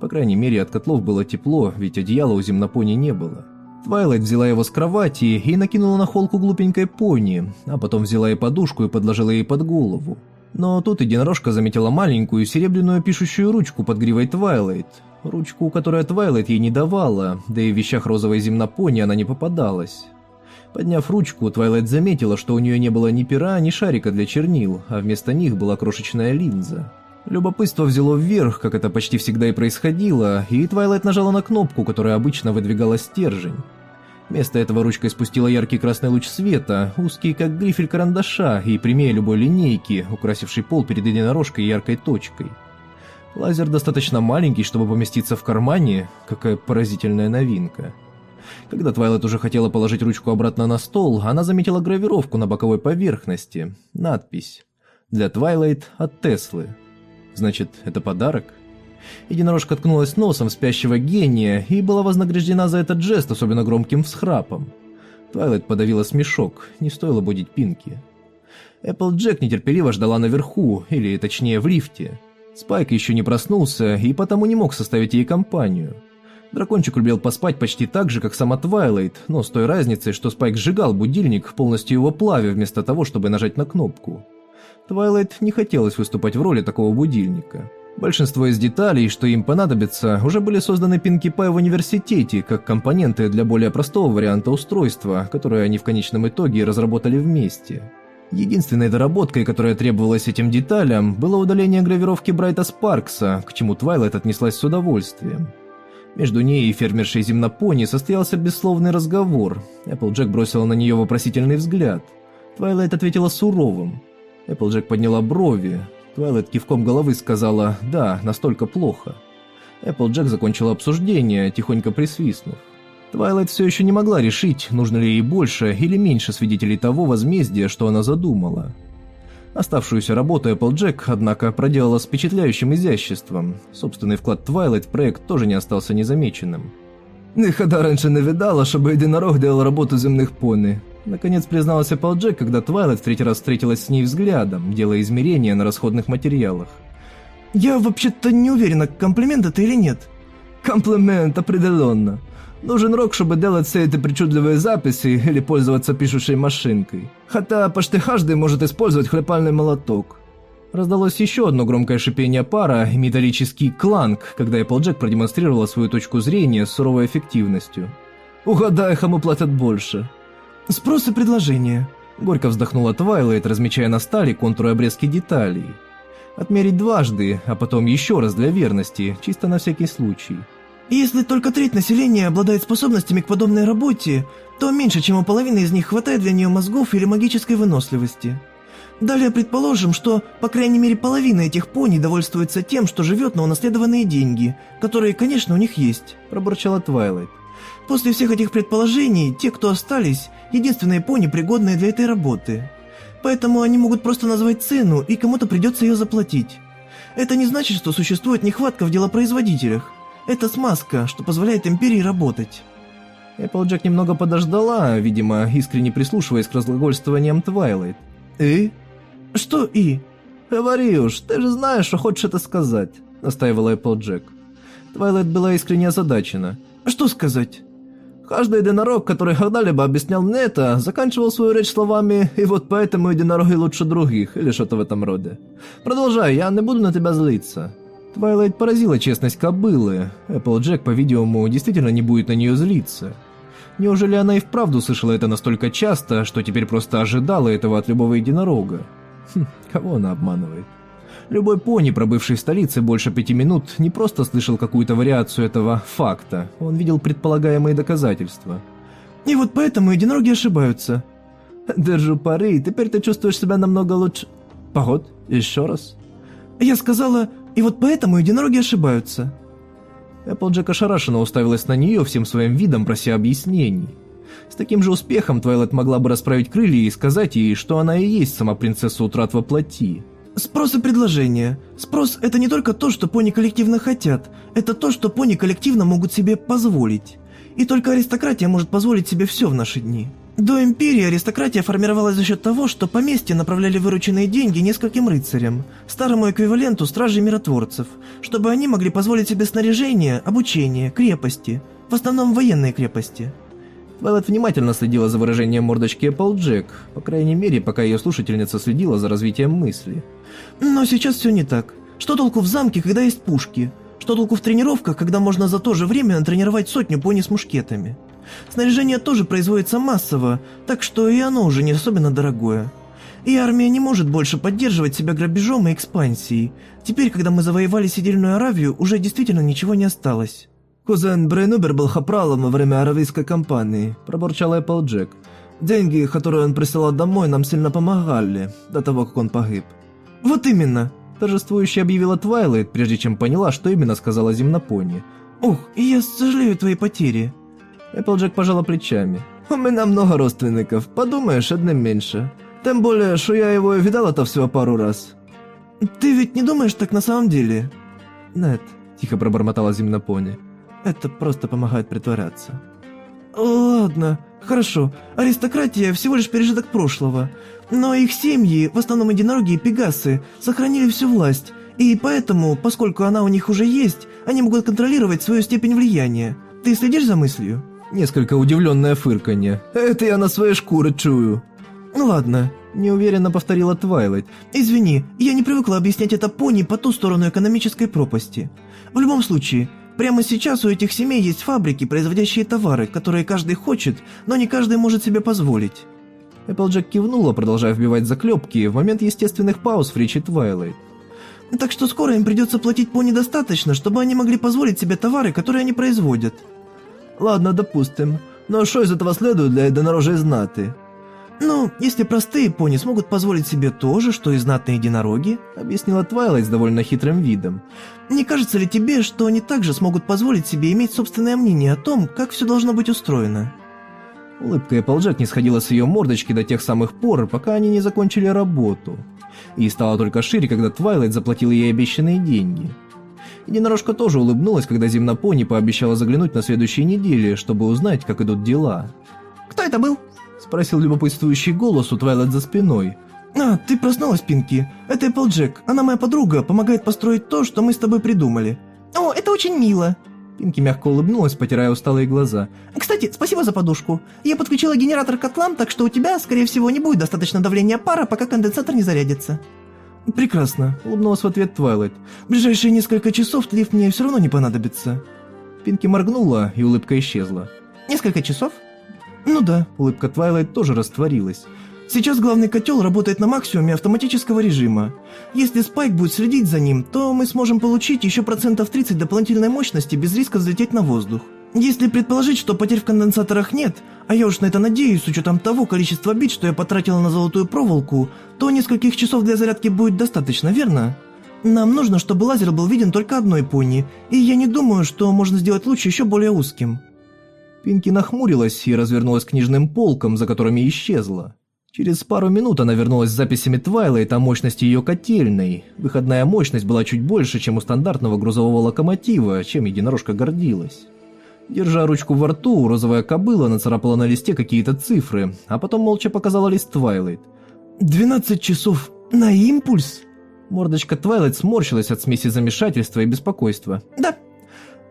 По крайней мере, от котлов было тепло, ведь одеяла у земнопони не было. Твайлайт взяла его с кровати и накинула на холку глупенькой пони, а потом взяла и подушку и подложила ей под голову. Но тут единорожка заметила маленькую серебряную пишущую ручку под гривой Твайлайт. Ручку, которую Твайлайт ей не давала, да и в вещах розовой земнопони она не попадалась. Подняв ручку, Твайлайт заметила, что у нее не было ни пера, ни шарика для чернил, а вместо них была крошечная линза. Любопытство взяло верх, как это почти всегда и происходило, и Твайлайт нажала на кнопку, которая обычно выдвигала стержень. Вместо этого ручка испустила яркий красный луч света, узкий как грифель карандаша и прямее любой линейки, украсивший пол перед единорожкой яркой точкой. Лазер достаточно маленький, чтобы поместиться в кармане, какая поразительная новинка. Когда Твайлайт уже хотела положить ручку обратно на стол, она заметила гравировку на боковой поверхности. Надпись «Для Твайлайт от Теслы». Значит, это подарок? Единорожка ткнулась носом в спящего гения и была вознаграждена за этот жест особенно громким всхрапом. Твайлайт подавила смешок, не стоило будить Пинки. Эпплджек нетерпеливо ждала наверху, или точнее в лифте. Спайк еще не проснулся и потому не мог составить ей компанию. Дракончик любил поспать почти так же, как сама Твайлайт, но с той разницей, что Спайк сжигал будильник, полностью его плавя, вместо того, чтобы нажать на кнопку. Твайлайт не хотелось выступать в роли такого будильника. Большинство из деталей, что им понадобится, уже были созданы Пинки Пай в университете, как компоненты для более простого варианта устройства, которое они в конечном итоге разработали вместе. Единственной доработкой, которая требовалась этим деталям, было удаление гравировки Брайта Спаркса, к чему Твайлайт отнеслась с удовольствием. Между ней и фермершей земнопони состоялся бессловный разговор. Эпплджек бросила на нее вопросительный взгляд. Твайлайт ответила суровым. Эпплджек подняла брови. Твайлайт кивком головы сказала «Да, настолько плохо». Эпплджек закончила обсуждение, тихонько присвистнув. Твайлайт все еще не могла решить, нужно ли ей больше или меньше свидетелей того возмездия, что она задумала. Оставшуюся работу Applejack, однако, проделала с впечатляющим изяществом. Собственный вклад Твайлайт в проект тоже не остался незамеченным. «Никогда раньше не видала, чтобы единорог делал работу земных пони», Наконец призналась Applejack, когда Твайлайт в третий раз встретилась с ней взглядом, делая измерения на расходных материалах. «Я вообще-то не уверена, комплимент это или нет». «Комплимент, определенно. Нужен рог, чтобы делать все эти причудливые записи или пользоваться пишущей машинкой. Хотя почти каждый может использовать клепальный молоток. Раздалось еще одно громкое шипение пара и металлический кланг, когда Applejack продемонстрировала свою точку зрения с суровой эффективностью. «Угадай, кому платят больше». «Спрос и предложение», — горько вздохнула Твайлайт, размечая на стали контуры обрезки деталей. Отмерить дважды, а потом еще раз для верности, чисто на всякий случай. Если только треть населения обладает способностями к подобной работе, то меньше, чем у половины из них хватает для нее мозгов или магической выносливости. Далее предположим, что по крайней мере половина этих пони довольствуется тем, что живет на унаследованные деньги, которые, конечно, у них есть», – пробурчала Твайлайт. «После всех этих предположений, те, кто остались, единственные пони, пригодные для этой работы. Поэтому они могут просто назвать цену, и кому-то придется ее заплатить. Это не значит, что существует нехватка в делопроизводителях. Это смазка, что позволяет Империи работать». Эпплджек немного подождала, видимо, искренне прислушиваясь к разглагольствованиям Твайлайт. «И?» «Что «и»?» «Говори уж, ты же знаешь, что хочешь это сказать», — настаивала Эпплджек. Твайлайт была искренне озадачена. «Что сказать?» Каждый единорог, который когда-либо объяснял мне это, заканчивал свою речь словами «и вот поэтому единороги лучше других» или что-то в этом роде. Продолжай, я не буду на тебя злиться. Твайлайт поразила честность кобылы. Эпплджек, по-видимому, действительно не будет на нее злиться. Неужели она и вправду слышала это настолько часто, что теперь просто ожидала этого от любого единорога? Хм, кого она обманывает? Любой пони, пробывший в столице больше пяти минут, не просто слышал какую-то вариацию этого факта, он видел предполагаемые доказательства. И вот поэтому единороги ошибаются. Держу пари, теперь ты чувствуешь себя намного лучше... Поход, еще раз. Я сказала, и вот поэтому единороги ошибаются. Эпплджек ошарашенно уставилась на нее всем своим видом, прося объяснений. С таким же успехом Твайлет могла бы расправить крылья и сказать ей, что она и есть сама принцесса утрат во плоти. Спрос и предложение. Спрос – это не только то, что пони коллективно хотят, это то, что пони коллективно могут себе позволить. И только аристократия может позволить себе все в наши дни. До Империи аристократия формировалась за счет того, что поместья направляли вырученные деньги нескольким рыцарям, старому эквиваленту стражей миротворцев, чтобы они могли позволить себе снаряжение, обучение, крепости, в основном военные крепости. Вэллет внимательно следила за выражением мордочки Эпплджек, по крайней мере, пока ее слушательница следила за развитием мысли. Но сейчас все не так. Что толку в замке, когда есть пушки? Что толку в тренировках, когда можно за то же время натренировать сотню пони с мушкетами? Снаряжение тоже производится массово, так что и оно уже не особенно дорогое. И армия не может больше поддерживать себя грабежом и экспансией. Теперь, когда мы завоевали Седельную Аравию, уже действительно ничего не осталось. «Кузен Брейберн был капралом во время аравийской кампании», – пробурчала Эпплджек. «Деньги, которые он присылал домой, нам сильно помогали, до того, как он погиб». «Вот именно», – торжествующе объявила Твайлайт, прежде чем поняла, что именно сказала Земнопони. «Ух, я сожалею о твоей потере». Эпплджек пожала плечами. «У меня много родственников, подумаешь, одним меньше. Тем более, что я его видала-то всего пару раз». «Ты ведь не думаешь так на самом деле?» «Нет», – тихо пробормотала Земнопони. «Это просто помогает притворяться». «Ладно, хорошо. Аристократия всего лишь пережиток прошлого. Но их семьи, в основном единороги и пегасы, сохранили всю власть, и поэтому, поскольку она у них уже есть, они могут контролировать свою степень влияния. Ты следишь за мыслью?» Несколько удивленное фырканье. «Это я на своей шкуре чую». «Ну ладно», – неуверенно повторила Твайлайт. «Извини, я не привыкла объяснять это пони по ту сторону экономической пропасти. В любом случае, прямо сейчас у этих семей есть фабрики, производящие товары, которые каждый хочет, но не каждый может себе позволить». Эпплджек кивнула, продолжая вбивать заклепки в момент естественных пауз в речи Твайлайт. «Так что скоро им придется платить пони достаточно, чтобы они могли позволить себе товары, которые они производят». Ладно, допустим. Но что из этого следует для единорожей знаты? «Ну, если простые пони смогут позволить себе то же, что и знатные единороги», объяснила Твайлайт с довольно хитрым видом. «Не кажется ли тебе, что они также смогут позволить себе иметь собственное мнение о том, как все должно быть устроено?» Улыбка Эпплджек не сходила с ее мордочки до тех самых пор, пока они не закончили работу. И стала только шире, когда Твайлайт заплатила ей обещанные деньги. Единорожка тоже улыбнулась, когда Земнопони пообещала заглянуть на следующей неделе, чтобы узнать, как идут дела. «Кто это был?» – спросил любопытствующий голос у Твайлайт за спиной. «А, ты проснулась, Пинки. Это Эпплджек. Она моя подруга, помогает построить то, что мы с тобой придумали». «О, это очень мило!» Пинки мягко улыбнулась, потирая усталые глаза. «Кстати, спасибо за подушку. Я подключила генератор к котлам, так что у тебя, скорее всего, не будет достаточно давления пара, пока конденсатор не зарядится». «Прекрасно», — улыбнулась в ответ Твайлайт. «В ближайшие несколько часов лифт мне все равно не понадобится». Пинки моргнула, и улыбка исчезла. «Несколько часов?» «Ну да». Улыбка Твайлайт тоже растворилась. Сейчас главный котел работает на максимуме автоматического режима. Если Спайк будет следить за ним, то мы сможем получить еще процентов 30 дополнительной мощности без риска взлететь на воздух. Если предположить, что потерь в конденсаторах нет, а я уж на это надеюсь, с учетом того количества бит, что я потратила на золотую проволоку, то нескольких часов для зарядки будет достаточно, верно? Нам нужно, чтобы лазер был виден только одной пони, и я не думаю, что можно сделать лучше еще более узким. Пинки нахмурилась и развернулась к книжным полкам, за которыми исчезла. Через пару минут она вернулась с записями Твайлайт о мощности ее котельной. Выходная мощность была чуть больше, чем у стандартного грузового локомотива, чем единорожка гордилась. Держа ручку во рту, розовая кобыла нацарапала на листе какие-то цифры, а потом молча показала лист Твайлайт. «Двенадцать часов на импульс?» Мордочка Твайлайт сморщилась от смеси замешательства и беспокойства. «Да».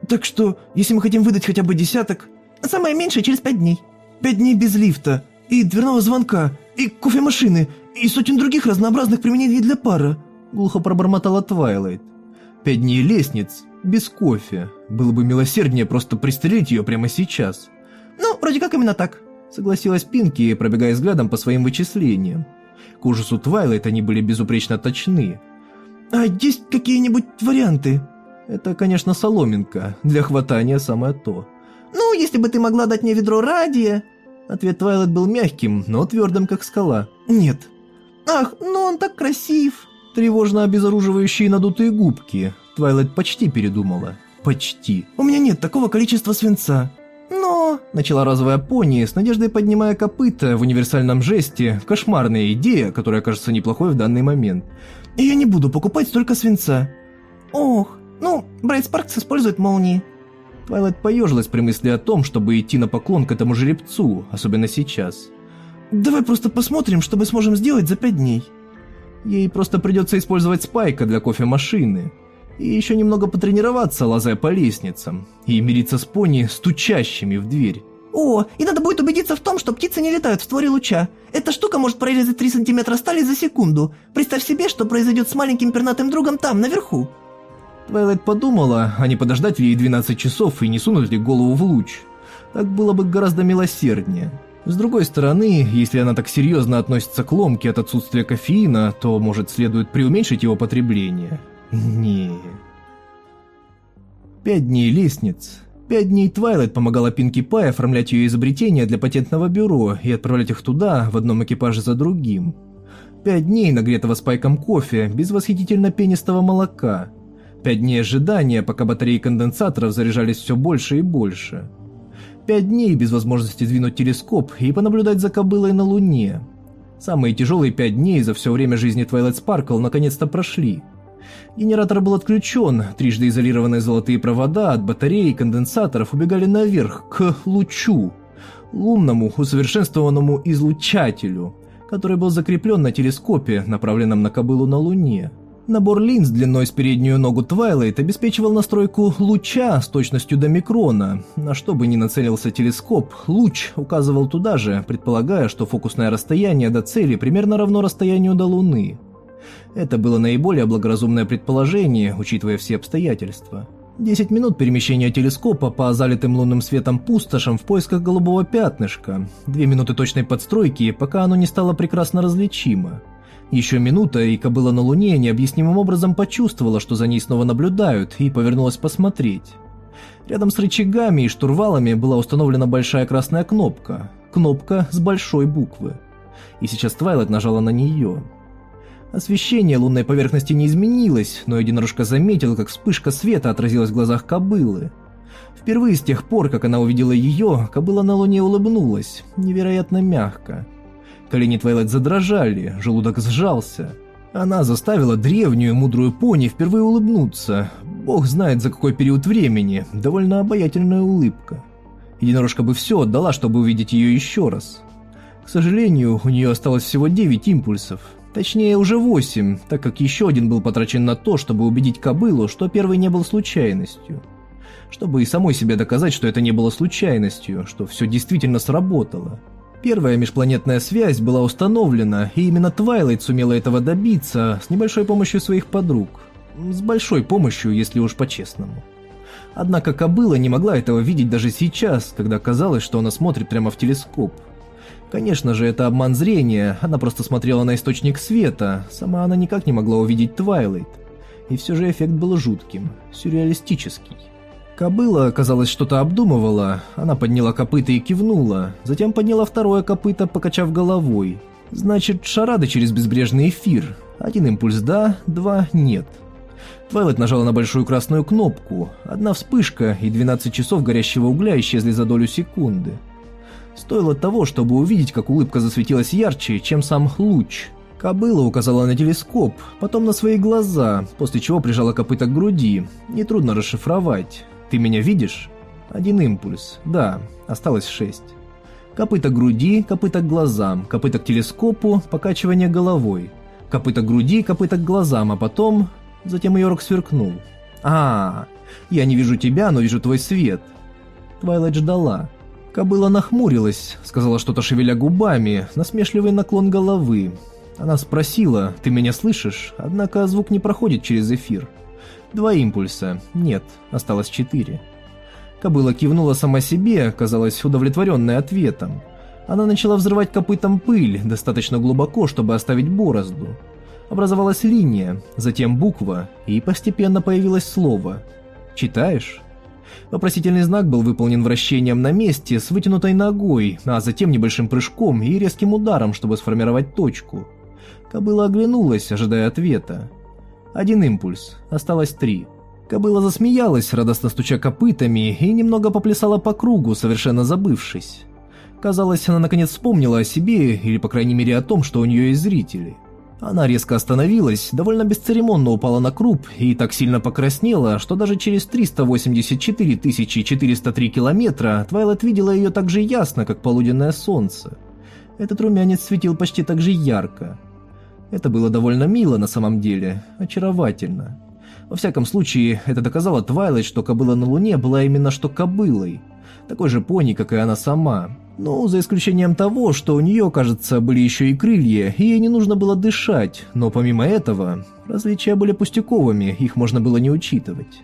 «Так что, если мы хотим выдать хотя бы десяток...» «Самое меньшее через пять дней». «Пять дней без лифта и дверного звонка, и кофемашины, и сотен других разнообразных применений для пара», — глухо пробормотала Твайлайт. «Пять дней лестниц, без кофе. Было бы милосерднее просто пристрелить ее прямо сейчас». «Ну, вроде как именно так», — согласилась Пинки, пробегая взглядом по своим вычислениям. К ужасу Твайлайт они были безупречно точны. «А есть какие-нибудь варианты?» «Это, конечно, соломинка. Для хватания самое то». «Ну, если бы ты могла дать мне ведро радия...» Ответ Твайлет был мягким, но твердым, как скала. «Нет». «Ах, ну он так красив!» Тревожно обезоруживающие надутые губки. Твайлет почти передумала. Почти. «У меня нет такого количества свинца». «Но...» — начала розовая пони, с надеждой поднимая копыта в универсальном жесте. Кошмарная идея, которая кажется неплохой в данный момент. «И я не буду покупать столько свинца». «Ох, ну, Брайт Спаркс использует молнии». Твайлайт поежилась при мысли о том, чтобы идти на поклон к этому жеребцу, особенно сейчас. «Давай просто посмотрим, что мы сможем сделать за пять дней». Ей просто придется использовать спайка для кофемашины. И еще немного потренироваться, лазая по лестницам. И мириться с пони, стучащими в дверь. О, и надо будет убедиться в том, что птицы не летают в створе луча. Эта штука может прорезать 3 сантиметра стали за секунду. Представь себе, что произойдет с маленьким пернатым другом там, наверху. Твайлайт подумала, а не подождать ли ей 12 часов и не сунуть ли голову в луч. Так было бы гораздо милосерднее. С другой стороны, если она так серьезно относится к ломке от отсутствия кофеина, то, может, следует преуменьшить его потребление. Не. Пять дней лестниц. Пять дней Твайлайт помогала Пинки Пай оформлять ее изобретения для патентного бюро и отправлять их туда, в одном экипаже за другим. Пять дней нагретого спайком кофе, без восхитительно пенистого молока – Пять дней ожидания, пока батареи конденсаторов заряжались все больше и больше. Пять дней без возможности двинуть телескоп и понаблюдать за кобылой на Луне. Самые тяжелые пять дней за все время жизни Twilight Sparkle наконец-то прошли. Генератор был отключен, трижды изолированные золотые провода от батареи и конденсаторов убегали наверх, к лучу, лунному усовершенствованному излучателю, который был закреплен на телескопе, направленном на кобылу на Луне. Набор линз длиной с переднюю ногу Твайлайт обеспечивал настройку луча с точностью до микрона. На что бы ни нацелился телескоп, луч указывал туда же, предполагая, что фокусное расстояние до цели примерно равно расстоянию до Луны. Это было наиболее благоразумное предположение, учитывая все обстоятельства. 10 минут перемещения телескопа по залитым лунным светом пустошам в поисках голубого пятнышка, 2 минуты точной подстройки, пока оно не стало прекрасно различимо. Еще минута, и кобыла на Луне необъяснимым образом почувствовала, что за ней снова наблюдают, и повернулась посмотреть. Рядом с рычагами и штурвалами была установлена большая красная кнопка. Кнопка с большой буквы. И сейчас Твайлайт нажала на нее. Освещение лунной поверхности не изменилось, но единорожка заметил, как вспышка света отразилась в глазах кобылы. Впервые с тех пор, как она увидела ее, кобыла на луне улыбнулась, невероятно мягко. Колени Твайлайт задрожали, желудок сжался. Она заставила древнюю мудрую пони впервые улыбнуться. Бог знает за какой период времени, довольно обаятельная улыбка. Единорожка бы все отдала, чтобы увидеть ее еще раз. К сожалению, у нее осталось всего 9 импульсов. Точнее, уже 8, так как еще один был потрачен на то, чтобы убедить кобылу, что первый не был случайностью. Чтобы и самой себе доказать, что это не было случайностью, что все действительно сработало. Первая межпланетная связь была установлена, и именно Твайлайт сумела этого добиться с небольшой помощью своих подруг. С большой помощью, если уж по-честному. Однако кобыла не могла этого видеть даже сейчас, когда казалось, что она смотрит прямо в телескоп. Конечно же, это обман зрения, она просто смотрела на источник света, сама она никак не могла увидеть Твайлайт. И все же эффект был жутким, сюрреалистический. Кобыла, казалось, что-то обдумывала, она подняла копыта и кивнула, затем подняла второе копыто, покачав головой. Значит, шарады через безбрежный эфир. Один импульс «да», два «нет». Твайлайт нажала на большую красную кнопку. Одна вспышка, и 12 часов горящего угля исчезли за долю секунды. Стоило того, чтобы увидеть, как улыбка засветилась ярче, чем сам луч. Кобыла указала на телескоп, потом на свои глаза, после чего прижала копыта к груди. Нетрудно расшифровать. «Ты меня видишь?» Один импульс. Да, осталось шесть. Копыта груди, копыта к глазам, копыта к телескопу, покачивание головой. Копыта груди, копыта к глазам, а потом... Затем Йорк сверкнул. а, я не вижу тебя, но вижу твой свет». Твайлайт ждала. Кобыла нахмурилась, сказала что-то шевеля губами, насмешливый наклон головы. Она спросила, «Ты меня слышишь?» Однако звук не проходит через эфир. Два импульса. Нет, осталось четыре. Кобыла кивнула сама себе, казалось удовлетворенная ответом. Она начала взрывать копытом пыль, достаточно глубоко, чтобы оставить борозду. Образовалась линия, затем буква, и постепенно появилось слово. «Читаешь?» Вопросительный знак был выполнен вращением на месте с вытянутой ногой, а затем небольшим прыжком и резким ударом, чтобы сформировать точку. Кобыла оглянулась, ожидая ответа. Один импульс, осталось три. Кобыла засмеялась, радостно стуча копытами, и немного поплясала по кругу, совершенно забывшись. Казалось, она наконец вспомнила о себе, или по крайней мере о том, что у нее есть зрители. Она резко остановилась, довольно бесцеремонно упала на круп и так сильно покраснела, что даже через 384 403 километра Твайлет видела ее так же ясно, как полуденное солнце. Этот румянец светил почти так же ярко. Это было довольно мило на самом деле, очаровательно. Во всяком случае, это доказало Твайлайт, что кобыла на Луне была именно что кобылой, такой же пони, как и она сама. Ну, за исключением того, что у нее, кажется, были еще и крылья, и ей не нужно было дышать, но помимо этого, различия были пустяковыми, их можно было не учитывать.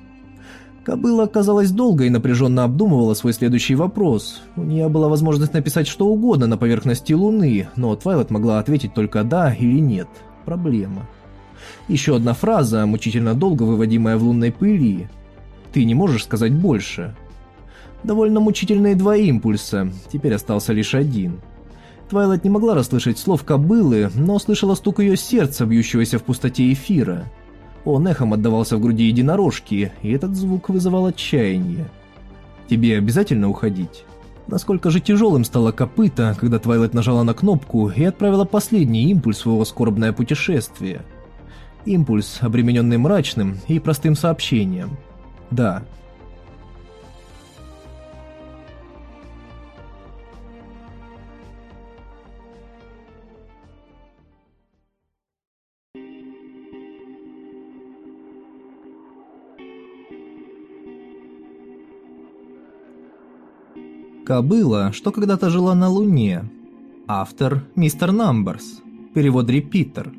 Кобыла, казалось, долго и напряженно обдумывала свой следующий вопрос. У нее была возможность написать что угодно на поверхности Луны, но Твайлет могла ответить только «да» или «нет». Проблема. Еще одна фраза, мучительно долго выводимая в лунной пыли. «Ты не можешь сказать больше». Довольно мучительные два импульса, теперь остался лишь один. Твайлайт не могла расслышать слов кобылы, но слышала стук ее сердца, бьющегося в пустоте эфира. Он эхом отдавался в груди единорожки, и этот звук вызывал отчаяние. «Тебе обязательно уходить?» Насколько же тяжелым стало копыта, когда Твайлайт нажала на кнопку и отправила последний импульс в своего скорбное путешествие. Импульс, обремененный мрачным и простым сообщением. «Да, Кобыла, что когда-то жила на Луне. Автор – мистер Намберс. Перевод Репитер.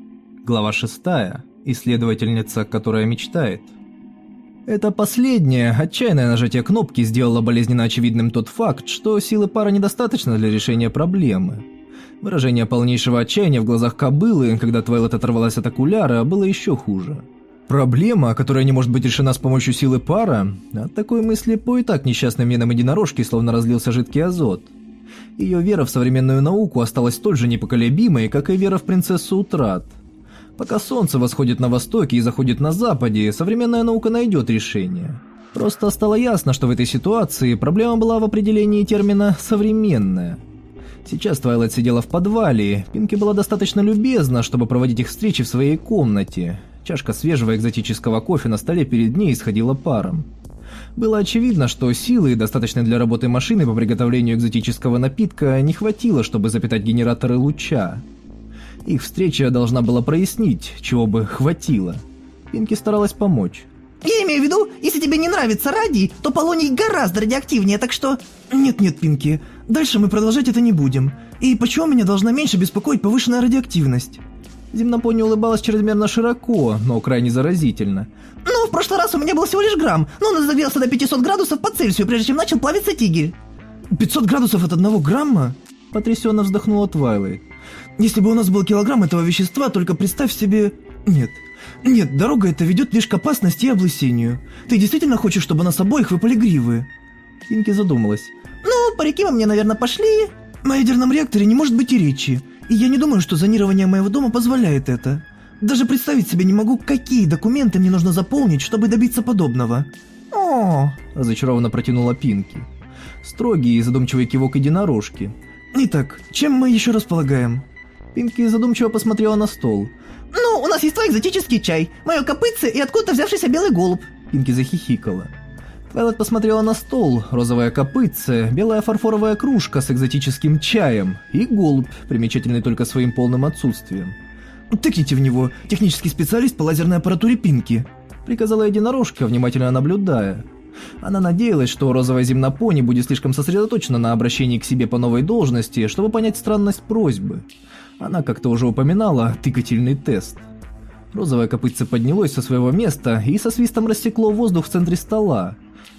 Глава 6. Исследовательница, которая мечтает. Это последнее, отчаянное нажатие кнопки сделало болезненно очевидным тот факт, что силы пара недостаточно для решения проблемы. Выражение полнейшего отчаяния в глазах кобылы, когда Твайлет оторвалась от окуляра, было еще хуже. Проблема, которая не может быть решена с помощью силы пара, от такой мысли по и так несчастным венам единорожки словно разлился жидкий азот. Ее вера в современную науку осталась столь же непоколебимой, как и вера в принцессу Утрат. Пока солнце восходит на востоке и заходит на западе, современная наука найдет решение. Просто стало ясно, что в этой ситуации проблема была в определении термина «современная». Сейчас Твайлайт сидела в подвале, Пинки была достаточно любезна, чтобы проводить их встречи в своей комнате. Чашка свежего экзотического кофе на столе перед ней исходила паром. Было очевидно, что силы, достаточной для работы машины по приготовлению экзотического напитка, не хватило, чтобы запитать генераторы луча. Их встреча должна была прояснить, чего бы хватило. Пинки старалась помочь. Я имею в виду, если тебе не нравится радий, то полоний гораздо радиоактивнее, так что... Нет-нет, Пинки, дальше мы продолжать это не будем. И почему меня должна меньше беспокоить повышенная радиоактивность? Земнопони улыбалась чрезмерно широко, но крайне заразительно. Ну, в прошлый раз у меня был всего лишь грамм, но он разогрелся до 500 градусов по Цельсию, прежде чем начал плавиться тигель. 500 градусов от одного грамма? Потрясенно вздохнула Твайлайт. Если бы у нас был килограмм этого вещества, только представь себе... Нет. Нет, дорога эта ведет лишь к опасности и облысению. Ты действительно хочешь, чтобы нас обоих выпали гривы? Пинки задумалась. Ну, парики мы мне, наверное, пошли. На ядерном реакторе не может быть и речи. И я не думаю, что зонирование моего дома позволяет это. Даже представить себе не могу, какие документы мне нужно заполнить, чтобы добиться подобного. О, разочарованно протянула Пинки. Строгий и задумчивый кивок единорожки. Итак, чем мы еще располагаем? Пинки задумчиво посмотрела на стол. Ну, у нас есть твой экзотический чай, мое копытце и откуда-то взявшийся белый голубь. Пинки захихикала. Твайлайт посмотрела на стол, розовое копытце, белая фарфоровая кружка с экзотическим чаем и голубь, примечательный только своим полным отсутствием. «Тыкните в него, технический специалист по лазерной аппаратуре Пинки», приказала единорожка, внимательно наблюдая. Она надеялась, что розовая земнопони будет слишком сосредоточена на обращении к себе по новой должности, чтобы понять странность просьбы. Она как-то уже упоминала тыкательный тест. Розовое копытце поднялось со своего места и со свистом рассекло воздух в центре стола.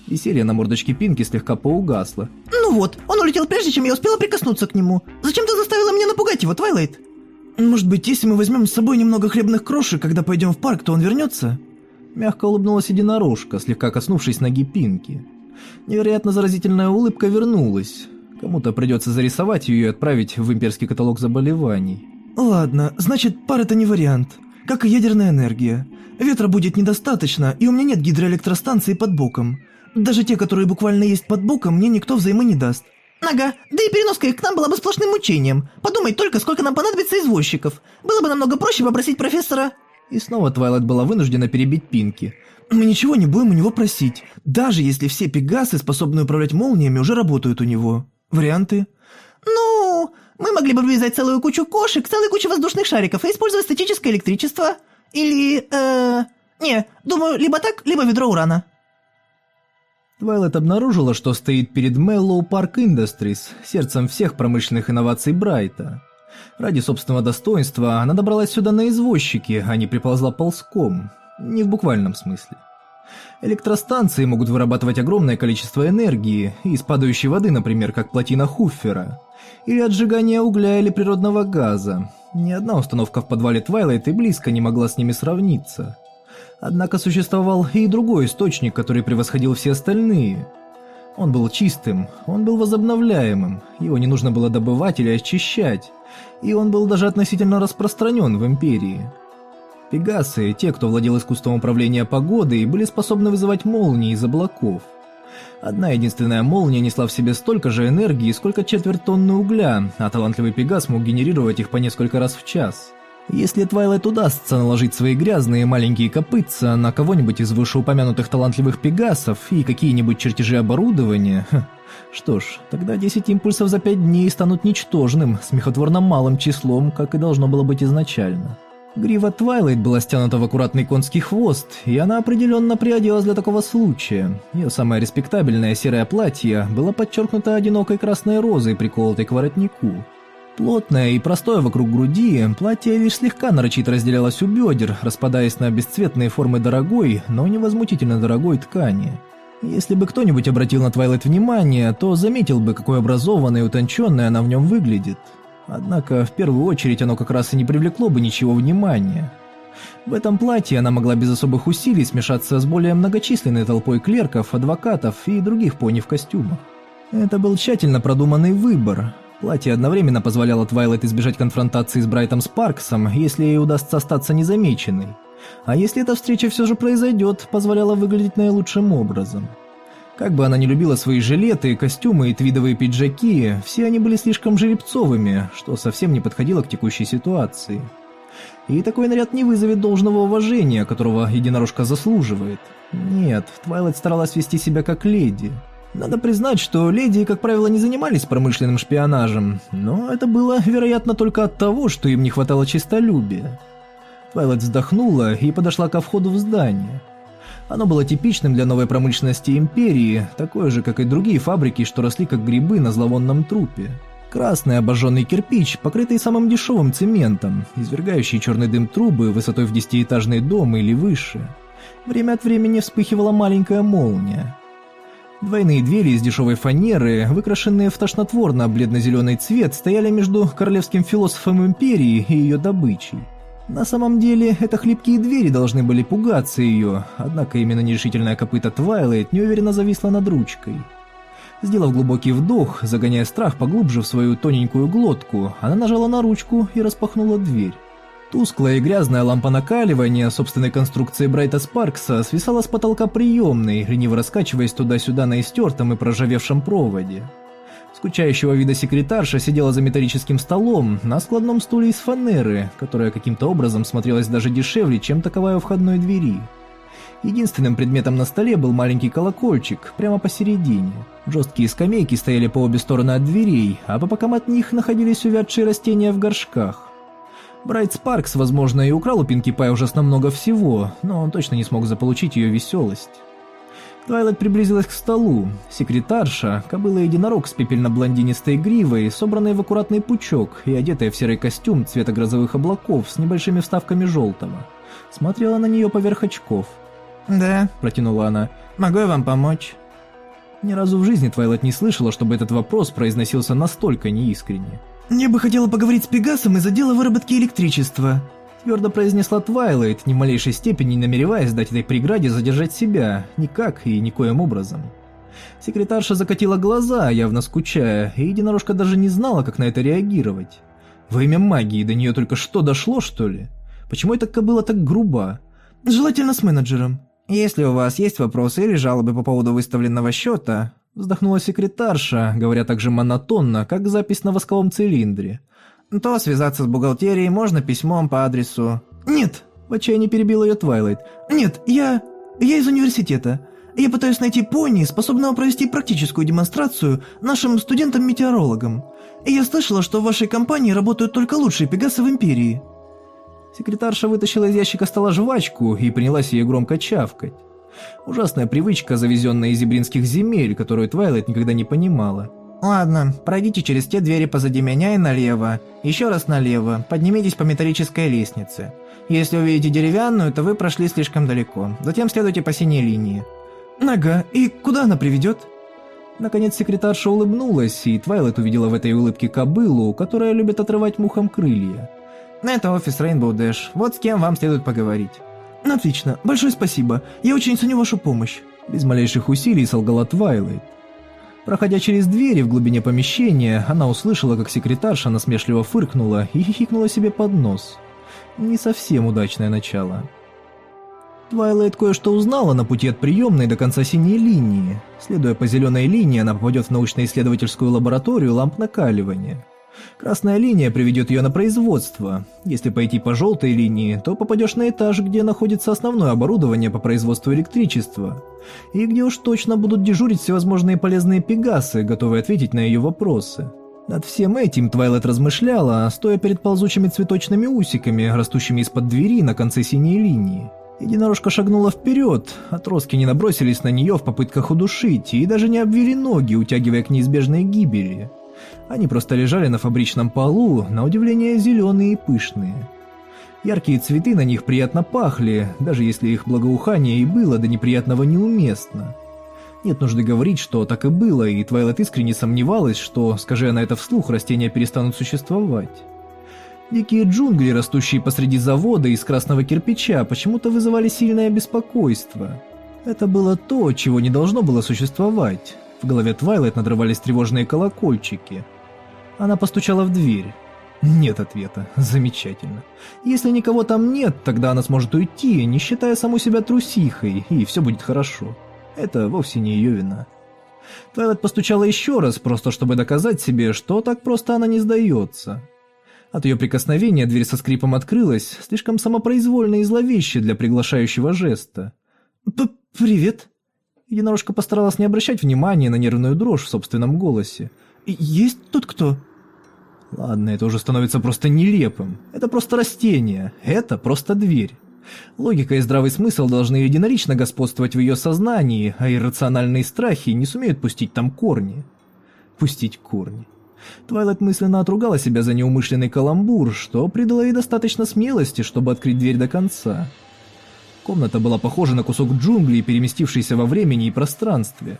Веселье на мордочке Пинки слегка поугасло. Ну вот, он улетел прежде, чем я успела прикоснуться к нему. Зачем ты заставила меня напугать его, Твайлайт? Может быть, если мы возьмем с собой немного хлебных крошек, когда пойдем в парк, то он вернется? Мягко улыбнулась единорожка, слегка коснувшись ноги Пинки. Невероятно заразительная улыбка вернулась. Кому-то придется зарисовать ее и отправить в имперский каталог заболеваний. Ладно, значит, пар это не вариант. Как и ядерная энергия. Ветра будет недостаточно, и у меня нет гидроэлектростанции под боком. Даже те, которые буквально есть под боком, мне никто взаймы не даст. Ага, да и переноска их к нам была бы сплошным мучением. Подумай только, сколько нам понадобится извозчиков. Было бы намного проще попросить профессора... И снова Твайлайт была вынуждена перебить Пинки. Мы ничего не будем у него просить, даже если все пегасы, способные управлять молниями, уже работают у него. Варианты? Ну, мы могли бы привязать целую кучу кошек, целую кучу воздушных шариков и использовать статическое электричество. Или, э... Не, думаю, либо так, либо ведро урана. Твайлет обнаружила, что стоит перед Mellow Park Industries, сердцем всех промышленных инноваций Брайта. Ради собственного достоинства она добралась сюда на извозчике, а не приползла ползком. Не в буквальном смысле. Электростанции могут вырабатывать огромное количество энергии, из падающей воды, например, как плотина Хуффера, или от сжигания угля или природного газа. Ни одна установка в подвале Твайлайт и близко не могла с ними сравниться. Однако существовал и другой источник, который превосходил все остальные. Он был чистым, он был возобновляемым, его не нужно было добывать или очищать, и он был даже относительно распространен в Империи. Пегасы, те, кто владел искусством управления погодой, были способны вызывать молнии из облаков. Одна единственная молния несла в себе столько же энергии, сколько четверть тонны угля, а талантливый Пегас мог генерировать их по несколько раз в час. Если Твайлайт удастся наложить свои грязные маленькие копытца на кого-нибудь из вышеупомянутых талантливых Пегасов и какие-нибудь чертежи оборудования, что ж, тогда 10 импульсов за 5 дней станут ничтожным, смехотворно малым числом, как и должно было быть изначально. Грива Твайлайт была стянута в аккуратный конский хвост, и она определенно приоделась для такого случая. Ее самое респектабельное серое платье было подчеркнуто одинокой красной розой, приколотой к воротнику. Плотное и простое вокруг груди, платье лишь слегка нарочито разделялось у бедер, распадаясь на бесцветные формы дорогой, но невозмутительно дорогой ткани. Если бы кто-нибудь обратил на Твайлайт внимание, то заметил бы, какой образованной и утонченной она в нем выглядит. Однако, в первую очередь, оно как раз и не привлекло бы ничего внимания. В этом платье она могла без особых усилий смешаться с более многочисленной толпой клерков, адвокатов и других пони в костюмах. Это был тщательно продуманный выбор. Платье одновременно позволяло Твайлайт избежать конфронтации с Брайтом Спарксом, если ей удастся остаться незамеченной, А если эта встреча все же произойдет, позволяла выглядеть наилучшим образом. Как бы она ни любила свои жилеты, костюмы и твидовые пиджаки, все они были слишком жеребцовыми, что совсем не подходило к текущей ситуации. И такой наряд не вызовет должного уважения, которого единорожка заслуживает. Нет, Твайлайт старалась вести себя как леди. Надо признать, что леди, как правило, не занимались промышленным шпионажем, но это было, вероятно, только от того, что им не хватало честолюбия. Твайлайт вздохнула и подошла ко входу в здание. Оно было типичным для новой промышленности Империи, такое же, как и другие фабрики, что росли как грибы на зловонном трупе. Красный обожженный кирпич, покрытый самым дешевым цементом, извергающий черный дым трубы высотой в десятиэтажный дом или выше. Время от времени вспыхивала маленькая молния. Двойные двери из дешевой фанеры, выкрашенные в тошнотворно-бледно-зеленый цвет, стояли между королевским философом Империи и ее добычей. На самом деле, это хлипкие двери должны были пугаться ее, однако именно нерешительная копыта Твайлайт неуверенно зависла над ручкой. Сделав глубокий вдох, загоняя страх поглубже в свою тоненькую глотку, она нажала на ручку и распахнула дверь. Тусклая и грязная лампа накаливания собственной конструкции Брайта Спаркса свисала с потолка приемной, лениво раскачиваясь туда-сюда на истертом и проржавевшем проводе. Скучающего вида секретарша сидела за металлическим столом на складном стуле из фанеры, которая каким-то образом смотрелась даже дешевле, чем таковая у входной двери. Единственным предметом на столе был маленький колокольчик, прямо посередине. Жесткие скамейки стояли по обе стороны от дверей, а по бокам от них находились увядшие растения в горшках. Брайт Спаркс, возможно, и украл у Пинки Пай ужасно много всего, но он точно не смог заполучить ее веселость. Твайлайт приблизилась к столу. Секретарша, кобыла-единорог с пепельно-блондинистой гривой, собранная в аккуратный пучок и одетая в серый костюм цвета грозовых облаков с небольшими вставками желтого, смотрела на нее поверх очков. «Да», — протянула она, — «могу я вам помочь?» Ни разу в жизни Твайлайт не слышала, чтобы этот вопрос произносился настолько неискренне. «Я бы хотела поговорить с Пегасом из отдела выработки электричества», твердо произнесла Твайлайт, ни в малейшей степени намереваясь дать этой преграде задержать себя, никак и никоим образом. Секретарша закатила глаза, явно скучая, и единорожка даже не знала, как на это реагировать. Во имя магии до нее только что дошло, что ли? Почему эта кобыла так груба? Желательно с менеджером. Если у вас есть вопросы или жалобы по поводу выставленного счета, вздохнула секретарша, говоря так же монотонно, как запись на восковом цилиндре – то связаться с бухгалтерией можно письмом по адресу... Нет, в отчаянии перебил ее Твайлайт. Нет, я... я из университета. Я пытаюсь найти пони, способного провести практическую демонстрацию нашим студентам-метеорологам. И я слышала, что в вашей компании работают только лучшие пегасы в Империи. Секретарша вытащила из ящика стола жвачку и принялась ее громко чавкать. Ужасная привычка, завезенная из зебринских земель, которую Твайлайт никогда не понимала. «Ладно, пройдите через те двери позади меня и налево. Еще раз налево, поднимитесь по металлической лестнице. Если увидите деревянную, то вы прошли слишком далеко. Затем следуйте по синей линии». «Нога, и куда она приведет?» Наконец секретарша улыбнулась, и Твайлет увидела в этой улыбке кобылу, которая любит отрывать мухам крылья. «Это офис Rainbow Dash. Вот с кем вам следует поговорить». «Отлично. Большое спасибо. Я очень ценю вашу помощь». Без малейших усилий солгала Твайлайт. Проходя через двери в глубине помещения, она услышала, как секретарша насмешливо фыркнула и хихикнула себе под нос. Не совсем удачное начало. Твайлайт кое-что узнала на пути от приемной до конца синей линии. Следуя по зеленой линии, она попадет в научно-исследовательскую лабораторию ламп накаливания. Красная линия приведет ее на производство. Если пойти по желтой линии, то попадешь на этаж, где находится основное оборудование по производству электричества. И где уж точно будут дежурить всевозможные полезные пегасы, готовые ответить на ее вопросы. Над всем этим Твайлет размышляла, стоя перед ползучими цветочными усиками, растущими из-под двери на конце синей линии. Единорожка шагнула вперед, отростки не набросились на нее в попытках удушить и даже не обвели ноги, утягивая к неизбежной гибели. Они просто лежали на фабричном полу, на удивление зеленые и пышные. Яркие цветы на них приятно пахли, даже если их благоухание и было до неприятного неуместно. Нет нужды говорить, что так и было, и Твайлет искренне сомневалась, что, скажи она это вслух, растения перестанут существовать. Дикие джунгли, растущие посреди завода из красного кирпича, почему-то вызывали сильное беспокойство. Это было то, чего не должно было существовать. В голове Твайлайт надрывались тревожные колокольчики. Она постучала в дверь. Нет ответа. Замечательно. Если никого там нет, тогда она сможет уйти, не считая саму себя трусихой, и все будет хорошо. Это вовсе не ее вина. Твайлет постучала еще раз, просто чтобы доказать себе, что так просто она не сдается. От ее прикосновения дверь со скрипом открылась, слишком самопроизвольно и зловеще для приглашающего жеста. П «Привет». Единорожка постаралась не обращать внимания на нервную дрожь в собственном голосе. «Есть тут кто?» Ладно, это уже становится просто нелепым. Это просто растение. Это просто дверь. Логика и здравый смысл должны единолично господствовать в ее сознании, а иррациональные страхи не сумеют пустить там корни. Пустить корни. Твайлайт мысленно отругала себя за неумышленный каламбур, что придало ей достаточно смелости, чтобы открыть дверь до конца. Комната была похожа на кусок джунглей, переместившийся во времени и пространстве.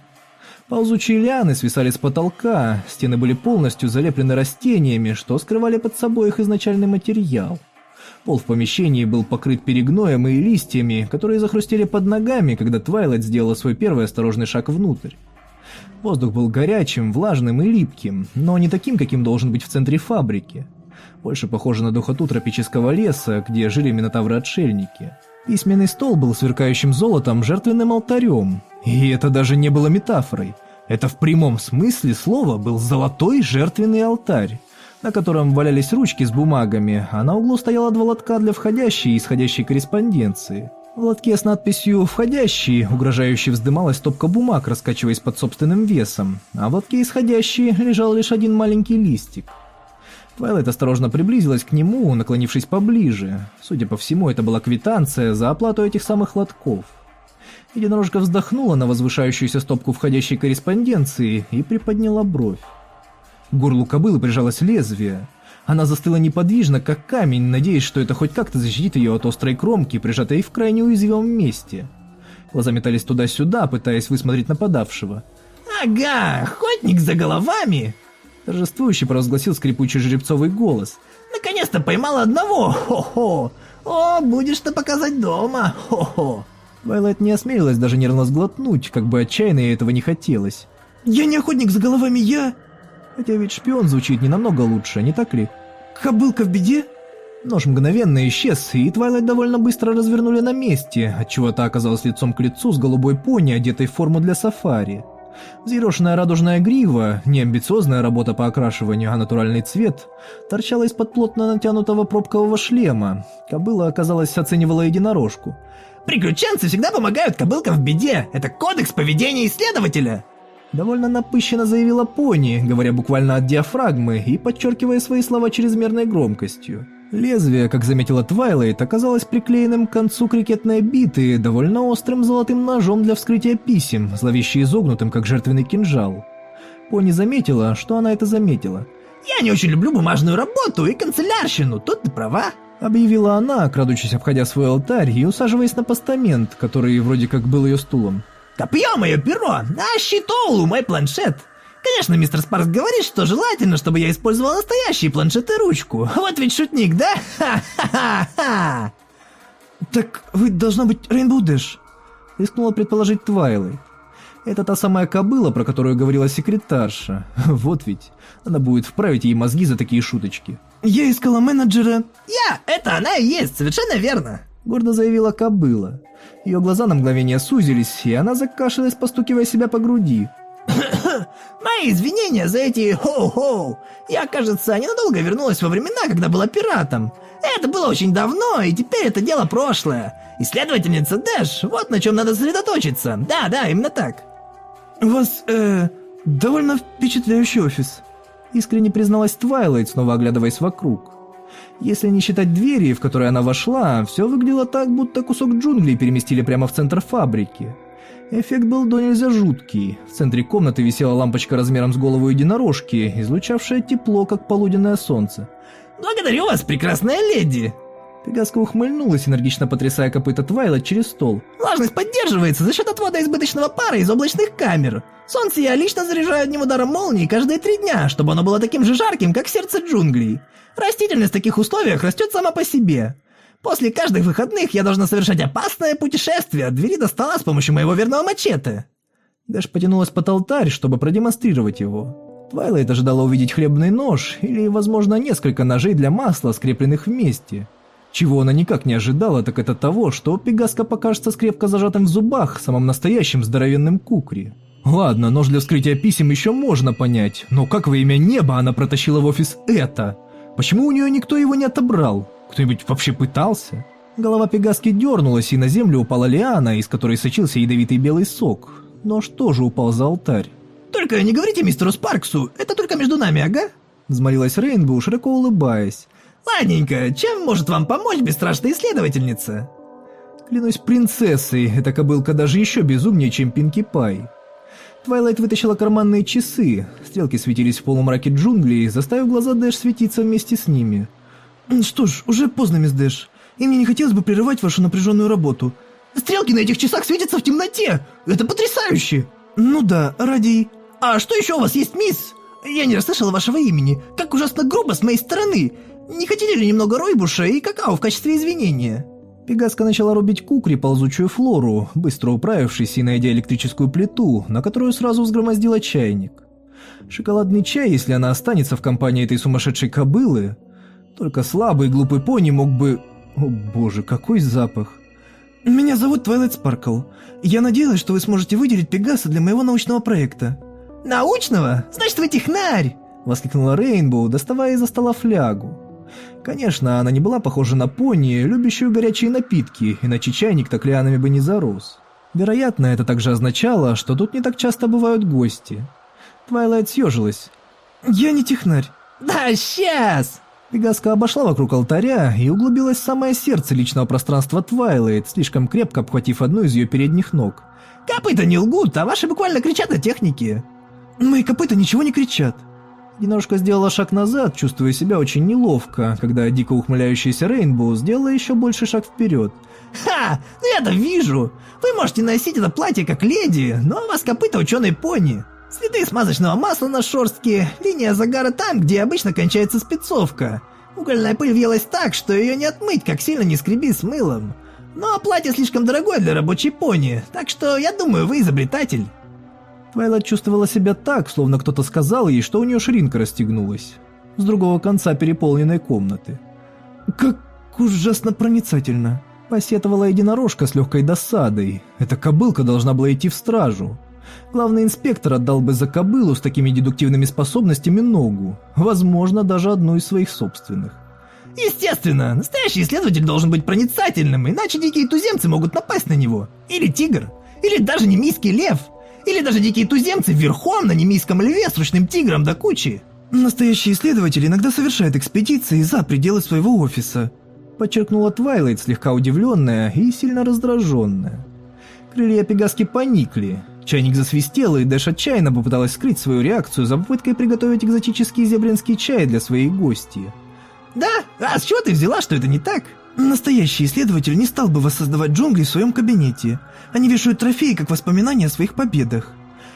Ползучие лианы свисали с потолка, стены были полностью залеплены растениями, что скрывали под собой их изначальный материал. Пол в помещении был покрыт перегноем и листьями, которые захрустели под ногами, когда Твайлайт сделала свой первый осторожный шаг внутрь. Воздух был горячим, влажным и липким, но не таким, каким должен быть в центре фабрики. Больше похоже на духоту тропического леса, где жили минотавры-отшельники. Письменный стол был сверкающим золотом жертвенным алтарем, и это даже не было метафорой. Это в прямом смысле слова был золотой жертвенный алтарь, на котором валялись ручки с бумагами, а на углу стояла два лотка для входящей и исходящей корреспонденции. В лотке с надписью «Входящий» угрожающе вздымалась стопка бумаг, раскачиваясь под собственным весом, а в лотке «Исходящий» лежал лишь один маленький листик. Твайлайт осторожно приблизилась к нему, наклонившись поближе. Судя по всему, это была квитанция за оплату этих самых лотков. Единорожка вздохнула на возвышающуюся стопку входящей корреспонденции и приподняла бровь. К горлу кобылы прижалось лезвие. Она застыла неподвижно, как камень, надеясь, что это хоть как-то защитит ее от острой кромки, прижатой в крайне уязвимом месте. Глаза метались туда-сюда, пытаясь высмотреть нападавшего. «Ага, охотник за головами!» Торжествующе провозгласил скрипучий жеребцовый голос. «Наконец-то поймал одного! Хо-хо! О, будешь ты показать дома! Хо-хо!» Вайлайт не осмелилась даже нервно сглотнуть, как бы отчаянно ей этого не хотелось. «Я не охотник за головами, я...» Хотя ведь шпион звучит не намного лучше, не так ли? «Кобылка в беде?» Нож мгновенно исчез, и Твайлайт довольно быстро развернули на месте, отчего та оказалась лицом к лицу с голубой пони, одетой в форму для сафари. Взъерошенная радужная грива, не амбициозная работа по окрашиванию, а натуральный цвет, торчала из-под плотно натянутого пробкового шлема. Кобыла, оказалось, оценивала единорожку. Приключенцы всегда помогают кобылкам в беде. Это кодекс поведения исследователя. Довольно напыщенно заявила Пони, говоря буквально от диафрагмы и подчеркивая свои слова чрезмерной громкостью. Лезвие, как заметила Твайлайт, оказалось приклеенным к концу крикетной биты довольно острым золотым ножом для вскрытия писем, зловеще изогнутым, как жертвенный кинжал. Пони заметила, что она это заметила. «Я не очень люблю бумажную работу и канцелярщину, тут ты права», Объявила она, крадучись обходя свой алтарь и усаживаясь на постамент, который вроде как был ее стулом. «Копье мое перо, а щитоулу мой планшет. Конечно, мистер Спаркс говорит, что желательно, чтобы я использовал настоящий планшет и ручку. Вот ведь шутник, да? Ха-ха-ха-ха!» «Так вы, должна быть, Рейнбоу Дэш», — рискнула предположить Твайлой. Это та самая кобыла, про которую говорила секретарша. Вот ведь. Она будет вправить ей мозги за такие шуточки. «Я искала менеджера...» «Я! Это она и есть, совершенно верно!» Гордо заявила кобыла. Ее глаза на мгновение сузились, и она закашлялась, постукивая себя по груди. <coughs> «Мои извинения за эти хоу-хоу! Я, кажется, ненадолго вернулась во времена, когда была пиратом. Это было очень давно, и теперь это дело прошлое. Исследовательница Дэш, вот на чем надо сосредоточиться. Да, да, именно так». «У вас, э, довольно впечатляющий офис», — искренне призналась Твайлайт, снова оглядываясь вокруг. Если не считать двери, в которой она вошла, все выглядело так, будто кусок джунглей переместили прямо в центр фабрики. Эффект был до нельзя жуткий. В центре комнаты висела лампочка размером с голову единорожки, излучавшая тепло, как полуденное солнце. «Благодарю вас, прекрасная леди!» Пегаска ухмыльнулась, энергично потрясая копыта Твайлайт через стол. «Влажность поддерживается за счет отвода избыточного пара из облачных камер. Солнце я лично заряжаю одним ударом молнии каждые три дня, чтобы оно было таким же жарким, как сердце джунглей. Растительность в таких условиях растет сама по себе. После каждых выходных я должна совершать опасное путешествие от двери до стола с помощью моего верного мачете». Дэш потянулась под алтарь, чтобы продемонстрировать его. Твайлайт ожидала увидеть хлебный нож или, возможно, несколько ножей для масла, скрепленных вместе. Чего она никак не ожидала, так это того, что Пегаска покажется скрепко зажатым в зубах самым настоящим здоровенным кукри. Ладно, нож для вскрытия писем еще можно понять, но как во имя неба она протащила в офис это? Почему у нее никто его не отобрал? Кто-нибудь вообще пытался? Голова Пегаски дернулась, и на землю упала лиана, из которой сочился ядовитый белый сок. Нож тоже упал за алтарь. «Только не говорите мистеру Спарксу, это только между нами, ага?» Взмолилась Рейнбоу, широко улыбаясь. «Ладненько, чем может вам помочь бесстрашная исследовательница?» Клянусь принцессой, эта кобылка даже еще безумнее, чем Пинки Пай. Твайлайт вытащила карманные часы. Стрелки светились в полумраке джунглей, заставив глаза Дэш светиться вместе с ними. «Что ж, уже поздно, мисс Дэш, и мне не хотелось бы прерывать вашу напряженную работу». «Стрелки на этих часах светятся в темноте! Это потрясающе!» «Ну да, ради...» «А что еще у вас есть, мисс? Я не расслышала вашего имени. Как ужасно грубо с моей стороны. Не хотели ли немного ройбуша и какао в качестве извинения?» Пегаска начала рубить кукри ползучую флору, быстро управившись и найдя электрическую плиту, на которую сразу взгромоздила чайник. Шоколадный чай, если она останется в компании этой сумасшедшей кобылы. Только слабый глупый пони мог бы... О боже, какой запах. «Меня зовут Твайлайт Спаркл. Я надеялась, что вы сможете выделить Пегаса для моего научного проекта». «Научного? Значит, вы технарь!» — воскликнула Рейнбоу, доставая из-за стола флягу. Конечно, она не была похожа на пони, любящую горячие напитки, иначе чайник так лианами бы не зарос. Вероятно, это также означало, что тут не так часто бывают гости. Твайлайт съежилась. «Я не технарь». «Да, сейчас!» Пегаска обошла вокруг алтаря и углубилась в самое сердце личного пространства Твайлайт, слишком крепко обхватив одну из ее передних ног. «Копыта не лгут, а ваши буквально кричат о технике». «Мои копыта ничего не кричат». Единорожка сделала шаг назад, чувствуя себя очень неловко, когда дико ухмыляющаяся Рейнбоу сделала еще больше шаг вперед. «Ха! Ну я-то вижу! Вы можете носить это платье как леди, но у вас копыта ученой пони. Следы смазочного масла на шорстке, линия загара там, где обычно кончается спецовка. Угольная пыль въелась так, что ее не отмыть, как сильно не скреби с мылом. Но платье слишком дорогое для рабочей пони, так что я думаю, вы изобретатель». Твайлайт чувствовала себя так, словно кто-то сказал ей, что у нее ширинка расстегнулась. С другого конца переполненной комнаты. «Как ужасно проницательно!» Посетовала единорожка с легкой досадой. Эта кобылка должна была идти в стражу. Главный инспектор отдал бы за кобылу с такими дедуктивными способностями ногу. Возможно, даже одну из своих собственных. Естественно, настоящий исследователь должен быть проницательным, иначе дикие туземцы могут напасть на него. Или тигр. Или даже немийский лев. Или даже дикие туземцы верхом на немийском льве с ручным тигром до кучи. Настоящий исследователь иногда совершает экспедиции за пределы своего офиса. Подчеркнула Твайлайт, слегка удивленная и сильно раздраженная. Крылья Пегаски поникли. Чайник засвистел, и Дэш отчаянно попыталась скрыть свою реакцию за попыткой приготовить экзотический зебринский чай для своей гости. Да? А с чего ты взяла, что это не так? Настоящий исследователь не стал бы воссоздавать джунгли в своем кабинете. Они вешают трофеи как воспоминания о своих победах.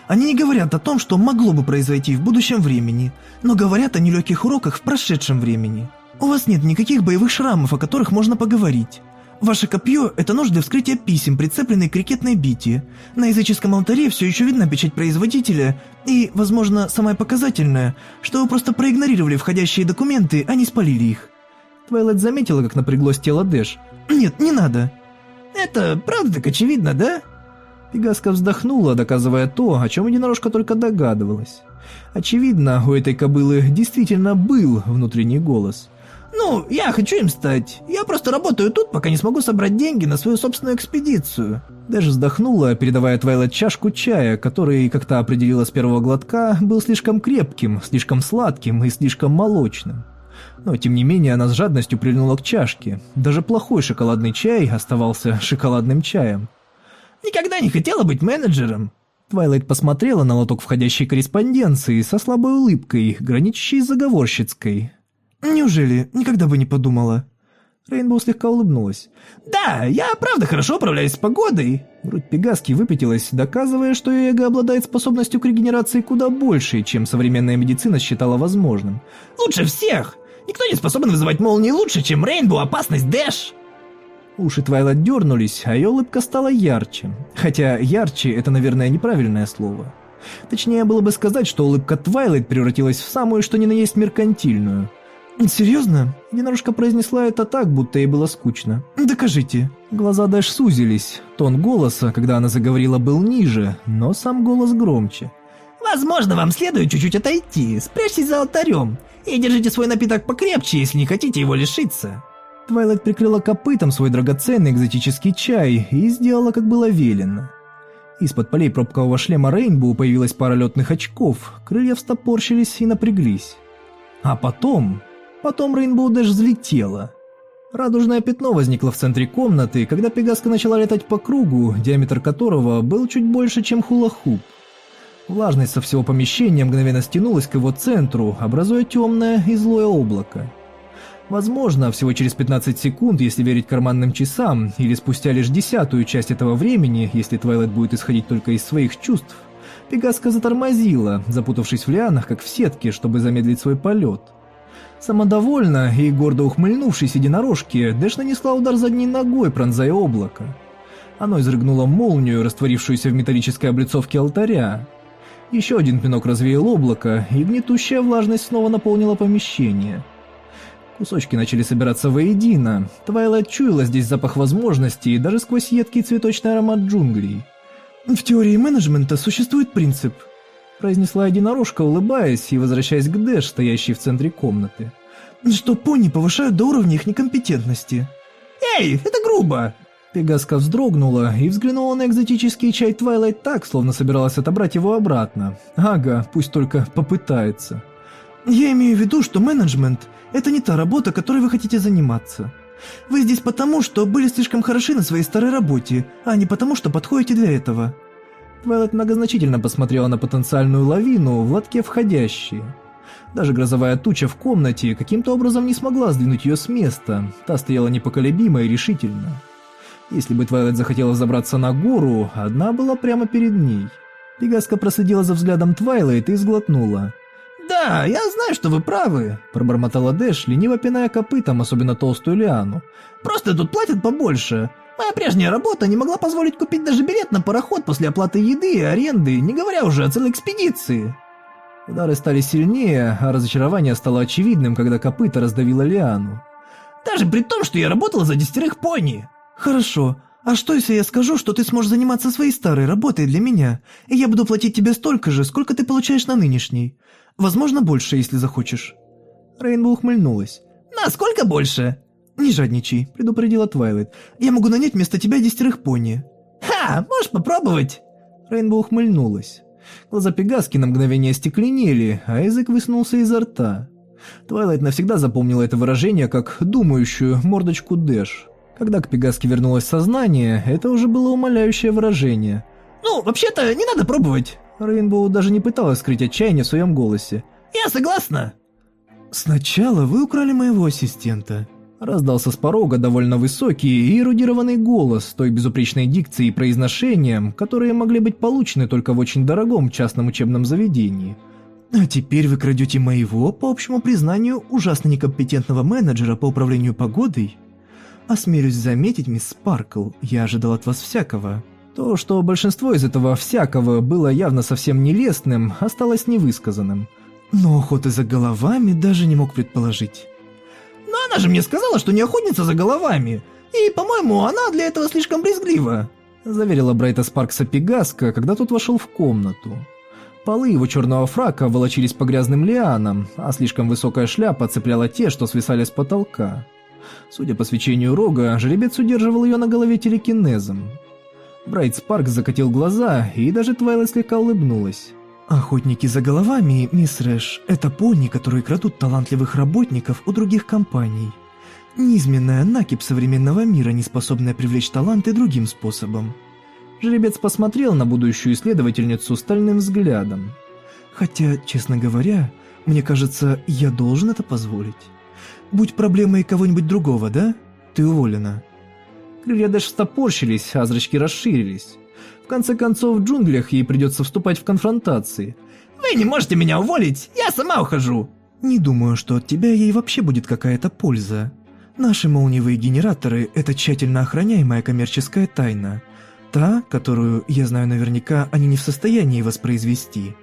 Они не говорят о том, что могло бы произойти в будущем времени, но говорят о нелегких уроках в прошедшем времени. У вас нет никаких боевых шрамов, о которых можно поговорить. Ваше копье – это нож для вскрытия писем, прицепленный к крикетной бите. На языческом алтаре все еще видна печать производителя, и, возможно, самое показательное, что вы просто проигнорировали входящие документы, а не спалили их. Твайлайт заметила, как напряглось тело Дэш. «Нет, не надо». «Это правда так очевидно, да?» Пегаска вздохнула, доказывая то, о чем единорожка только догадывалась. Очевидно, у этой кобылы действительно был внутренний голос. «Ну, я хочу им стать. Я просто работаю тут, пока не смогу собрать деньги на свою собственную экспедицию». Даже вздохнула, передавая Твайлайт чашку чая, который, как то определила с первого глотка, был слишком крепким, слишком сладким и слишком молочным. Но, тем не менее, она с жадностью прильнула к чашке. Даже плохой шоколадный чай оставался шоколадным чаем. «Никогда не хотела быть менеджером». Твайлайт посмотрела на лоток входящей корреспонденции со слабой улыбкой, граничащей с заговорщицкой. «Неужели? Никогда бы не подумала». Рейнбоу слегка улыбнулась. «Да, я правда хорошо управляюсь с погодой». Грудь Пегаски выпятилась, доказывая, что ее эго обладает способностью к регенерации куда больше, чем современная медицина считала возможным. «Лучше всех! Никто не способен вызывать молнии лучше, чем Рейнбоу опасность Дэш!» Уши Твайлайт дернулись, а ее улыбка стала ярче. Хотя ярче – это, наверное, неправильное слово. Точнее было бы сказать, что улыбка Твайлайт превратилась в самую что ни на есть меркантильную. «Серьезно?» Единорожка произнесла это так, будто ей было скучно. «Докажите». Глаза Дэш сузились. Тон голоса, когда она заговорила, был ниже, но сам голос громче. Возможно, вам следует чуть-чуть отойти, спрячьтесь за алтарем и держите свой напиток покрепче, если не хотите его лишиться. Твайлайт прикрыла копытом свой драгоценный экзотический чай и сделала, как было велено. Из-под полей пробкового шлема Рейнбоу появилась пара летных очков, крылья встопорщились и напряглись. А потом... Потом Рейнбоу Дэш взлетела. Радужное пятно возникло в центре комнаты, когда Пегаска начала летать по кругу, диаметр которого был чуть больше, чем хула-хуп. Влажность со всего помещения мгновенно стянулась к его центру, образуя темное и злое облако. Возможно, всего через 15 секунд, если верить карманным часам, или спустя лишь десятую часть этого времени, если Твайлайт будет исходить только из своих чувств, Пегаска затормозила, запутавшись в лианах, как в сетке, чтобы замедлить свой полет. Самодовольно и гордо ухмыльнувшись единорожке, Дэш нанесла удар задней ногой, пронзая облако. Оно изрыгнуло молнию, растворившуюся в металлической облицовке алтаря. Еще один пинок развеял облако, и гнетущая влажность снова наполнила помещение. Кусочки начали собираться воедино. Твайлайт чуяла здесь запах возможностей, даже сквозь едкий цветочный аромат джунглей. «В теории менеджмента существует принцип», произнесла единорожка, улыбаясь и возвращаясь к Дэш, стоящей в центре комнаты. «что пони повышают до уровня их некомпетентности». «Эй, это грубо!» Пегаска вздрогнула и взглянула на экзотический чай Твайлайт так, словно собиралась отобрать его обратно. Ага, пусть только попытается. «Я имею в виду, что менеджмент – это не та работа, которой вы хотите заниматься. Вы здесь потому, что были слишком хороши на своей старой работе, а не потому, что подходите для этого». Твайлайт многозначительно посмотрела на потенциальную лавину в лотке входящих. Даже грозовая туча в комнате каким-то образом не смогла сдвинуть ее с места, та стояла непоколебимо и решительно. Если бы Твайлайт захотела забраться на гору, одна была прямо перед ней. Пегаска проследила за взглядом Твайлайт и сглотнула. «Да, я знаю, что вы правы», – пробормотала Дэш, лениво пиная копытом особенно толстую лиану. «Просто тут платят побольше. Моя прежняя работа не могла позволить купить даже билет на пароход после оплаты еды и аренды, не говоря уже о целой экспедиции». Удары стали сильнее, а разочарование стало очевидным, когда копыто раздавило лиану. «Даже при том, что я работала за десятерых пони». «Хорошо. А что, если я скажу, что ты сможешь заниматься своей старой работой для меня, и я буду платить тебе столько же, сколько ты получаешь на нынешней? Возможно, больше, если захочешь». Рейнбоу ухмыльнулась. «Насколько больше?» «Не жадничай», — предупредила Твайлайт. «Я могу нанять вместо тебя десятерых пони». «Ха, можешь попробовать?» Рейнбоу ухмыльнулась. Глаза Пегаски на мгновение стекленели, а язык высунулся изо рта. Твайлайт навсегда запомнила это выражение как «думающую мордочку Дэш». Когда к Пегаске вернулось сознание, это уже было умоляющее выражение. «Ну, вообще-то, не надо пробовать!» Рейнбоу даже не пыталась скрыть отчаяние в своем голосе. «Я согласна!» «Сначала вы украли моего ассистента», Раздался с порога довольно высокий и эрудированный голос с той безупречной дикцией и произношением, которые могли быть получены только в очень дорогом частном учебном заведении. «А теперь вы крадете моего, по общему признанию, ужасно некомпетентного менеджера по управлению погодой?» Осмелюсь заметить, мисс Спаркл, я ожидал от вас всякого. То, что большинство из этого всякого было явно совсем нелестным, осталось невысказанным. Но охоты за головами даже не мог предположить. Но она же мне сказала, что не охотница за головами. И, по-моему, она для этого слишком брезглива. Заверила Брайта Спаркса Пегаска, когда тот вошел в комнату. Полы его черного фрака волочились по грязным лианам, а слишком высокая шляпа цепляла те, что свисали с потолка. Судя по свечению рога, жеребец удерживал ее на голове телекинезом. Брайт Спарк закатил глаза, и даже Твайлайт слегка улыбнулась. «Охотники за головами, мисс Рэш, это пони, которые крадут талантливых работников у других компаний. Низменная накипь современного мира, не способная привлечь таланты другим способом». Жеребец посмотрел на будущую исследовательницу стальным взглядом. «Хотя, честно говоря, мне кажется, я должен это позволить». Будь проблемой кого-нибудь другого, да? Ты уволена». Крылья Дэш стопорщились, а зрачки расширились. Конце концов, в джунглях ей придется вступать в конфронтации. «Вы не можете меня уволить! Я сама ухожу!» «Не думаю, что от тебя ей вообще будет какая-то польза. Наши молниевые генераторы – это тщательно охраняемая коммерческая тайна. Та, которую, я знаю наверняка, они не в состоянии воспроизвести.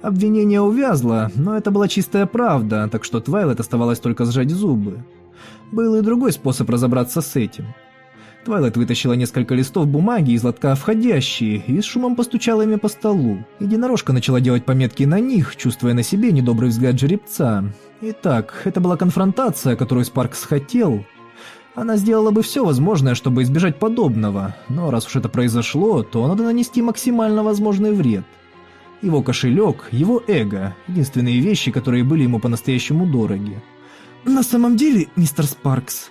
Обвинение увязло, но это была чистая правда, так что Твайлет оставалось только сжать зубы. Был и другой способ разобраться с этим. Твайлет вытащила несколько листов бумаги из лотка входящие и с шумом постучала ими по столу. Единорожка начала делать пометки на них, чувствуя на себе недобрый взгляд жеребца. Итак, это была конфронтация, которую Спаркс хотел. Она сделала бы все возможное, чтобы избежать подобного, но раз уж это произошло, то надо нанести максимально возможный вред. Его кошелек, его эго – единственные вещи, которые были ему по-настоящему дороги. «На самом деле, мистер Спаркс...»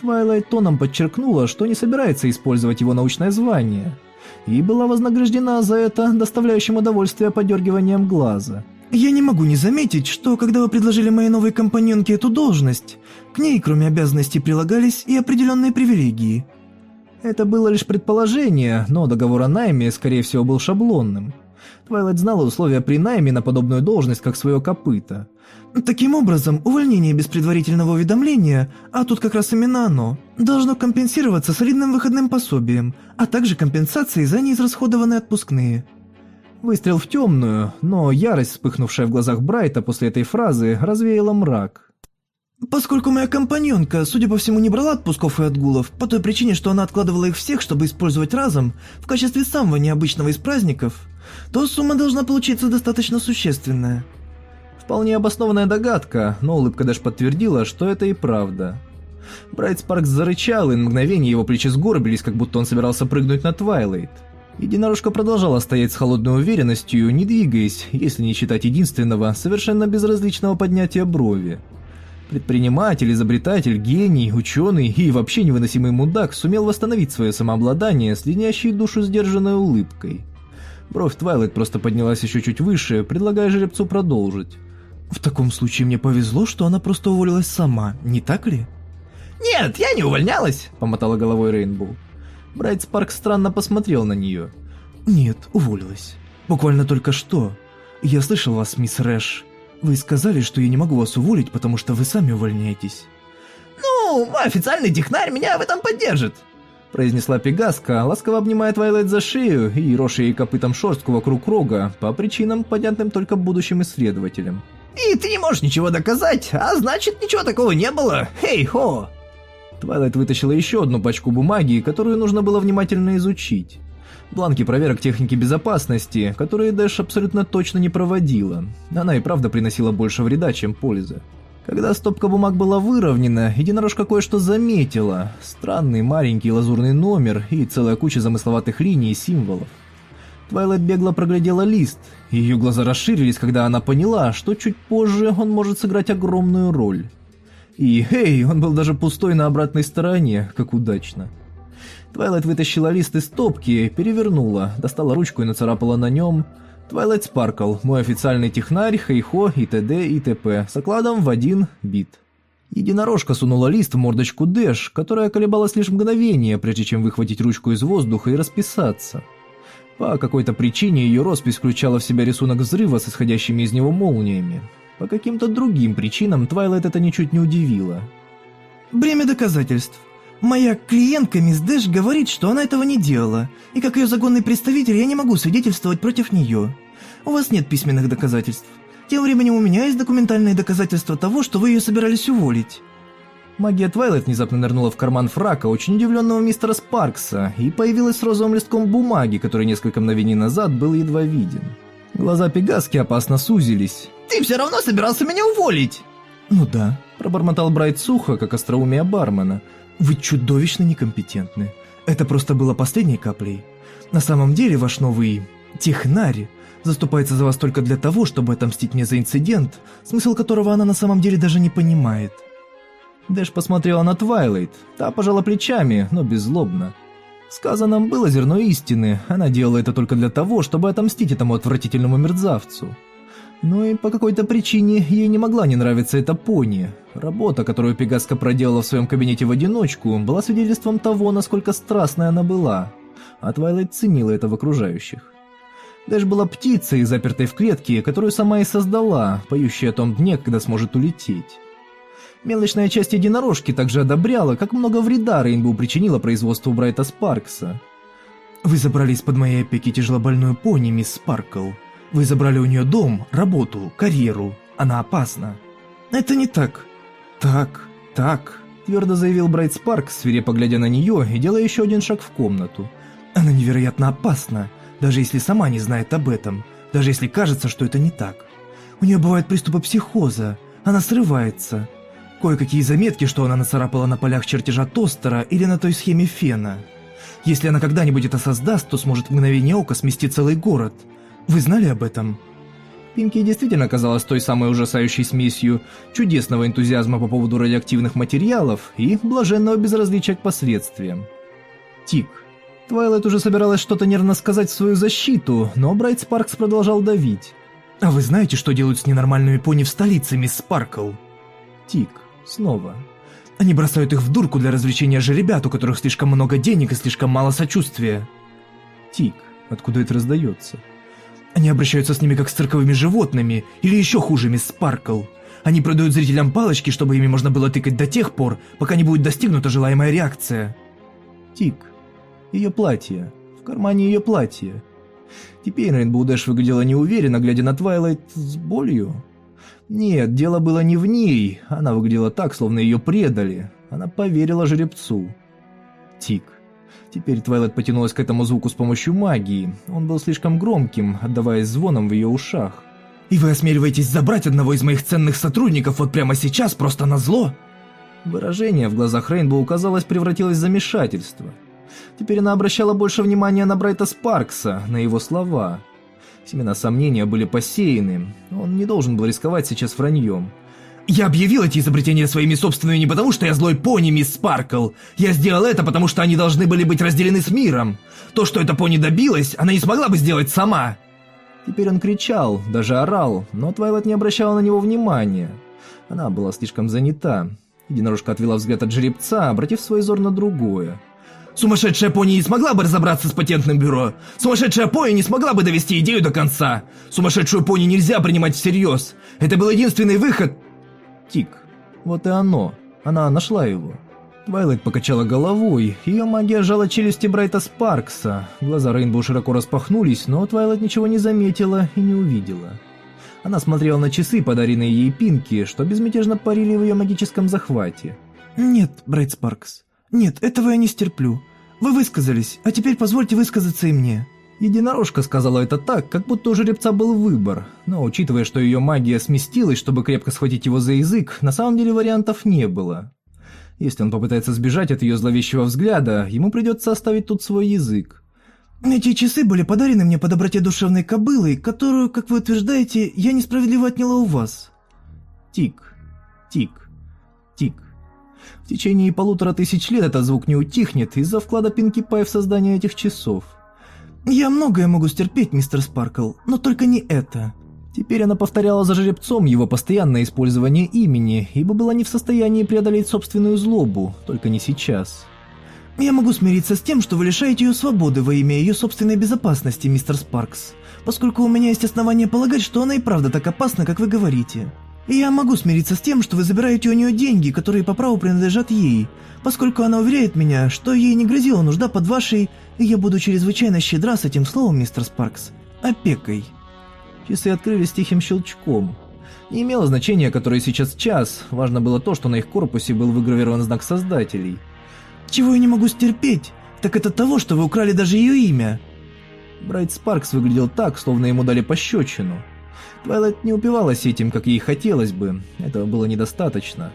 Твайлайт тоном подчеркнула, что не собирается использовать его научное звание, и была вознаграждена за это доставляющим удовольствие подергиванием глаза. «Я не могу не заметить, что, когда вы предложили моей новой компаньонке эту должность, к ней, кроме обязанностей, прилагались и определенные привилегии». Это было лишь предположение, но договор о найме, скорее всего, был шаблонным – Твайлайт знала условия при найме на подобную должность, как свое копыто. Таким образом, увольнение без предварительного уведомления, а тут как раз именно оно, должно компенсироваться солидным выходным пособием, а также компенсацией за неизрасходованные отпускные. Выстрел в темную, но ярость, вспыхнувшая в глазах Брайта после этой фразы, развеяла мрак. Поскольку моя компаньонка, судя по всему, не брала отпусков и отгулов, по той причине, что она откладывала их всех, чтобы использовать разом, в качестве самого необычного из праздников, то сумма должна получиться достаточно существенная. Вполне обоснованная догадка, но улыбка даже подтвердила, что это и правда. Брайт Спаркс зарычал, и на мгновение его плечи сгорбились, как будто он собирался прыгнуть на Твайлайт. Единорожка продолжала стоять с холодной уверенностью, не двигаясь, если не считать единственного, совершенно безразличного поднятия брови. Предприниматель, изобретатель, гений, ученый и вообще невыносимый мудак сумел восстановить свое самообладание с леднящей душу сдержанной улыбкой. Бровь Твайлайт просто поднялась еще чуть выше, предлагая жеребцу продолжить. «В таком случае мне повезло, что она просто уволилась сама, не так ли?» «Нет, я не увольнялась», — помотала головой Рейнбоу. Брайт Спарк странно посмотрел на нее. «Нет, уволилась. Буквально только что. Я слышал вас, мисс Дэш. Вы сказали, что я не могу вас уволить, потому что вы сами увольняетесь». «Ну, официальный технарь меня в этом поддержит», произнесла Пегаска, ласково обнимая Твайлайт за шею и ероша ей копытом шерстку вокруг рога, по причинам, понятным только будущим исследователям. «И ты не можешь ничего доказать, а значит, ничего такого не было! Хей-хо!» Твайлайт вытащила еще одну пачку бумаги, которую нужно было внимательно изучить. Бланки проверок техники безопасности, которые Дэш абсолютно точно не проводила. Она и правда приносила больше вреда, чем пользы. Когда стопка бумаг была выровнена, единорожка кое-что заметила. Странный маленький лазурный номер и целая куча замысловатых линий и символов. Твайлайт бегло проглядела лист, и ее глаза расширились, когда она поняла, что чуть позже он может сыграть огромную роль. И, эй, он был даже пустой на обратной стороне, как удачно. Твайлайт вытащила лист из стопки, перевернула, достала ручку и нацарапала на нем Twilight Sparkle, мой официальный технарь, хейхо и т.д. и т.п. с окладом в один бит. Единорожка сунула лист в мордочку Дэш, которая колебалась лишь мгновение, прежде чем выхватить ручку из воздуха и расписаться. По какой-то причине ее роспись включала в себя рисунок взрыва с исходящими из него молниями. По каким-то другим причинам Твайлайт это ничуть не удивило. «Бремя доказательств. Моя клиентка мисс Дэш говорит, что она этого не делала, и как ее законный представитель я не могу свидетельствовать против нее. У вас нет письменных доказательств. Тем временем у меня есть документальные доказательства того, что вы ее собирались уволить». Магия Твайлайт внезапно нырнула в карман фрака очень удивленного мистера Спаркса и появилась с розовым листком бумаги, который несколько мгновений назад был едва виден. Глаза Пегаски опасно сузились. «Ты все равно собирался меня уволить!» «Ну да», – пробормотал Брайт сухо, как остроумие бармена – вы чудовищно некомпетентны. Это просто было последней каплей. На самом деле ваш новый технарь заступается за вас только для того, чтобы отомстить мне за инцидент, смысл которого она на самом деле даже не понимает. Дэш посмотрела на Твайлайт, та пожала плечами, но беззлобно. Сказанным было зерно истины, она делала это только для того, чтобы отомстить этому отвратительному мерзавцу. Но и по какой-то причине ей не могла не нравиться эта пони. Работа, которую Пегаска проделала в своем кабинете в одиночку, была свидетельством того, насколько страстная она была. А Твайлайт ценила это в окружающих. Дэш была птицей, запертой в клетке, которую сама и создала, поющей о том дне, когда сможет улететь. Мелочная часть единорожки также одобряла, как много вреда Рейнбоу причинила производству Брайта Спаркса. Вы забрали из-под моей опеки тяжелобольную пони, мисс Спаркл. Вы забрали у нее дом, работу, карьеру. Она опасна. Это не так. Так, так, твердо заявил Брайт Спарк, свирепо глядя на нее и делая еще один шаг в комнату. Она невероятно опасна, даже если сама не знает об этом, даже если кажется, что это не так. У нее бывают приступы психоза, она срывается. Кое-какие заметки, что она нацарапала на полях чертежа тостера или на той схеме фена – если она когда-нибудь это создаст, то сможет в мгновение ока смести целый город. Вы знали об этом?» Пинки действительно казалась той самой ужасающей смесью чудесного энтузиазма по поводу радиоактивных материалов и блаженного безразличия к последствиям. Тик. Твайлайт уже собиралась что-то нервно сказать в свою защиту, но Брайт Спаркс продолжал давить. «А вы знаете, что делают с ненормальными пони в столице, мисс Спаркл?» Тик. Снова. Они бросают их в дурку для развлечения жеребят, у которых слишком много денег и слишком мало сочувствия. Тик. Откуда это раздается? Они обращаются с ними как с цирковыми животными, или еще хуже, мисс Спаркл. Они продают зрителям палочки, чтобы ими можно было тыкать до тех пор, пока не будет достигнута желаемая реакция. Тик. Ее платье. В кармане ее платье. Теперь Рейнбоу Дэш выглядела неуверенно, глядя на Твайлайт с болью. Нет, дело было не в ней. Она выглядела так, словно ее предали. Она поверила жеребцу. Тик. Теперь Твайлайт потянулась к этому звуку с помощью магии. Он был слишком громким, отдаваясь звоном в ее ушах. «И вы осмеливаетесь забрать одного из моих ценных сотрудников вот прямо сейчас, просто на зло?» Выражение в глазах Рейнбоу, казалось, превратилось в замешательство. Теперь она обращала больше внимания на Брайта Спаркса, на его слова. Семена сомнения были посеяны. Он не должен был рисковать сейчас враньем. «Я объявил эти изобретения своими собственными не потому, что я злой пони, мисс Спаркл. Я сделал это, потому что они должны были быть разделены с миром. То, что эта пони добилась, она не смогла бы сделать сама». Теперь он кричал, даже орал, но Твайлайт не обращала на него внимания. Она была слишком занята. Единорожка отвела взгляд от жеребца, обратив свой взор на другое. Сумасшедшая пони не смогла бы разобраться с патентным бюро. Сумасшедшая пони не смогла бы довести идею до конца. Сумасшедшую пони нельзя принимать всерьез. Это был единственный выход. Тик. Вот и оно. Она нашла его. Твайлайт покачала головой, ее магия сжала челюсти Брайта Спаркса. Глаза Рейнбоу широко распахнулись, но Твайлайт ничего не заметила и не увидела. Она смотрела на часы, подаренные ей Пинки, что безмятежно парили в ее магическом захвате. «Нет, Брайт Спаркс, нет, этого я не стерплю. Вы высказались, а теперь позвольте высказаться и мне». Единорожка сказала это так, как будто у жеребца был выбор, но учитывая, что ее магия сместилась, чтобы крепко схватить его за язык, на самом деле вариантов не было. Если он попытается сбежать от ее зловещего взгляда, ему придется оставить тут свой язык. «Эти часы были подарены мне по доброте душевной кобылы, которую, как вы утверждаете, я несправедливо отняла у вас». Тик, тик. В течение полутора тысяч лет этот звук не утихнет из-за вклада Пинки Пай в создание этих часов. «Я многое могу стерпеть, мистер Спаркл, но только не это». Теперь она повторяла за жеребцом его постоянное использование имени, ибо была не в состоянии преодолеть собственную злобу, только не сейчас. «Я могу смириться с тем, что вы лишаете ее свободы во имя ее собственной безопасности, мистер Спаркс, поскольку у меня есть основания полагать, что она и правда так опасна, как вы говорите. И я могу смириться с тем, что вы забираете у нее деньги, которые по праву принадлежат ей, поскольку она уверяет меня, что ей не грозила нужда под вашей, и я буду чрезвычайно щедра с этим словом, мистер Спаркс, опекой». Часы открылись тихим щелчком. Не имело значения, который сейчас час, важно было то, что на их корпусе был выгравирован знак создателей. «Чего я не могу стерпеть, так это того, что вы украли даже ее имя». Брайт Спаркс выглядел так, словно ему дали пощечину. Твайлайт не упивалась этим, как ей хотелось бы, этого было недостаточно.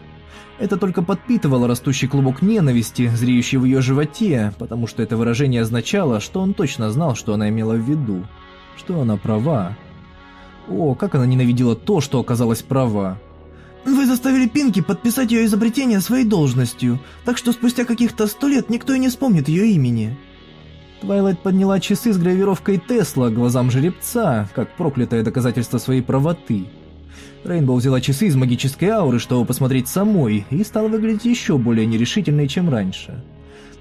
Это только подпитывало растущий клубок ненависти, зреющий в ее животе, потому что это выражение означало, что он точно знал, что она имела в виду. Что она права. О, как она ненавидела то, что оказалась права. «Вы заставили Пинки подписать ее изобретение своей должностью, так что спустя каких-то сто лет никто и не вспомнит ее имени». Твайлайт подняла часы с гравировкой Тесла к глазам жеребца, как проклятое доказательство своей правоты. Рейнбоу взяла часы из магической ауры, чтобы посмотреть самой, и стала выглядеть еще более нерешительной, чем раньше.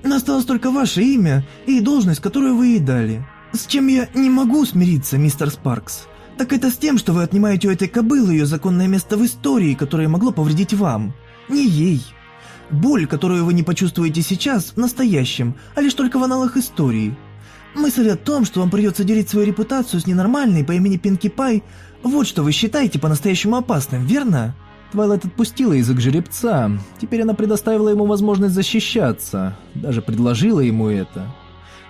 «Осталось только ваше имя и должность, которую вы ей дали. С чем я не могу смириться, мистер Спаркс, так это с тем, что вы отнимаете у этой кобылы ее законное место в истории, которое могло повредить вам. Не ей». Боль, которую вы не почувствуете сейчас, в настоящем, а лишь только в анналах истории. Мысль о том, что вам придется делить свою репутацию с ненормальной по имени Пинки Пай, вот что вы считаете по-настоящему опасным, верно? Твайлайт отпустила язык жеребца. Теперь она предоставила ему возможность защищаться. Даже предложила ему это.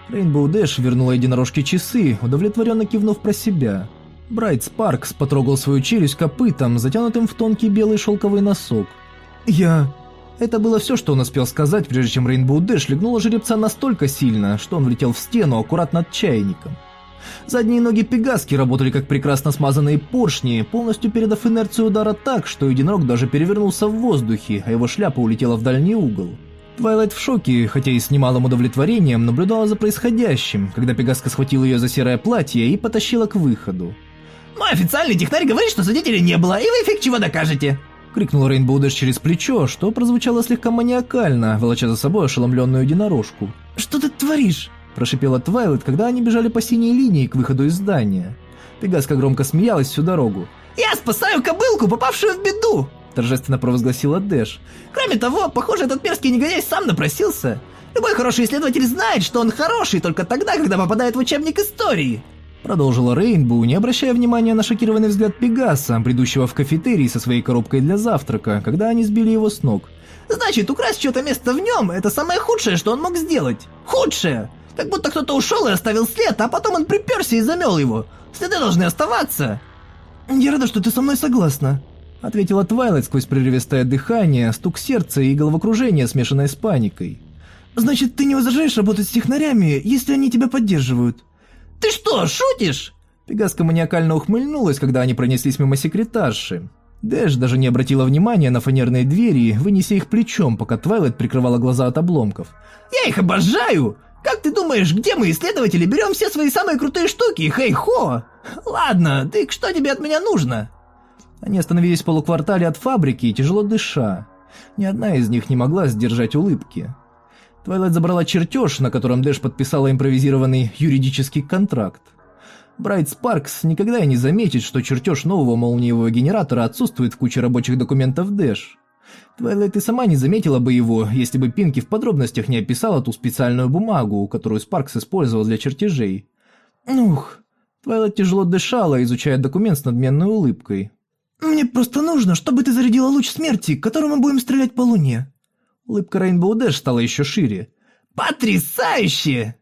Рейнбоу Дэш вернула единорожке часы, удовлетворенно кивнув про себя. Брайт Спаркс потрогал свою челюсть копытом, затянутым в тонкий белый шелковый носок. Я... Это было все, что он успел сказать, прежде чем Рейнбоу Дэш лягнула жеребца настолько сильно, что он влетел в стену аккуратно над чайником. Задние ноги Пегаски работали как прекрасно смазанные поршни, полностью передав инерцию удара так, что единорог даже перевернулся в воздухе, а его шляпа улетела в дальний угол. Твайлайт в шоке, хотя и с немалым удовлетворением, наблюдала за происходящим, когда Пегаска схватила ее за серое платье и потащила к выходу. «Мой официальный технарь говорит, что свидетелей не было, и вы фиг чего докажете!» Крикнула Рейнбоу Дэш через плечо, что прозвучало слегка маниакально, волоча за собой ошеломленную единорожку. «Что ты творишь?» Прошипела Твайлайт, когда они бежали по синей линии к выходу из здания. Пегаска громко смеялась всю дорогу. «Я спасаю кобылку, попавшую в беду!» Торжественно провозгласила Дэш. «Кроме того, похоже, этот мерзкий негодяй сам напросился. Любой хороший исследователь знает, что он хороший только тогда, когда попадает в учебник истории. Продолжила Рейнбоу, не обращая внимания на шокированный взгляд Пегаса, бредущего в кафетерий со своей коробкой для завтрака, когда они сбили его с ног. «Значит, украсть чье-то место в нем – это самое худшее, что он мог сделать. Худшее! Как будто кто-то ушел и оставил след, а потом он приперся и замел его. Следы должны оставаться!» «Я рада, что ты со мной согласна», — ответила Твайлайт сквозь прерывистое дыхание, стук сердца и головокружение, смешанное с паникой. «Значит, ты не возражаешь работать с технарями, если они тебя поддерживают?» «Ты что, шутишь?» Пегаска маниакально ухмыльнулась, когда они пронеслись мимо секретарши. Дэш даже не обратила внимания на фанерные двери, вынеся их плечом, пока Твайлайт прикрывала глаза от обломков. «Я их обожаю! Как ты думаешь, где мы, исследователи, берем все свои самые крутые штуки? Хей-хо! Ладно, ты что тебе от меня нужно?» Они остановились в полуквартале от фабрики, тяжело дыша. Ни одна из них не могла сдержать улыбки. Твайлайт забрала чертеж, на котором Дэш подписала импровизированный юридический контракт. Брайт Спаркс никогда и не заметит, что чертеж нового молниевого генератора отсутствует в куче рабочих документов Дэш. Твайлайт и сама не заметила бы его, если бы Пинки в подробностях не описала ту специальную бумагу, которую Спаркс использовал для чертежей. Ух, Твайлайт тяжело дышала, изучая документ с надменной улыбкой. «Мне просто нужно, чтобы ты зарядила луч смерти, которым мы будем стрелять по луне». Улыбка Рейнбоу Дэш стала еще шире. «Потрясающе!»